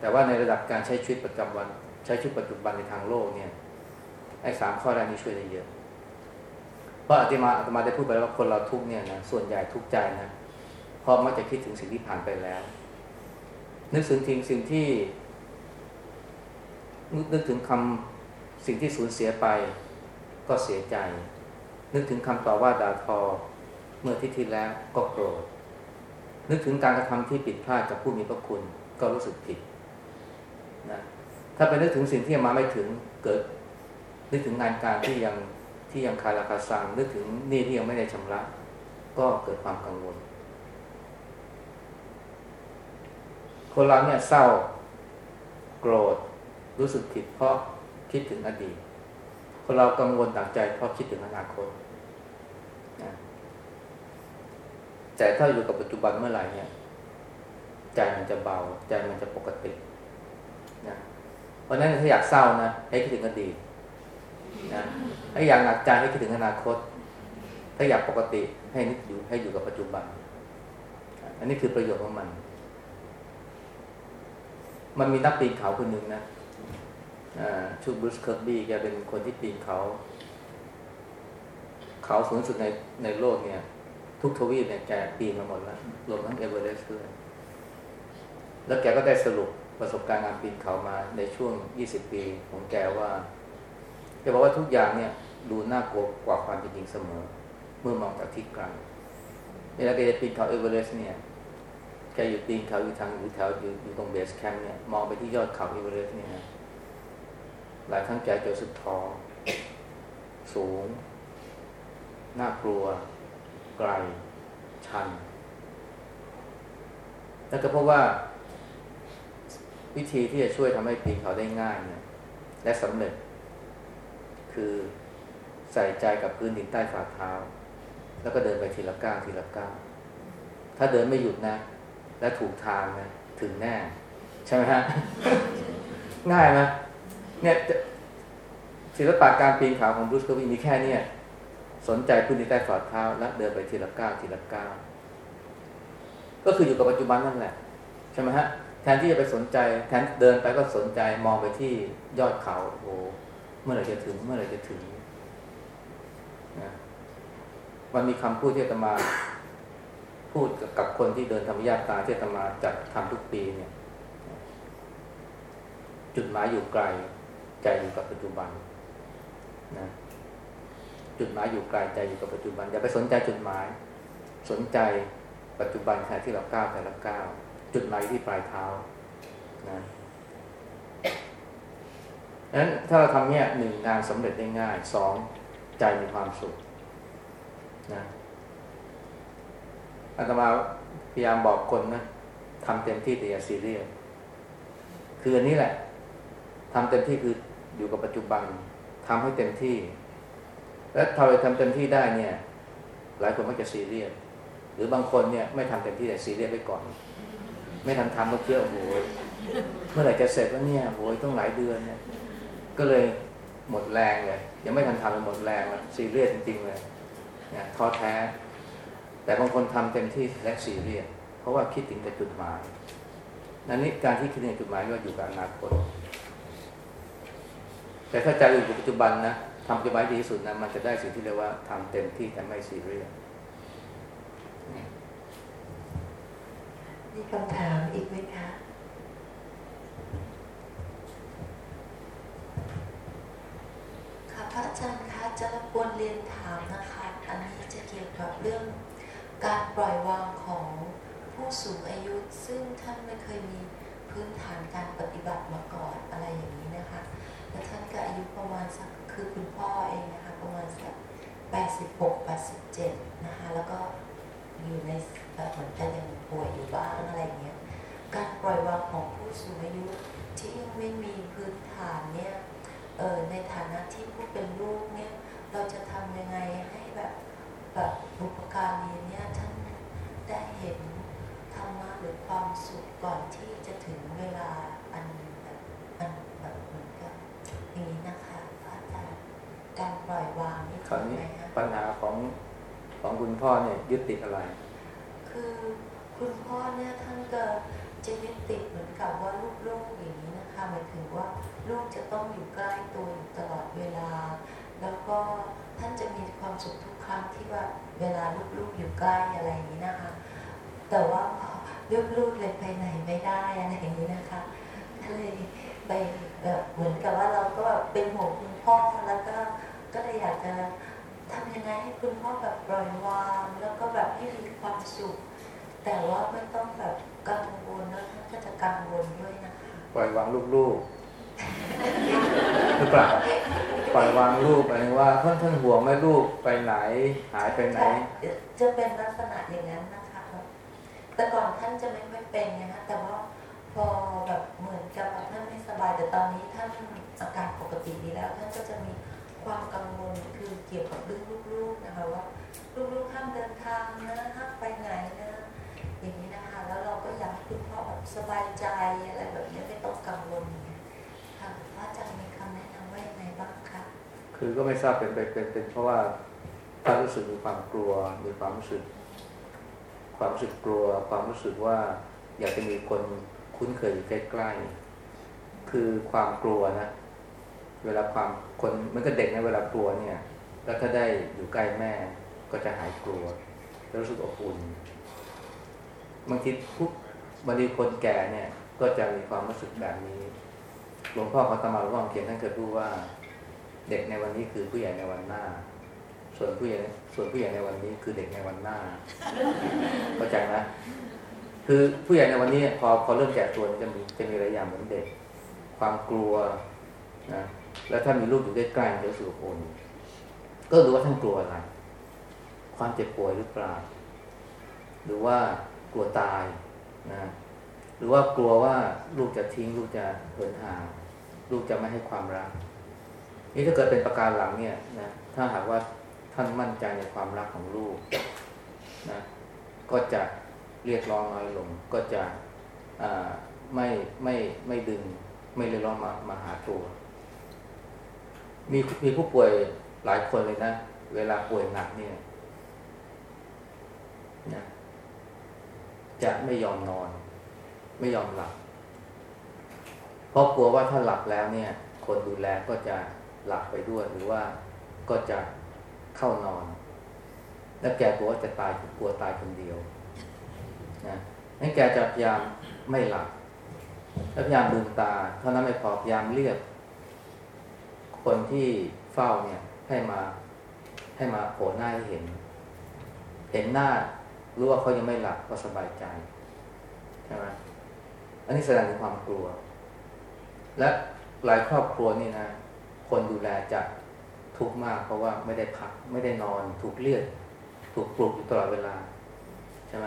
แต่ว่าในระดับการใช้ชีวิตประจำวัน ใช้ชีวิตปัจจุบันในทางโลกเนี่ยไอ้สามข้อแรกนี้ช่วยได้เยอะ เพราะอาตมาอาตมาได้พูดไปแล้วว่าคนเราทุกเนี่ยนะส่วนใหญ่ทุกใจนะเพราะมักจะคิดถึงสิ่งที่ผ่านไปแล้ว นึกถึงทิ้งสิ่งที่นึกถึงคำสิ่งที่สูญเสียไป ก็เสียใจ นึกถึงคำต่อว่าด่าทอเมื่อที่ที่แล้วก็โกรธ นึกถึงการกระทำที่ผิดพลาดกับผู้มีพระคุณก็รู้สึกผิดนะถ้าไปนึกถึงสิ่งที่ยังมาไม่ถึงเกิด นึกถึงงานการที่ยังที่ยังคาราคาซังนึกถึงหนี้ที่ยังไม่ได้ชำระ ก็เกิดความกังวล คนเราเนี่ยเศร้า โกรธ รู้สึกผิดเพราะคิดถึงอดีต คนเรากังวลต่างใจเพราะคิดถึงอนาคตนะ แต่ถ้าอยู่กับปัจจุบันเมื่อไหร่เนี่ยใจมันจะเบา ใจมันจะปกตินะเพราะนั้นถ้าอยากเศร้านะให้คิดถึงอดีตนะถ้าอยากหนักใจให้คิดถึงอนาคต ถ้าอยากปกติให้นึกอยู่ให้อยู่กับปัจจุบัน อันนี้คือประโยชน์ของมัน มันมีนักปีนเขาคนหนึ่งนะชื่อบรูซเคอร์บบี้แกเป็นคนที่ปีนเขา เขาสูงสุดในในโลกเนี่ย ทุกทวีปเนี่ยแกปีนมาหมดแล้วรวมทั้งเอเวอเรสต์ด้วยแล้วแกก็ได้สรุปประสบการณ์การปีนเขามาในช่วง 20 ปีของแกว่าแกบอกว่าทุกอย่างเนี่ย ดูน่ากลัวกว่าความเป็นจริงเสมอ เมื่อมองจากที่ไกลเวลาแกจะปีนเขาเอเวอเรสต์เนี่ยแกอยู่ปีนเขาอยู่ทางอยู่แถวอยู่อยู่ตรง base camp เนี่ยมองไปที่ยอดเขาเอเวอเรสต์เนี่ยนะหลายครั้งแกจะรู้สึกท้อสูง น่ากลัว ไกลชัน แล้วก็เพราะว่า วิธีที่จะช่วยทำให้ปีนเขาได้ง่ายเนี่ยและสำเร็จ คือใส่ใจกับพื้นดินใต้ฝ่าเท้า แล้วก็เดินไปทีละก้าวทีละก้าวถ้าเดินไม่หยุดนะ และถูกทางนะถึงแน่ ใช่ไหมฮะ ง่ายไหมเนี่ยศิลปะการปีนเขาของบรูซเคอร์วีมีแค่เนี้ สนใจพื้นดินใต้ฝ่าเท้าและเดินไปทีละก้าวทีละก้าวก็คืออยู่กับปัจจุบันนั่นแหละใช่ไหมฮะแทนที่จะไปสนใจแทนเดินไปก็สนใจมองไปที่ยอดเขาโอ้เมื่อไหร่จะถึง เมื่อไหร่จะถึงนะมันมีคำพูดที่ตมาพูดกับคนที่เดินธรรมยาตาที่ตมาจัดทำทุกปีเนี่ย จุดหมายอยู่ไกลใจอยู่กับปัจจุบันนะ จุดหมายอยู่ไกลใจอยู่กับปัจจุบันอย่าไปสนใจจุดหมาย สนใจปัจจุบันแค่ที่เราก้าวแต่ละก้าวจุดหมายที่ปลายเท้านะนั้นถ้าเราทำเนี่ยหนึ่งงานสำเร็จได้ง่ายสองใจมีความสุขนะอาตมาพยายามบอกคนนะทำเต็มที่แต่อย่าซีเรียสคืออันนี้แหละทำเต็มที่คืออยู่กับปัจจุบันทำให้เต็มที่ และถ้าเราทำเต็มที่ได้เนี่ย หลายคนก็จะซีเรียสหรือบางคนเนี่ยไม่ทำเต็มที่แต่ซีเรียสไปก่อน ไม่ทันทำก็เที่ยวโอยเมื่อไหร่จะเสร็จแล้วเนี่ยโอยต้องหลายเดือนเนี่ย ก็เลยหมดแรงเลยยังไม่ทันทำเลยหมดแรงแล้วซีเรียสจริงๆเลยเนี่ยท้อแท้ แต่บางคนทำเต็มที่และซีเรียสเพราะว่าคิดถึงแต่จุดหมายนั่นนี่การที่คิดถึงจุดหมายว่าอยู่กับอนาคตแต่ถ้าใจอยู่กับปัจจุบันนะ ทำปัจจุบันดีที่สุดนะมันจะได้สิ่งที่เรียกว่าทำเต็มที่แต่ไม่ซีเรียสมีคำถามอีกไหมคะค่ะพระอาจารย์คะจะรบกวนเรียนถามนะคะ อันนี้จะเกี่ยวกับเรื่อง การปล่อยวางของผู้สูงอายุ ซึ่งท่านไม่เคยมีพื้นฐานการปฏิบัติมาก่อนอะไรอย่างนี้นะคะ และท่านก็อายุประมาณสัก คือคุณพ่อเองนะคะประมาณสัก86 87นะคะแล้วก็อยู่ในแบบเหมือนกันยังป่วยอยู่บ้างอะไรเงี้ยการปล่อยวางของผู้สูงอายุที่ยังไม่มีพื้นฐานเนี่ยเออในฐานะที่ผู้เป็นลูกเนี่ยเราจะทำยังไงให้แบบแบบบุปการีเนี่ยท่านได้เห็นธรรมะหรือความสุขก่อนที่จะถึงเวลาอันแบบอันแบบเหมือนกับอย่างนี้นะคะพระอาจารย์ การปล่อยวางนี่คราวทำนี้ไงคะปัญหาของของคุณพ่อเนี่ยยึดติดอะไร คือคุณพ่อเนี่ยท่านก็จะยึดติดเหมือนกับว่าลูกๆอย่างนี้นะคะหมายถึงว่าลูกจะต้องอยู่ใกล้ตัวอยู่ตลอดเวลา แล้วก็ท่านจะมีความสุขทุกครั้งที่ว่าเวลาลูกๆอยู่ใกล้อะไรอย่างนี้นะคะ แต่ว่าพอลูกๆเลยไปไหนไม่ได้อะไรอย่างนี้นะคะก็เลย ไปแบบเหมือนกับว่าเราก็แบบเป็นห่วงคุณพ่อแล้วก็ก็เลยอยากจะทำยังไงให้คุณพ่อแบบปล่อยวาง แล้วก็แบบให้มีความสุข แต่ว่าไม่ต้องแบบกังวลแล้วท่านก็จะกังวลด้วยนะคะปล่อยวางลูกๆหรือเปล่าปล่อยวางลูกหมายถึงว่าท่านท่านห่วงไหม่ลูกไปไหนหายไปไหนใช่จะเป็นลักษณะอย่างนั้นนะคะแบบแต่ก่อนท่านจะไม่ไม่เป็นไงคะแต่ว่า พอแบบเหมือนกับท่านไม่สบายแต่ตอนนี้ท่านอาการปกติดีแล้วท่านก็จะมีความกังวลคือเกี่ยวกับเรื่องลูกๆนะคะว่าลูกๆห้ามเดินทางนะห้ามไปไหนนะอย่างนี้นะคะ แล้วเราก็อยากให้คุณพ่อแบบสบายใจอะไรแบบนี้ไม่ต้องกังวลอย่ค่ะพระอาจารย์มีคำแนะนำว่ายังไงบ้างคะคือก็ไม่ทราบเป็นเป็นเป็นเป็นเพราะว่าท่านรู้สึกมีความกลัวมีความรู้สึก ความรู้สึกกลัว ความรู้สึกว่าอยากจะมีคน คุ้นเคยอยู่ใกล้ๆคือความกลัวนะ เวลาความคนมันก็เด็กในะเวลากลัวเนี่ย แล้วถ้าได้อยู่ใกล้แม่ก็จะหายกลัวแล้วรู้สึกอบอุ่นบางทีผู้บางทีคนแก่เนี่ย ก็จะมีความรู้สึกแบบนี้หลวงพ่อเขาตมาหลวงพ่อเขียนท่านเคยพูดว่า เด็กในวันนี้คือผู้ใหญ่ในวันหน้า ส่วนผู้ใหญ่ส่วนผู้ใหญ่ในวันนี้คือเด็กในวันหน้าเข้าใจไหม คือผู้ใหญ่ในวันนี้พอพอเริ่มแก่ตัวจะมีจะมีหลายอย่างเหมือนเด็ก ความกลัวนะแล้วถ้ามีลูกอยู่ใกล้ๆจะรู้สึกอบอุ่นก็รู้ว่าท่านกลัวอะไร ความเจ็บป่วยหรือเปล่า หรือว่ากลัวตายนะหรือว่ากลัวว่าลูกจะทิ้ง ลูกจะเหินห่างลูกจะไม่ให้ความรัก นี่ถ้าเกิดเป็นประการหลังเนี่ยนะถ้าหากว่าท่านมั่นใจในความรักของลูกนะก็จะ เรียกร้องน้อยลงก็จะไม่ไม่ไม่ดึงไม่เรียกร้องมามาหาตัว มีมีผู้ป่วยหลายคนเลยนะ เวลาป่วยหนักเนี่ยนะจะไม่ยอมนอน ไม่ยอมหลับ เพราะกลัวว่าถ้าหลับแล้วเนี่ย คนดูแลก็จะหลับไปด้วยหรือว่าก็จะเข้านอน แล้วแกกลัวว่าจะตายกลัวตายคนเดียว นะงั้นแกจะพยายามไม่หลับพยายามลืมตา เท่านั้นไม่พอพยายามเรียก คนที่เฝ้าเนี่ยให้มาให้มาโผล่หน้าให้เห็น เห็นหน้ารู้ว่าเขายังไม่หลับก็สบายใจใช่ไหมอันนี้แสดงถึงความกลัว และหลายครอบครัวนี่นะ คนดูแลจะทุกข์มาก เพราะว่าไม่ได้พัก ไม่ได้นอน ถูกเลียดถูกปลุกอยู่ตลอดเวลาใช่ไหม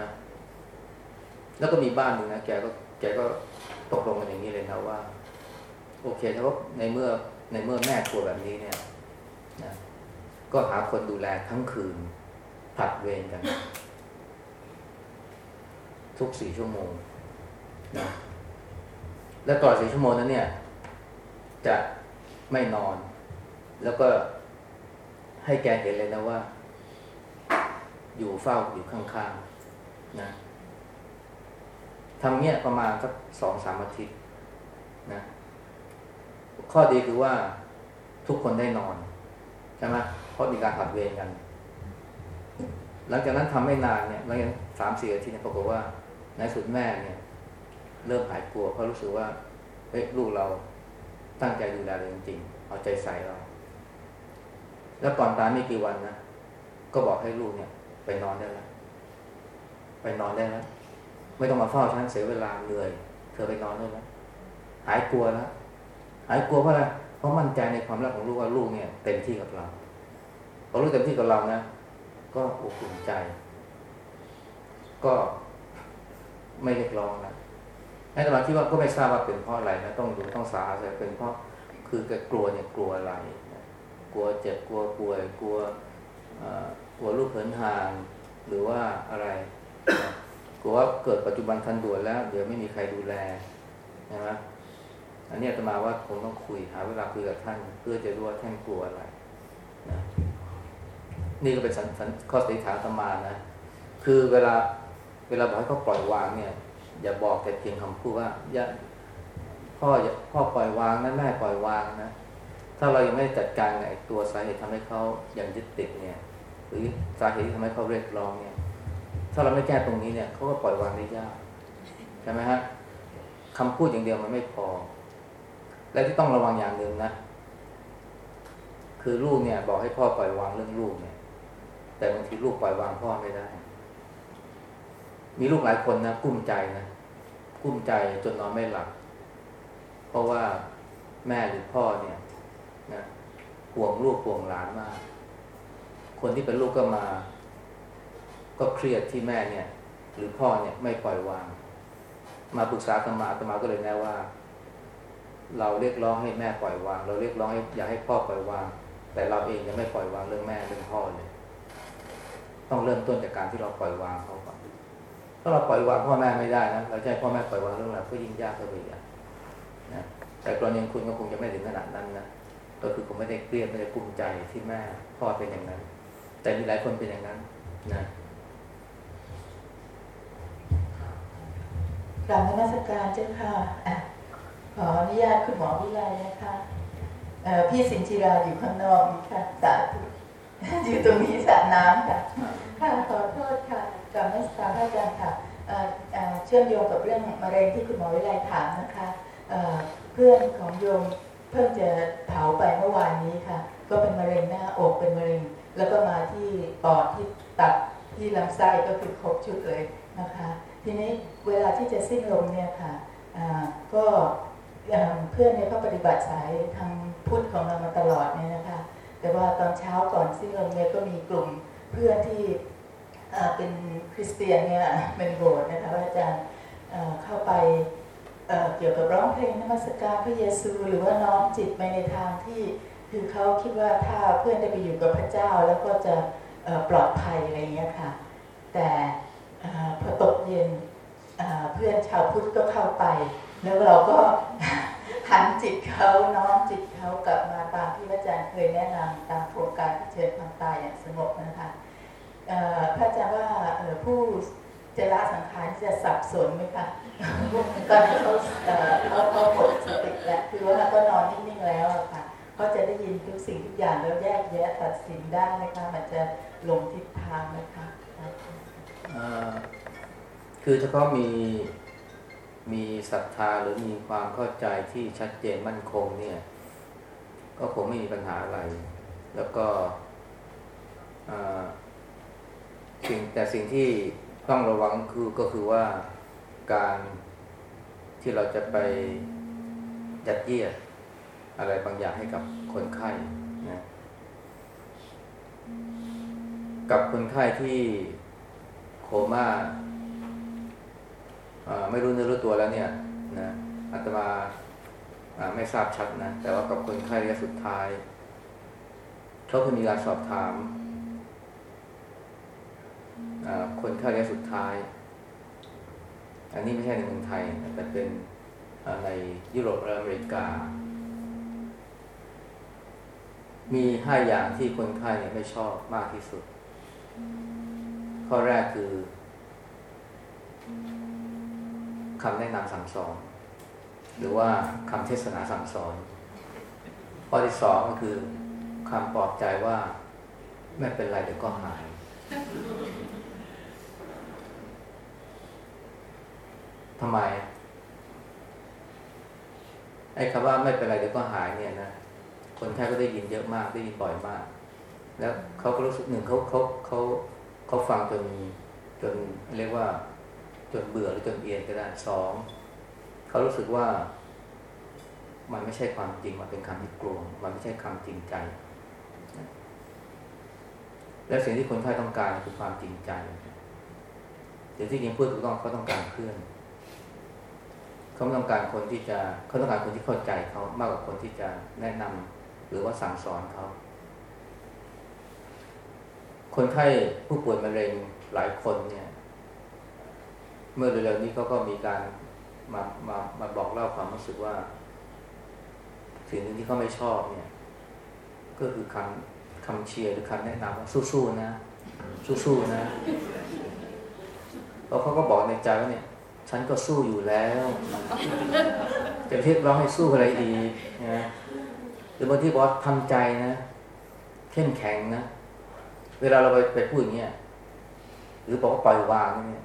แล้วก็มีบ้านหนึ่งนะแกก็แกก็ตกลงกันอย่างนี้เลยนะว่า โอเคถ้าว่าในเมื่อในเมื่อแม่กลัวแบบนี้เนี่ยนะก็หาคนดูแลทั้งคืนผลัดเวรกัน ทุกสี่ชั่วโมงนะและตลอดสี่ชั่วโมงนั้นเนี่ย จะไม่นอน แล้วก็ให้แกเห็นเลยนะว่า อยู่เฝ้าอยู่ข้างๆนะ ทำเนี้ยประมาณสักสองสามอาทิตย์นะข้อดีคือว่าทุกคนได้นอนใช่ไหมเพราะมีการผัดเวรกัน หลังจากนั้นทำไม่นานเนี่ยหลังจากสามสี่อาทิตย์เนี่ยปรากฏว่าในสุดแม่เนี่ย เริ่มหายกลัวเพราะรู้สึกว่าเฮ้ยลูกเราตั้งใจดูแลเราจริงๆเอาใจใส่เรา แล้วก่อนตายไม่กี่วันนะก็บอกให้ลูกเนี่ย ไปนอนได้แล้วไปนอนได้แล้ว ไม่ต้องมาเฝ้าฉันเสียเวลาเหนื่อย เธอไปนอนได้แล้วหายกลัวแล้วหายกลัวเพราะอะไรเพราะมั่นใจในความรักของลูกว่าลูกเนี่ยเต็มที่กับเราพอลูกเต็มที่กับเรานะก็อบอุ่นใจ ก็ไม่เรียกร้องนะในตอนที่ว่าก็ไม่ทราบว่าเป็นเพราะอะไรนะต้องดูต้องสาแต่เป็นเพราะคือแกกลัวเนี่ยกลัวอะไรกลัวเจ็บกลัวป่วย กลัวกลัวลูกเหินห่างหรือว่าอะไร กลัวว่าเกิดปัจจุบันทันด่วนแล้ว เดี๋ยวไม่มีใครดูแลนะอันนี้อาตมาว่าคงต้องคุยหาเวลาคุยกับท่าน เพื่อจะรู้ว่าท่านกลัวอะไรนะนี่ก็เป็นสันสันข้อสันนิษฐานอาตมานะ คือเวลาเวลาบอกให้เขาปล่อยวางเนี่ย อย่าบอกแต่เพียงคำพูดว่าอย่าพ่ออย่าพ่อปล่อยวางนะแม่ปล่อยวางนะถ้าเรายังไม่จัดการไอ้ตัวสาเหตุทำให้เขาอย่างยึดติดเนี่ย หรือสาเหตุที่ทำให้เขาเรียกร้องเนี่ย ถ้าเราไม่แก้ตรงนี้เนี่ยเขาก็ปล่อยวางได้ยากใช่ไหมฮะคำพูดอย่างเดียวมันไม่พอ และที่ต้องระวังอย่างหนึ่งนะ คือลูกเนี่ย บอกให้พ่อปล่อยวางเรื่องลูกเนี่ย แต่บางทีลูกปล่อยวางพ่อไม่ได้ มีลูกหลายคนนะกุ้มใจนะกุ้มใจจนนอนไม่หลับเพราะว่าแม่หรือพ่อเนี่ยนะห่วงลูกห่วงหลานมาก คนที่เป็นลูกก็มา ก็เครียดที่แม่เนี่ย หรือพ่อเนี่ยไม่ปล่อยวาง มาปรึกษาธรรมาธรรมาก็เลยแน่ว่า เราเรียกร้องให้แม่ปล่อยวาง เราเรียกร้องให้อยากให้พ่อปล่อยวาง แต่เราเองยังไม่ปล่อยวางเรื่องแม่เรื่องพ่อเลยต้องเริ่มต้นจากการที่เราปล่อยวางเขาก่อนถ้าเราปล่อยวางพ่อแม่ไม่ได้นะเราจะให้พ่อแม่ปล่อยวางเรื่องอะไรก็ยิ่งยากเข้าไปอีกนะแต่กรณีคุณก็คงจะไม่ถึงขนาดนั้นนะก็คือผมไม่ได้เครียดไม่ได้กุ้มใจที่แม่พ่อเป็นอย่างนั้น แต่มีหลายคนเป็นอย่างนั้นนะ กราบนมัสการเจ้าค่ะขออนุญาตคุณหมอวิไลนะคะพี่สินจิราอยู่ข้างนอกค่ะสาธุอยู่ตรงนี้สระน้ำค่ะค่ะขอโทษค่ะกราบนมัสการพระอาจารย์ค่ะเชื่อมโยงกับเรื่องมะเร็งที่คุณหมอวิไลถามนะคะเพื่อนของโยมเพิ่งจะเผาไปเมื่อวานนี้ค่ะ ก็เป็นมะเร็งหน้าอกเป็นมะเร็ง แล้วก็มาที่ปอดที่ตับที่ลำไส้ก็คือครบชุดเลยนะคะ ทีนี้เวลาที่จะสิ้นลมเนี่ยค่ะก็เพื่อนเนี่ยเขาปฏิบัติสายทางพุทธของเรามาตลอดเนี่ยนะคะ แต่ว่าตอนเช้าก่อนสิ้นลมเนี่ยก็มีกลุ่มเพื่อนที่เป็นคริสเตียนเนี่ยเป็นโบสถ์นะคะว่าอาจารย์เข้าไปเเกี่ยวกับร้องเพลงนมัสการพระเยซู หรือว่าน้อมจิตไปในทางที่คือเขาคิดว่าถ้าเพื่อนได้ไปอยู่กับพระเจ้าแล้วก็จะปลอดภัยอะไรเงี้ยค่ะ แต่ พอตกเย็นเพื่อนชาวพุทธก็เข้าไป แล้วเราก็หันจิตเขาน้อมจิตเขากลับมาตามที่พระอาจารย์เคยแนะนำตามโครงการที่เชิญความตายอย่างสงบนะคะพระอาจารย์ว่าผู้จะละสังขารจะสับสนไหมคะตอนนี้เขาเขาเขาหมดสติแล้วคือว่าเขาก็นอนนิ่งๆแล้วค่ะเขาจะได้ยินทุกสิ่งทุกอย่างแล้วแยกแยะตัดสินได้ไหมคะมันจะลงทิศทางไหมคะ คือเฉพาะมีมีศรัทธาหรือมีความเข้าใจที่ชัดเจนมั่นคงเนี่ย ก็คงไม่มีปัญหาอะไร แล้วก็สิ่งแต่สิ่งที่ต้องระวังคือก็คือว่าการที่เราจะไปยัดเยียดอะไรบางอย่างให้กับคนไข้นะกับคนไข้ที่ ม่าไม่รู้เนื้อรู้ตัวแล้วเนี่ยนะอาตมาไม่ทราบชัดนะ แต่ว่ากับคนไข้ระยะสุดท้ายเขาเคยมีการสอบถามคนไข้ระยะสุดท้าย อันนี้ไม่ใช่ในเมืองไทย แต่เป็นในยุโรปและอเมริกา มีห้าอย่างที่คนไข้ไม่ชอบมากที่สุด ข้อแรกคือคำแนะนำสั่งสอน หรือว่าคำเทศนาสั่งสอน ข้อที่สองก็คือคำปลอบใจว่าไม่เป็นไรเดี๋ยวก็หาย ทำไม ไอ้คำว่าไม่เป็นไรเดี๋ยวก็หายเนี่ยนะ คนไข้ก็ได้ยินเยอะมากได้ยินบ่อยมาก แล้วเขาก็รู้สึกหนึ่งเขาเขาเขา เขาฟังจนจนเรียกว่า จนเบื่อหรือจนเอียนก็ได้สองเขารู้สึกว่า มันไม่ใช่ความจริงมันเป็นคำที่กลวง มันไม่ใช่คำจริงใจ และสิ่งที่คนไข้ต้องการคือความจริงใจสิ่งที่จริงพูดถูกต้องเขาต้องการเพื่อนเขาต้องการคนที่จะเขาต้องการคนที่เข้าใจเขามากกว่าคนที่จะแนะนำหรือว่าสั่งสอนเขา คนไข้ผู้ป่วยมะเร็งหลายคนเนี่ย เมื่อเร็วๆนี้เขาก็มีการมามามาบอกเล่าความรู้สึกว่าสิ่งหนึ่งที่เขาไม่ชอบเนี่ย ก็คือคำคำเชียร์หรือคำแนะนำว่าสู้ๆนะ สู้ๆนะแล้วเขาก็บอกในใจว่าเนี่ย ฉันก็สู้อยู่แล้วจะเรียกร้องให้สู้อะไรอีกนะหรือบางที่บอกทำใจนะ เข้มแข็งนะ เวลาเราไปไปพูดอย่างเงี้ยหรือบอกว่าปล่อยวางเนี่ย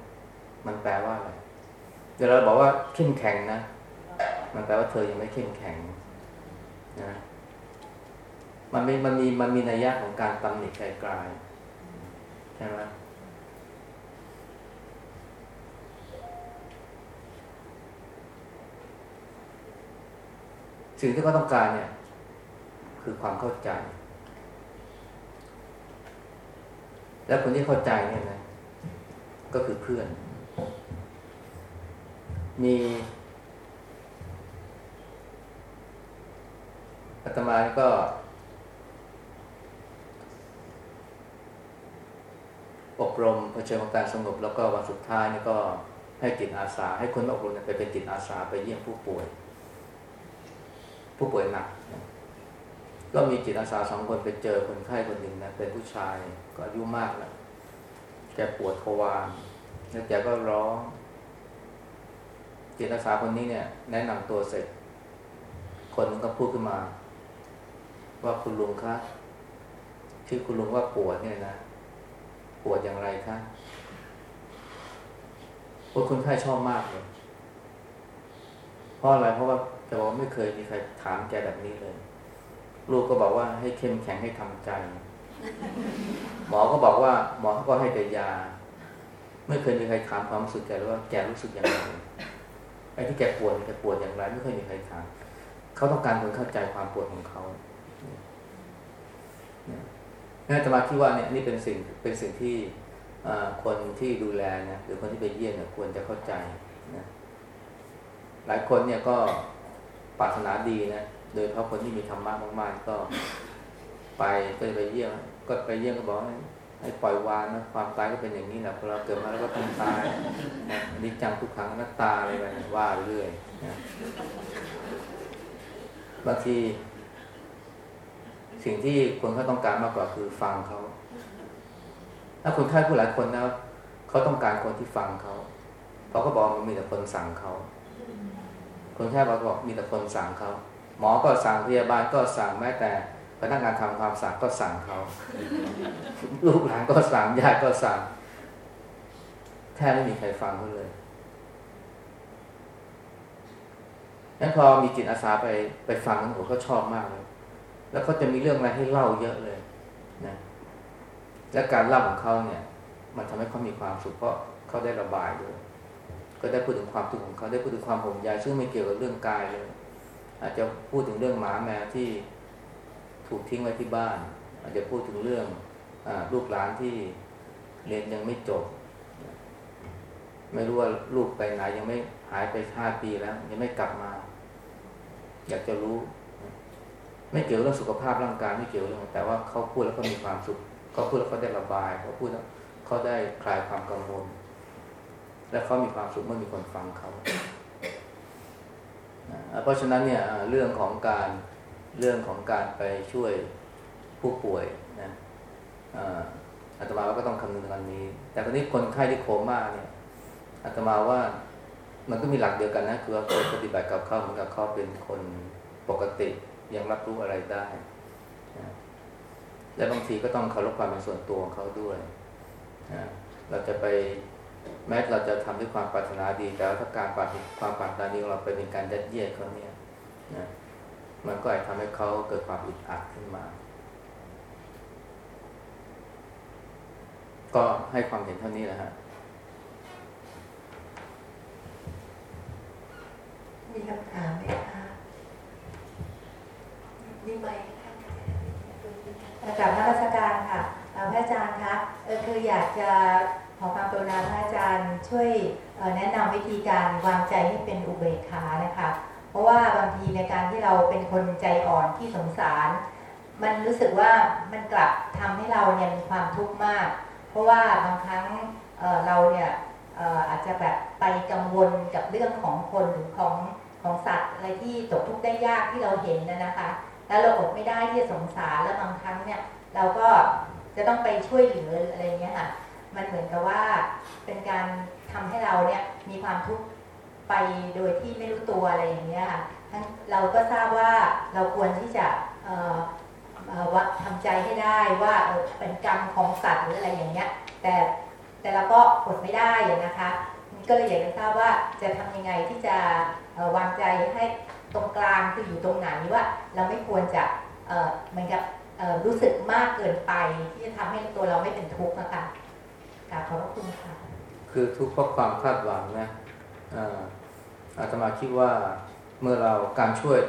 มันแปลว่าอะไรเวลาเราบอกว่าเข้มแข็งนะ มันแปลว่าเธอยังไม่เข้มแข็งนะมันมีมันมีมันมีนัยยะของการตำหนิไกลๆใช่ไหมสิ่งที่เขาต้องการเนี่ย คือความเข้าใจ และคนที่เข้าใจเนี่ยนะ ก็คือเพื่อน มีอาตมาก็ อบรมเผชิญกับการสงบ แล้วก็วันสุดท้ายนี่ก็ให้จิตอาสา ให้คนอบรมไปเป็นจิตอาสาไปเยี่ยมผู้ป่วย ผู้ป่วยหนัก ก็มีจิตอาสาสองคนไปเจอคนไข้คนหนึ่งนะเป็นผู้ชายก็อายุมากแล้วแกปวดทวารแล้วแกก็ร้องจิตอาสาคนนี้เนี่ย แนะนำตัวเสร็จ คนนึงก็พูดขึ้นมา ว่าคุณลุงคะชื่อคุณลุงว่าปวดเนี่ยนะปวดอย่างไรคะคนไข้ชอบมากเลยเพราะอะไรเพราะว่าแต่ว่าไม่เคยมีใครถามแกแบบนี้เลย ลูกก็บอกว่าให้เข้มแข็งให้ทำใจ หมอก็บอกว่า หมอก็ให้แต่ยา ไม่เคยมีใครถามความรู้สึกแกเลยว่าแกรู้สึกอย่างไรไอ้ที่แกปวดแกปวดอย่างไร ไม่เคยมีใครถามเขาต้องการคนเข้าใจความปวดของเขานี่จะมาคิดว่าเนี่ยนี่เป็นสิ่งเป็นสิ่งที่คนที่ดูแลนะหรือคนที่ไปเยี่ยมเนี่ยควรจะเข้าใจนะหลายคนเนี่ยก็ปรารถนาดีนะ โดยเพราะคนที่มีธรรมะมากๆก็ ไปก็ไปเยี่ยมก็ไปเยี่ยมก็บอกให้ปล่อยวางนะความตายก็เป็นอย่างนี้แหละพอเราเกิดมาแล้วก็ต้องตายนะนิจังทุกครั้งนักตาอะไรไปว่าเรื่อยนะบางทีสิ่งที่คนเขาต้องการมากกว่าคือฟังเขาถ้าคนไข้ผู้หลายคนนะเขาต้องการคนที่ฟังเขาเขาก็บอกมันมีแต่คนสั่งเขาคนแค่บอกมีแต่คนสั่งเขา หมอก็สั่งพยาบาลก็สั่งแม้แต่พนักงานทำความสะอาดก็สั่งเขา ลูกหลานก็สั่งญาติก็สั่งแทบไม่มีใครฟังเขาเลยนั้นพอมีจิตอาสาไปไปฟังนั้นผมก็ชอบมากเลย แล้วเขาจะมีเรื่องอะไรให้เล่าเยอะเลยนะ และการเล่าของเขาเนี่ย มันทำให้เขามีความสุขเพราะเขาได้ระบายด้วย ก็ได้พูดถึงความทุกข์ของเขาได้พูดถึงความห่วงใยซึ่งไม่เกี่ยวกับเรื่องกายเลย อาจจะพูดถึงเรื่องหมาแมวที่ถูกทิ้งไว้ที่บ้าน อาจจะพูดถึงเรื่องอลูกหลานที่เรียนยังไม่จบ ไม่รู้ว่าลูกไปไหนยังไม่หายไปห้าปีแล้ว ยังไม่กลับมา อยากจะรู้ ไม่เกี่ยวเรื่องสุขภาพร่างกายไม่เกี่ยวเรื่องแต่ว่าเขาพูดแล้วเขามีความสุขเขาพูดแล้วเขาได้ระบายเขาพูดแล้วเขาได้คลายความกังวลและเขามีความสุขเมื่อมีคนฟังเขา เพราะฉะนั้นเนี่ยเรื่องของการเรื่องของการไปช่วยผู้ป่วยนะอาตมาก็ต้องคำนึงอันนี้ แต่ครนี้คนไข้ที่โคม่าเนี่ยอาตมาว่ามันก็มีหลักเดียวกันนะคือว่าคนปฏิบัติกับเขาเหมือนกับเขาเป็นคนปกติยังรับรู้อะไรได้นะและบางทีก็ต้องเคารพความเป็นส่วนตัวของเขาด้วยนะเราจะไป แม้เราจะทำด้วยความปรารถนาดี แต่ถ้าการปฏิความปรารถนาดีของเราไปเป็นการยัดเยียดเขาเนี่ยนะมันก็อาจทำให้เขาเกิดความอึดอัดขึ้นมา ก็ให้ความเห็นเท่านี้แหละฮะมีคำถามไหมคะมีไหมกลับมาราชการค่ะพระอาจารย์คะเออคืออยากจะ ขอความกรุณาพระอาจารย์ช่วยแนะนำวิธีการวางใจให้เป็นอุเบกขานะคะ เพราะว่าบางทีในการที่เราเป็นคนใจอ่อนที่สงสาร มันรู้สึกว่ามันกลับทำให้เราเนี่ยมีความทุกข์มาก เพราะว่าบางครั้งเเราเนี่ยอาจจะแบบไปกังวลกับเรื่องของคนหรือของของสัตว์อะไรที่ตกทุกข์ได้ยากที่เราเห็นนะนะคะ แล้วเราอดไม่ได้ที่จะสงสารแล้วบางครั้งเนี่ยเราก็จะต้องไปช่วยเหลืออะไรเงี้ยค่ะ มันเหมือนกับว่าเป็นการทำให้เราเนี่ยมีความทุกข์ไปโดยที่ไม่รู้ตัวอะไรอย่างเงี้ยค่ะทั้งเราก็ทราบว่าเราควรที่จะว่าทำใจให้ได้ว่าเป็นกรรมของสัตว์หรืออะไรอย่างเงี้ย แต่แต่เราก็อดไม่ได้นะคะก็เลยอยากจะทราบว่าจะทำยังไงที่จะวางใจให้ตรงกลางคืออยู่ตรงไหนว่า เราไม่ควรจะเหมือนกับรู้สึกมากเกินไปที่จะทำให้ตัวเราไม่เป็นทุกข์นะคะ กราบขอบพระคุณค่ะ คือทุกข์เพราะความคาดหวังนะอาตมาคิดว่าเมื่อเราการช่วย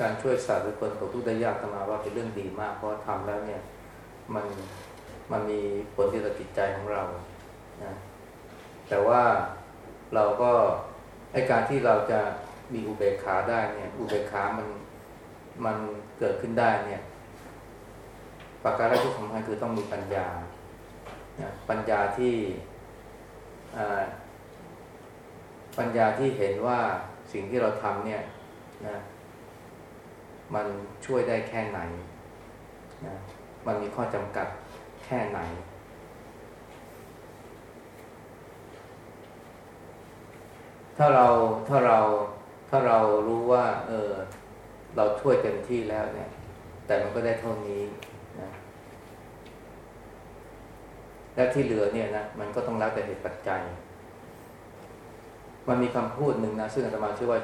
การช่วยสัตว์หรือคนตกทุกข์ได้ยากอาตมาว่าเป็นเรื่องดีมาก เพราะทำแล้วเนี่ยมันมันมีผลที่ต่อจิตใจของเรานะแต่ว่าเราก็ไอการที่เราจะมีอุเบกขาได้เนี่ยอุเบกขามันมันเกิดขึ้นได้เนี่ยประการแรกที่สำคัญคือต้องมีปัญญา ปัญญาที่ปัญญาที่เห็นว่าสิ่งที่เราทำเนี่ยนะมันช่วยได้แค่ไหนนะมันมีข้อจำกัดแค่ไหน ถ้าเราถ้าเราถ้าเรารู้ว่า เออ เราช่วยเต็มที่แล้วเนี่ย แต่มันก็ได้เท่านี้นะ และที่เหลือเนี่ยนะมันก็ต้องแล้วแต่เหตุปัจจัย มันมีคำพูดหนึ่งนะซึ่งอาตมาเชื่อว่า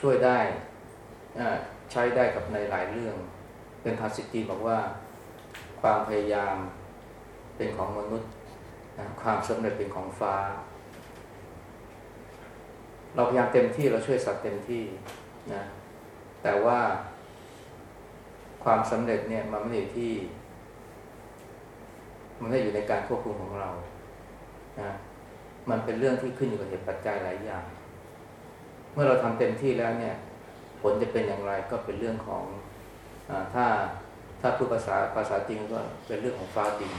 ช่วยได้ใช้ได้กับในหลายเรื่อง เป็นภาษิตจีนบอกว่าความพยายามเป็นของมนุษย์นะความสำเร็จเป็นของฟ้า เราพยายามเต็มที่เราช่วยสัตว์เต็มที่นะแต่ว่าความสำเร็จเนี่ยมันไม่ได้ที่ มันไม่ได้อยู่ในการควบคุมของเรานะมันเป็นเรื่องที่ขึ้นอยู่กับเหตุปัจจัยหลายอย่าง เมื่อเราทำเต็มที่แล้วเนี่ย ผลจะเป็นอย่างไรก็เป็นเรื่องของอถ้าถ้าพูดภาษาภาษาจริงก็เป็นเรื่องของฟ้าดิน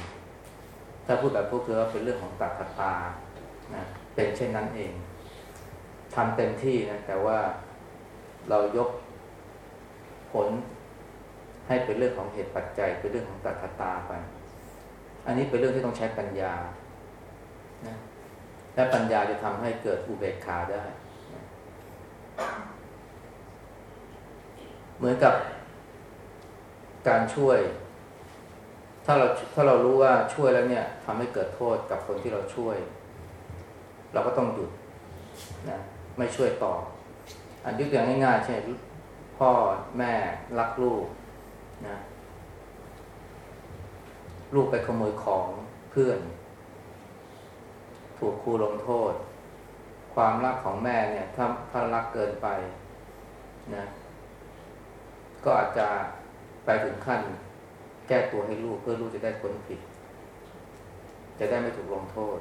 ถ้าพูดแบบพวกเธอเป็นเรื่องของตักขตานะเป็นเช่นนั้นเองทำเต็มที่นะแต่ว่าเรายกผลให้เป็นเรื่องของเหตุปัจจัยเป็นเรื่องของตักขตาไป อันนี้เป็นเรื่องที่ต้องใช้ปัญญานะและปัญญาจะทำให้เกิดอุเบกขาได้ เหมือนกับการช่วย ถ้าเราถ้าเรารู้ว่าช่วยแล้วเนี่ยทำให้เกิดโทษกับคนที่เราช่วย เราก็ต้องหยุดนะไม่ช่วยต่ออันยกตัวอย่างง่ายๆเช่นพ่อแม่รักลูกนะ ลูกไปขโมยของเพื่อน ถูกครูลงโทษ ความรักของแม่เนี่ย ถ้าถ้ารักเกินไปนะก็อาจจะไปถึงขั้น แก้ตัวให้ลูกเพื่อลูกจะได้พ้นผิด จะได้ไม่ถูกลงโทษ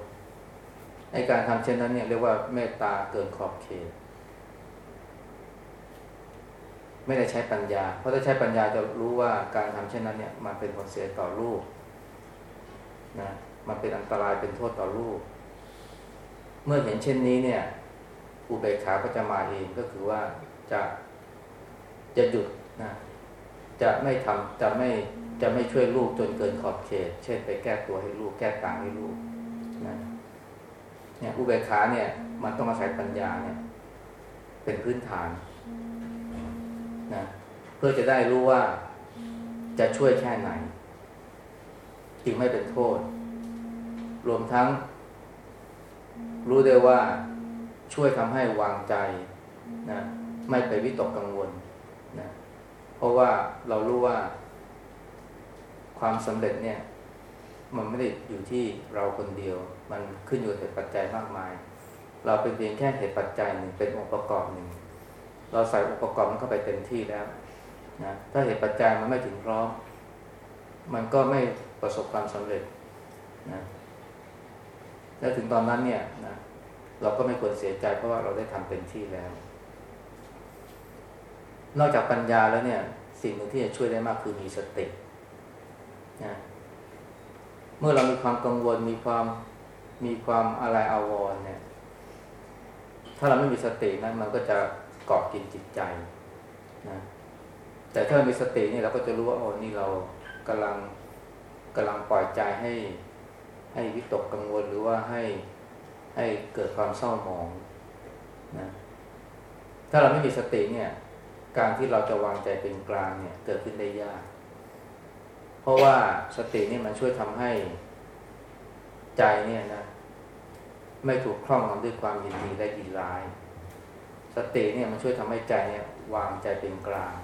ในการทำเช่นนั้นเนี่ยเรียกว่าเมตตาเกินขอบเขตไม่ได้ใช้ปัญญา เพราะถ้าใช้ปัญญาจะรู้ว่าการทำเช่นนั้นเนี่ย มันเป็นผลเสียต่อลูก นะมันเป็นอันตรายเป็นโทษต่อลูก เมื่อเห็นเช่นนี้เนี่ย อุเบกขาก็จะมาเองก็คือว่าจะจะหยุดนะจะไม่ทำจะไม่จะไม่ช่วยลูกจนเกินขอบเขต เช่นไปแก้ตัวให้ลูกแก้ต่างให้ลูกนะเนี่ยอุเบกขาเนี่ย มันต้องอาศัยปัญญาเนี่ย เป็นพื้นฐานนะเพื่อจะได้รู้ว่าจะช่วยแค่ไหน จึงไม่เป็นโทษ รวมทั้ง รู้ได้ว่าช่วยทำให้วางใจนะไม่ไปวิตกกังวลนะเพราะว่าเรารู้ว่า ความสำเร็จเนี่ย มันไม่ได้อยู่ที่เราคนเดียว มันขึ้นอยู่กับเหตุปัจจัยมากมาย เราเป็นเพียงแค่เหตุปัจจัยหนึ่งเป็นองค์ประกอบหนึ่งเราใส่องค์ประกอบมันเข้าไปเต็มที่แล้วนะถ้าเหตุปัจจัยมันไม่ถึงพร้อมมันก็ไม่ ประสบความสำเร็จนะและถึงตอนนั้นเนี่ยนะเราก็ไม่ควรเสียใจเพราะว่าเราได้ทำเต็มที่แล้ว นอกจากปัญญาแล้วเนี่ย สิ่งหนึ่งที่จะช่วยได้มากคือมีสตินะเมื่อเรามีความกังวลมีความมีความอะไรอาวรณ์เนี่ย ถ้าเราไม่มีสตินะมันก็จะเกาะกินจิตใจนะแต่ถ้ามีสตินี่เราก็จะรู้ว่าโอ้นี่เรากำลัง กำลังปล่อยใจให้ให้วิตกกังวลหรือว่าให้ให้เกิดความเศร้าหมองนะถ้าเราไม่มีสติเนี่ย การที่เราจะวางใจเป็นกลางเนี่ย เกิดขึ้นได้ยาก เพราะว่าสตินี่มันช่วยทำให้ใจเนี่ยนะ ไม่ถูกคล่องงำด้วยความยินดีและยินร้าย สติเนี่ยมันช่วยทำให้ใจเนี่ยวางใจเป็นกลาง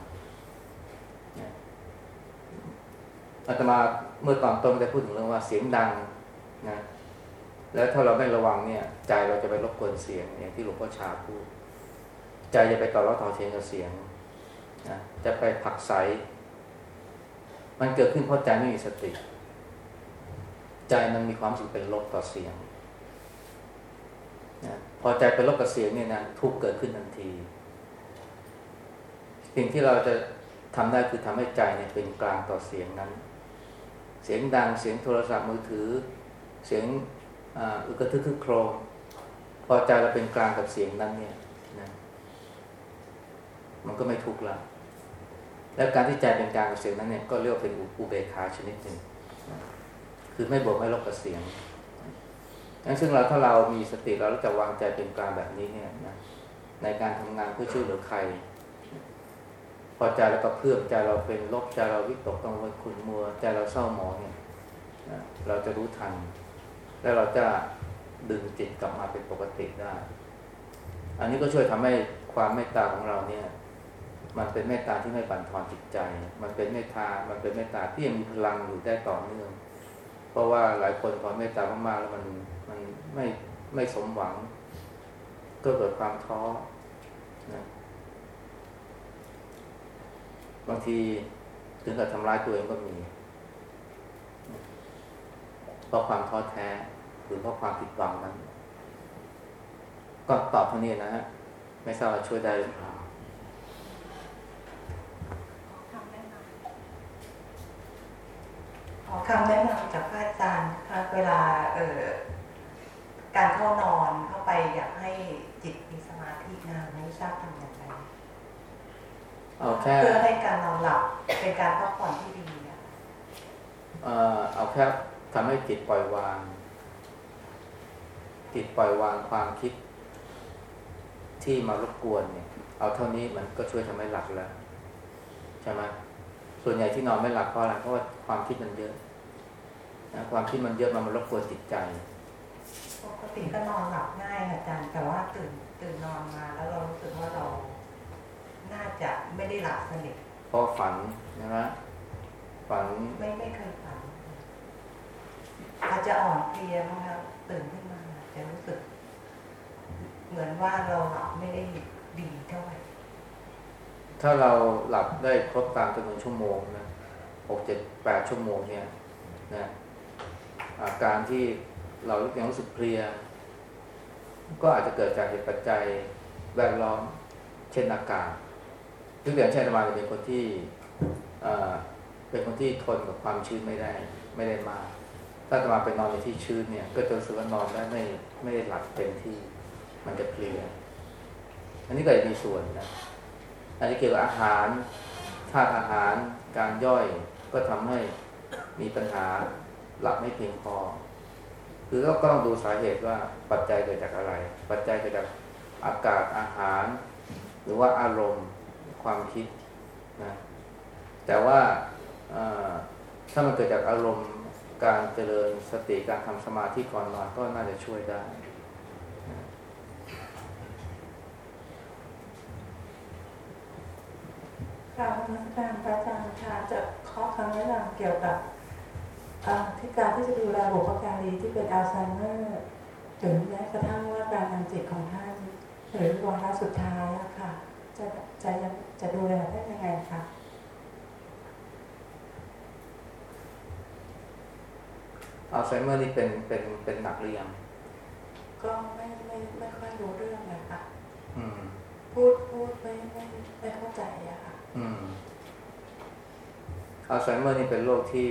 อาตมาเมื่อตอนต้นได้พูดถึงเรื่องว่าเสียงดังนะแล้วถ้าเราไม่ระวังเนี่ย ใจเราจะไปรบกวนเสียงอย่างที่หลวงพ่อชาพูด ใจจะไปต่อร้อต่อเทียงกับเสียงนะจะไปผักใสมันเกิดขึ้นเพราะใจไม่มีสติ ใจมันมีความสึกเป็นลบต่อเสียงนะพอใจเป็นลบกับเสียงเนี่ยนะทุกเกิดขึ้นทันที สิ่งที่เราจะทำได้คือทำให้ใจเนี่ยเป็นกลางต่อเสียงนั้น เสียงดังเสียงโทรศัพท์มือถือ เสียงอึกระทึกคึกโครมพอใจเราเป็นกลางกับเสียงนั้นเนี่ยนะมันก็ไม่ทุกข์ละแล้วการที่ใจเป็นกลางกับเสียงนั้นเนี่ยก็เรียกว่าเป็นอุเบกขาชนิดหนึ่งคือไม่บวกไม่ลบกับเสียงนั้นซึ่งเราถ้าเรามีสติเราจะวางใจเป็นกลางแบบนี้เนี่ยนะในการทำงานเพื่อช่วยเหลือใคร พอใจเราก็เพื่อมใจเราเป็นลบใจเราวิตกกังวลขุ่นมัวใจเราเศร้าหมองเนี่ยเราจะรู้ทัน แล้วเราจะดึงจิตกลับมาเป็นปกติได้ อันนี้ก็ช่วยทำให้ความเมตตาของเราเนี่ย มันเป็นเมตตาที่ไม่บั่นทอนจิตใจ มันเป็นเมตตา มันเป็นเมตตาที่ยังมีพลังอยู่ได้ต่อเนื่อง เพราะว่าหลายคนพอเมตตามากๆแล้วมันมันไม่ไม่สมหวัง ก็เกิดความท้อนะ บางทีถึงกับทำร้ายตัวเองก็มี เพราะความท้อแท้หรือเพราะความผิดหวังนั้น ก็ตอบเท่านี้นะฮะ ไม่ทราบว่าช่วยได้หรือเปล่าขอคำแนะนำจากพระอาจารย์นะคะเวลาเอ่อการเข้านอนเข้าไปอยากให้จิตมีสมาธินานไม่ทราบทำย่างไร เอาแค่เพื่อให้การนอนหลับเป็นการพักผ่อนที่ดีอะเอ่อเอาแค่ทำให้จิตปล่อยวาง จิตปล่อยวางความคิด ที่มารบกวนเนี่ย เอาเท่านี้มันก็ช่วยทำให้หลับแล้วใช่ไหมส่วนใหญ่ที่นอนไม่หลับเพราะอะไรเพราะว่าความคิดมันเยอะนะความคิดมันเยอะมันมารบกวนจิตใจปกติก็นอนหลับง่ายค่ะอาจารย์แต่ว่าตื่นตื่นนอนมาแล้วเรารู้สึกว่าเรา น่าจะไม่ได้หลับสนิทเพราะฝันนะฮะฝันไม่ไม่เคยฝัน อาจจะอ่อนเพลียมั้งครับตื่นขึ้นมาจะรู้สึก เหมือนว่าเราหลับไม่ได้ดีเท่าไหร่ถ้าเราหลับได้ครบตามจำนวนชั่วโมงนะหกเจ็ดแปดชั่วโมงเนี่ยนะอาการที่เรายังรู้สึกเพลีย ก็อาจจะเกิดจากเหตุปัจจัยแวดล้อม เช่นอากาศ ยกตัวอย่างเช่นอาตมาเป็นคนที่เป็นคนที่ทนกับความชื้นไม่ได้ไม่ได้มาก ถ้าอาตมาไปนอนในที่ชื้นเนี่ย ก็จะรู้สึกว่านอนได้ไม่ไม่ได้หลับเต็มที่มันจะเพลียอันนี้ก็จะมีส่วนนะอันนี้เกี่ยวกับอาหารธาตุอาหารการย่อยก็ทำให้มีปัญหาหลับไม่เพียงพอ คือก็ต้องดูสาเหตุว่าปัจจัยเกิดจากอะไร ปัจจัยเกิดจากอากาศอาหาร หรือว่าอารมณ์ ความคิดนะแต่ว่าถ้ามันเกิดจากอารมณ์การเจริญสติการทำสมาธิก่อนนอนก็น่าจะช่วยได้กราบนมัสการพระอาจารย์ค่ะจะขอคำแนะนำเกี่ยวกับที่การที่จะดูแลบุพการีที่เป็นอัลไซเมอร์ถึงแม้กระทั่งว่าการทางจิตของท่านหรือวาระสุดท้ายค่ะ จะจะจะดูแลได้ยังไงคะอัลไซเมอร์นี่เป็นเป็นเป็นหนักหรือยังก็ไม่ไม่ไม่ค่อยรู้เรื่องเลยค่ะอืมพูดพูดไม่ไม่ไม่เข้าใจอะค่ะอืมอัลไซเมอร์นี่เป็นโรคที่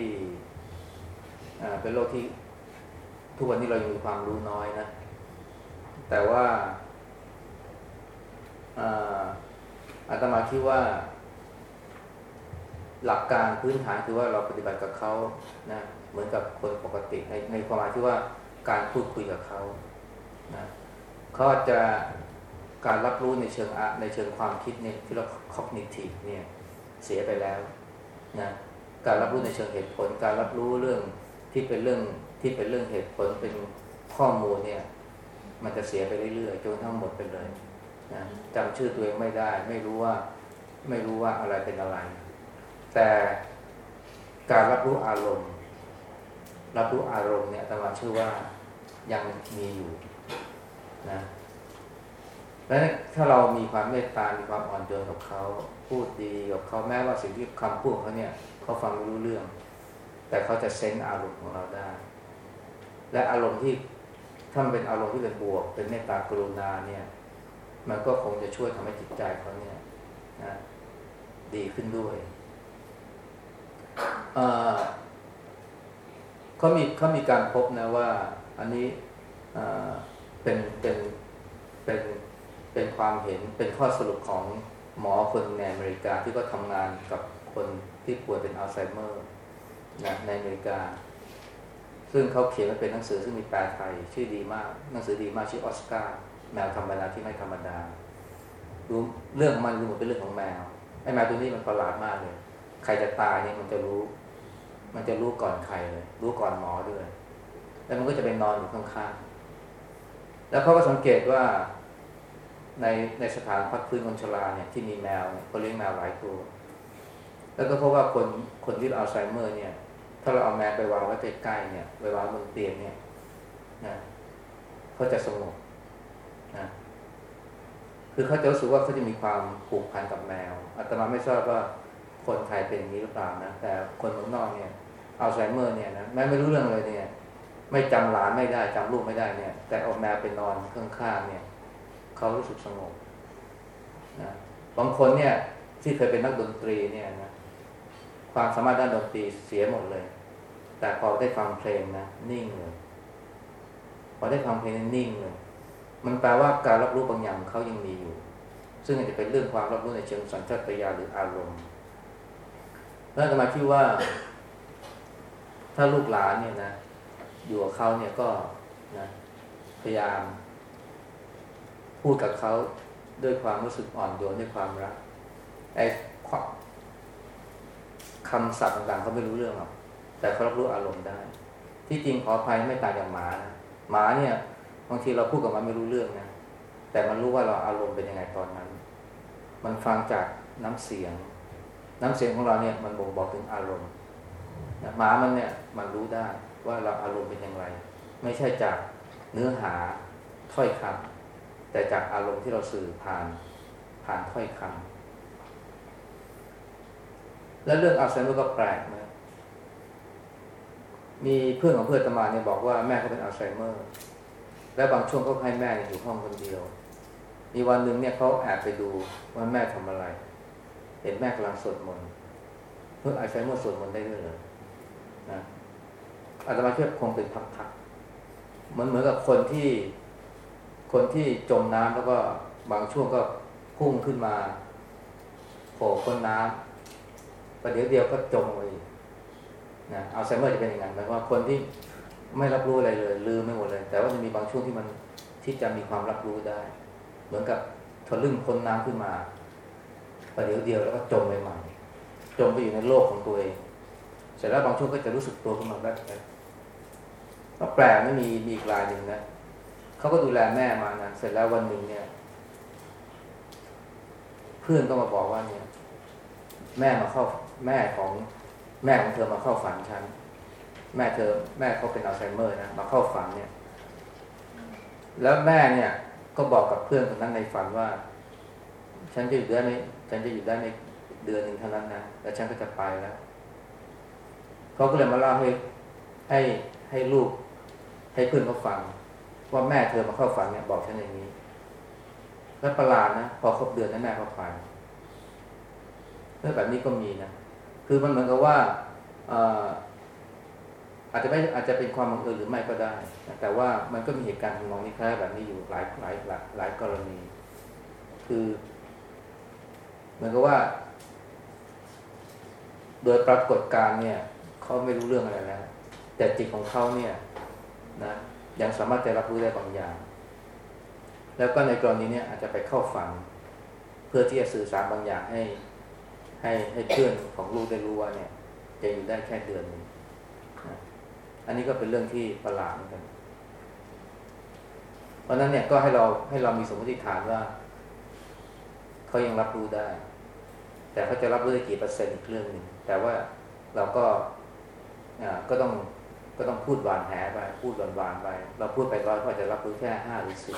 อ่าเป็นโรคที่ทุกวันนี้เรายังมีความรู้น้อยนะ แต่ว่า อาตมาคิดว่า หลักการพื้นฐานคือว่าเราปฏิบัติกับเขานะเหมือนกับคนปกติในในความหมายที่ว่าการพูดคุยกับเขานะเขาจะการรับรู้ในเชิงอะในเชิงความคิดเนี่ยที่เรา cognitive เนี่ยเสียไปแล้วนะการรับรู้ในเชิงเหตุผล การรับรู้เรื่องที่เป็นเรื่องที่เป็นเรื่องเหตุผลเป็นข้อมูลเนี่ย มันจะเสียไปเรื่อยๆจนทั้งหมดไปเลย นะจำชื่อตัวเองไม่ได้ ไม่รู้ว่าไม่รู้ว่าอะไรเป็นอะไร แต่การรับรู้อารมณ์ รับรู้อารมณ์เนี่ยตมาชื่อว่ายังมีอยู่นะและถ้าเรามีความเมตตา มีความอ่อนโยนกับเขา พูดดีกับเขาแม้ว่าสิ่งที่คำพูดเขาเนี่ยเขาฟังไม่รู้เรื่อง แต่เขาจะเซนอารมณ์ของเราได้ และอารมณ์ที่ถ้ามันเป็นอารมณ์ที่เป็นบวก เป็นเมตตากรุณาเนี่ย มันก็คงจะช่วยทำให้จิตใจเขาเนี่ยนะดีขึ้นด้วยเขามีเขามีการพบนะว่า อันนี้เป็นเป็นเป็นเป็นความเห็นเป็นข้อสรุปของหมอคนในอเมริกาที่ก็ทำงานกับคนที่ป่วยเป็นอัลไซเมอร์นะในอเมริกา ซึ่งเขาเขียนมาเป็นหนังสือซึ่งมีแปลไทยชื่อดีมาก หนังสือดีมากชื่อออสการ์ แมวธรรมดาที่ไม่ธรรมดาดูเรื่องของมันดูเหมือนเป็นเรื่องของแมวไอ้แมวตัวนี้มันประหลาดมากเลย ใครจะตายเนี่ยมันจะรู้ มันจะรู้ก่อนใครเลย รู้ก่อนหมอด้วย แล้วมันก็จะไปนอนอยู่ข้างๆแล้วเขาก็สังเกตว่าในในสถานพักพื้นคนชราเนี่ยที่มีแมวเนี่ยเขาเลี้ยงแมวหลายตัว แล้วก็เพราะว่าคนคนที่อัลไซเมอร์ เนี่ย ถ้าเราเอาแมวไปวางไว้ใกล้ๆเนี่ยไปวางบนเตียงเนี่ยนะเขาจะสงบ คือเขาจะรู้สึกว่าเขาจะมีความผูกพันกับแมวอาตมาไม่ทราบว่าคนไทยเป็นอย่างนี้หรือเปล่านะแต่คนเมืองนอกเนี่ยอัลไซเมอร์เนี่ยนะแม่ไม่รู้เรื่องเลยเนี่ย ไม่จำหลานไม่ได้จำลูกไม่ได้เนี่ย แต่เอาแมวไปนอนข้างๆเนี่ยเขารู้สึกสงบนะบางคนเนี่ยที่เคยเป็นนักดนตรีเนี่ยนะความสามารถด้านดนตรีเสียหมดเลย แต่พอได้ฟังเพลงนะนิ่งเลยพอได้ฟังเพลงนิ่งเลย มันแปลว่าการรับรู้บางอย่างเขายังมีอยู่ ซึ่งอาจจะเป็นเรื่องความรับรู้ในเชิงสัญชาตญาณหรืออารมณ์แล้วจะมาที่ว่า ถ้าลูกหลานเนี่ยนะอยู่กับเขาเนี่ยก็นะพยายาม พูดกับเขาด้วยความรู้สึกอ่อนโยนด้วยความรักไอ้คำศัพท์ต่างๆเขาไม่รู้เรื่องหรอกแต่เขารับรู้อารมณ์ได้ ที่จริงขออภัยไม่ต่างจากหมานะหมาเนี่ย บางทีเราพูดกับมันไม่รู้เรื่องนะ แต่มันรู้ว่าเราอารมณ์เป็นยังไงตอนนั้น มันฟังจากน้ำเสียง น้ำเสียงของเราเนี่ยมันบ่งบอกถึงอารมณ์นะหมามันเนี่ยมันรู้ได้ว่าเราอารมณ์เป็นอย่างไร ไม่ใช่จากเนื้อหาถ้อยคำแต่จากอารมณ์ที่เราสื่อผ่านผ่านถ้อยคำแล้วเรื่องอัลไซเมอร์ก็แปลกนะมีเพื่อนของเพื่อนตมาเนี่ยบอกว่าแม่เขาเป็นอัลไซเมอร์ และบางช่วงก็ให้แม่อยู่ห้องคนเดียว มีวันหนึ่งเนี่ยเขาแอบไปดูว่าแม่ทำอะไร เห็นแม่กำลังสวดมนต์เพื่ออัลไซเมอสวดมนต์ได้ด้วยเหรอนะอาตมาคิดว่าคงเป็นพักๆเหมือนเหมือนกับคนที่คนที่จมน้ำแล้วก็บางช่วงก็พุ่งขึ้นมาโผล่พ้นน้ำประเดี๋ยวเดียวก็จมไปอีกนะเอัลไซเมอร์จะเป็นอย่างนั้นหมายความว่าคนที่ ไม่รับรู้อะไรเลยลืมไม่หมดเลย แต่ว่าจะมีบางช่วงที่มันที่จะมีความรับรู้ได้ เหมือนกับทะลึ่งพ้นน้ำขึ้นมาประเดี๋ยวเดียวแล้วก็จมไปใหม่จมไปอยู่ในโลกของตัวเองเสร็จแล้วบางช่วงก็จะรู้สึกตัวขึ้นมาแบบนี้ก็แปลกไม่มีมีอีกรายหนึ่งนะเขาก็ดูแลแม่มานะเสร็จแล้ววันหนึ่งเนี่ย เพื่อนก็มาบอกว่าเนี่ย แม่มาเข้าแม่ของแม่ของเธอมาเข้าฝันฉัน แม่เธอแม่เขาเป็นอัลไซเมอร์นะมาเข้าฝันเนี่ย แล้วแม่เนี่ย ก็บอกกับเพื่อนคนนั้นในฝันว่า ฉันจะอยู่ได้ไม่ฉันจะอยู่ได้ไม่เดือนหนึ่งเท่านั้นนะแล้วฉันก็จะไปแล้วเขาก็เลยมาเล่าให้ให้ให้ลูก ให้เพื่อนเขาฟัง ว่าแม่เธอมาเข้าฝันเนี่ยบอกฉันอย่างนี้ แล้วประหลาดนะพอครบเดือนนั้นแม่เขาไปเรื่องแบบนี้ก็มีนะคือมันเหมือนกับว่า อาจจะไม่อาจจะเป็นความบังเอิญหรือไม่ก็ได้ แต่ว่ามันก็มีเหตุการณ์ทำนองนี้คล้ายแบบนี้อยู่หลายหลายหลายหลายกรณี คือเหมือนกับว่า โดยปรากฏการเนี่ยเขาไม่รู้เรื่องอะไรแล้วแต่จิตของเขาเนี่ยนะยังสามารถจะรับรู้ได้บางอย่าง แล้วก็ในกรณีนี้อาจจะไปเข้าฝันเพื่อที่จะสื่อสารบางอย่างให้ ให้ให้เพื่อนของลูกได้รู้ว่าเนี่ยจะอยู่ได้แค่เดือนนึง อันนี้ก็เป็นเรื่องที่ประหลาดเหมือนกันเพราะนั้นเนี่ยก็ให้เราให้เรามีสมมติฐานว่าเขายังรับรู้ได้ แต่เขาจะรับรู้ได้กี่เปอร์เซ็นต์อีกเรื่องหนึ่งแต่ว่าเราก็ก็ต้องก็ต้องพูดหวานแหไปพูดหวานหวานไป เราพูดไปร้อยเขาจะรับรู้แค่ห้าหรือสิบ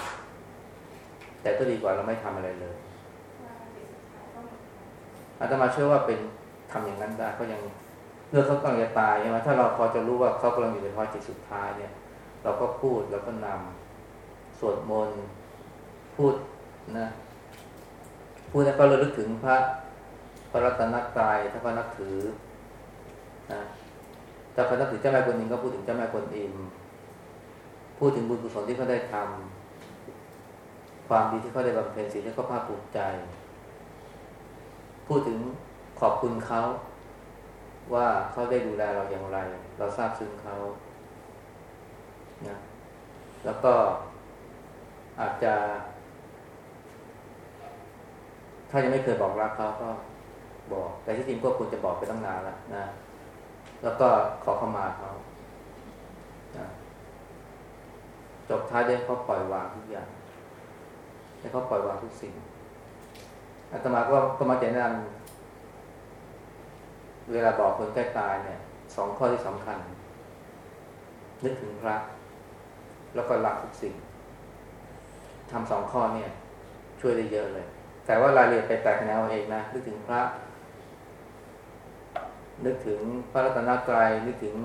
แต่ก็ดีกว่าเราไม่ทำอะไรเลยอาตมาเชื่อว่าเป็นทำอย่างนั้นได้เขายัง เมื่อเขากำลังจะตายใช่ไหมถ้าเราพอจะรู้ว่าเขากำลังอยู่ในภาวะจิตสุดท้ายเนี่ย เราก็พูดแล้วก็นำสวดมนต์พูดนะพูดแล้วก็ระลึกถึงพระพระรัตนตรัยถ้าพระนับถือนะถ้าพระนับถือเจ้าแม่กวนอิมก็พูดถึงเจ้าแม่กวนอิมพูดถึงบุญกุศลที่เขาได้ทำความดีที่เขาได้บำเพ็ญสิ่งที่เขาภาคภูมิใจ พูดถึงขอบคุณเขา ว่าเขาได้ดูแลเราอย่างไร เราทราบซึ้งเขานะแล้วก็อาจจะ ถ้ายังไม่เคยบอกรักเขาก็บอก แต่ที่จริงก็ควรจะบอกไปตั้งนานแล้วนะแล้วก็ขอเข้ามาเขานะจบท้ายด้วยเขาปล่อยวางทุกอย่างให้เขาปล่อยวางทุกสิ่งอาตมาก็ก็มาเจนนั้น เวลาบอกคนใกล้ตายเนี่ยสองข้อที่สำคัญ นึกถึงพระ แล้วก็รักทุกสิ่งทำสองข้อเนี่ย ช่วยได้เยอะเลย แต่ว่ารายละเอียดไปแตกแนวเองนะนึกถึงพระ นึกถึงพระรัตนตรัยนึกถึง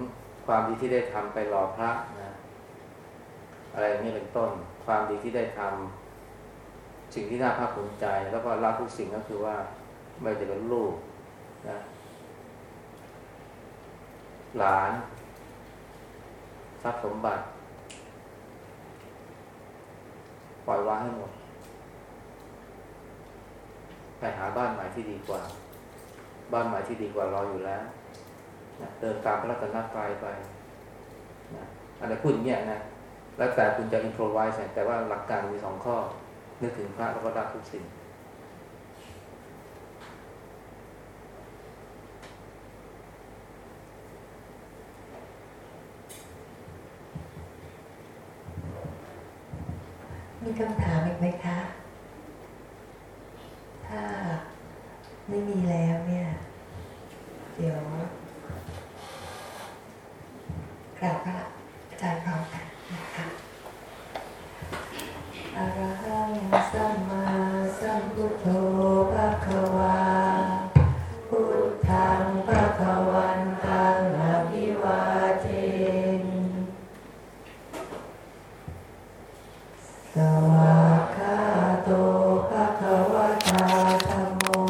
ความดีที่ได้ทำไปหล่อพระนะอะไรอย่างนี้เป็นต้น ความดีที่ได้ทำสิ่งที่น่าภาคภูมิใจ แล้วก็รักทุกสิ่งก็คือว่าไม่จะเป็นลูกนะ หลาน ทรัพย์สมบัติ ปล่อยวางให้หมด ไปหาบ้านใหม่ที่ดีกว่า บ้านใหม่ที่ดีกว่ารออยู่แล้วนะเดินตามพระรัตนตรัยไปนะอันนี้พูดอย่างนี้นะแล้วแต่คุณจะอินโทรไวส์แต่ว่าหลักการมีสองข้อ นึกถึงพระแล้วก็รักทุกสิ่ง มีคำถามอีกไหมคะ ถ้าไม่มีแล้วเนี่ย เดี๋ยวกราบพระอาจารย์พร้อมกันนะคะอรหังสัมมาสัมพุทโธภะคะวา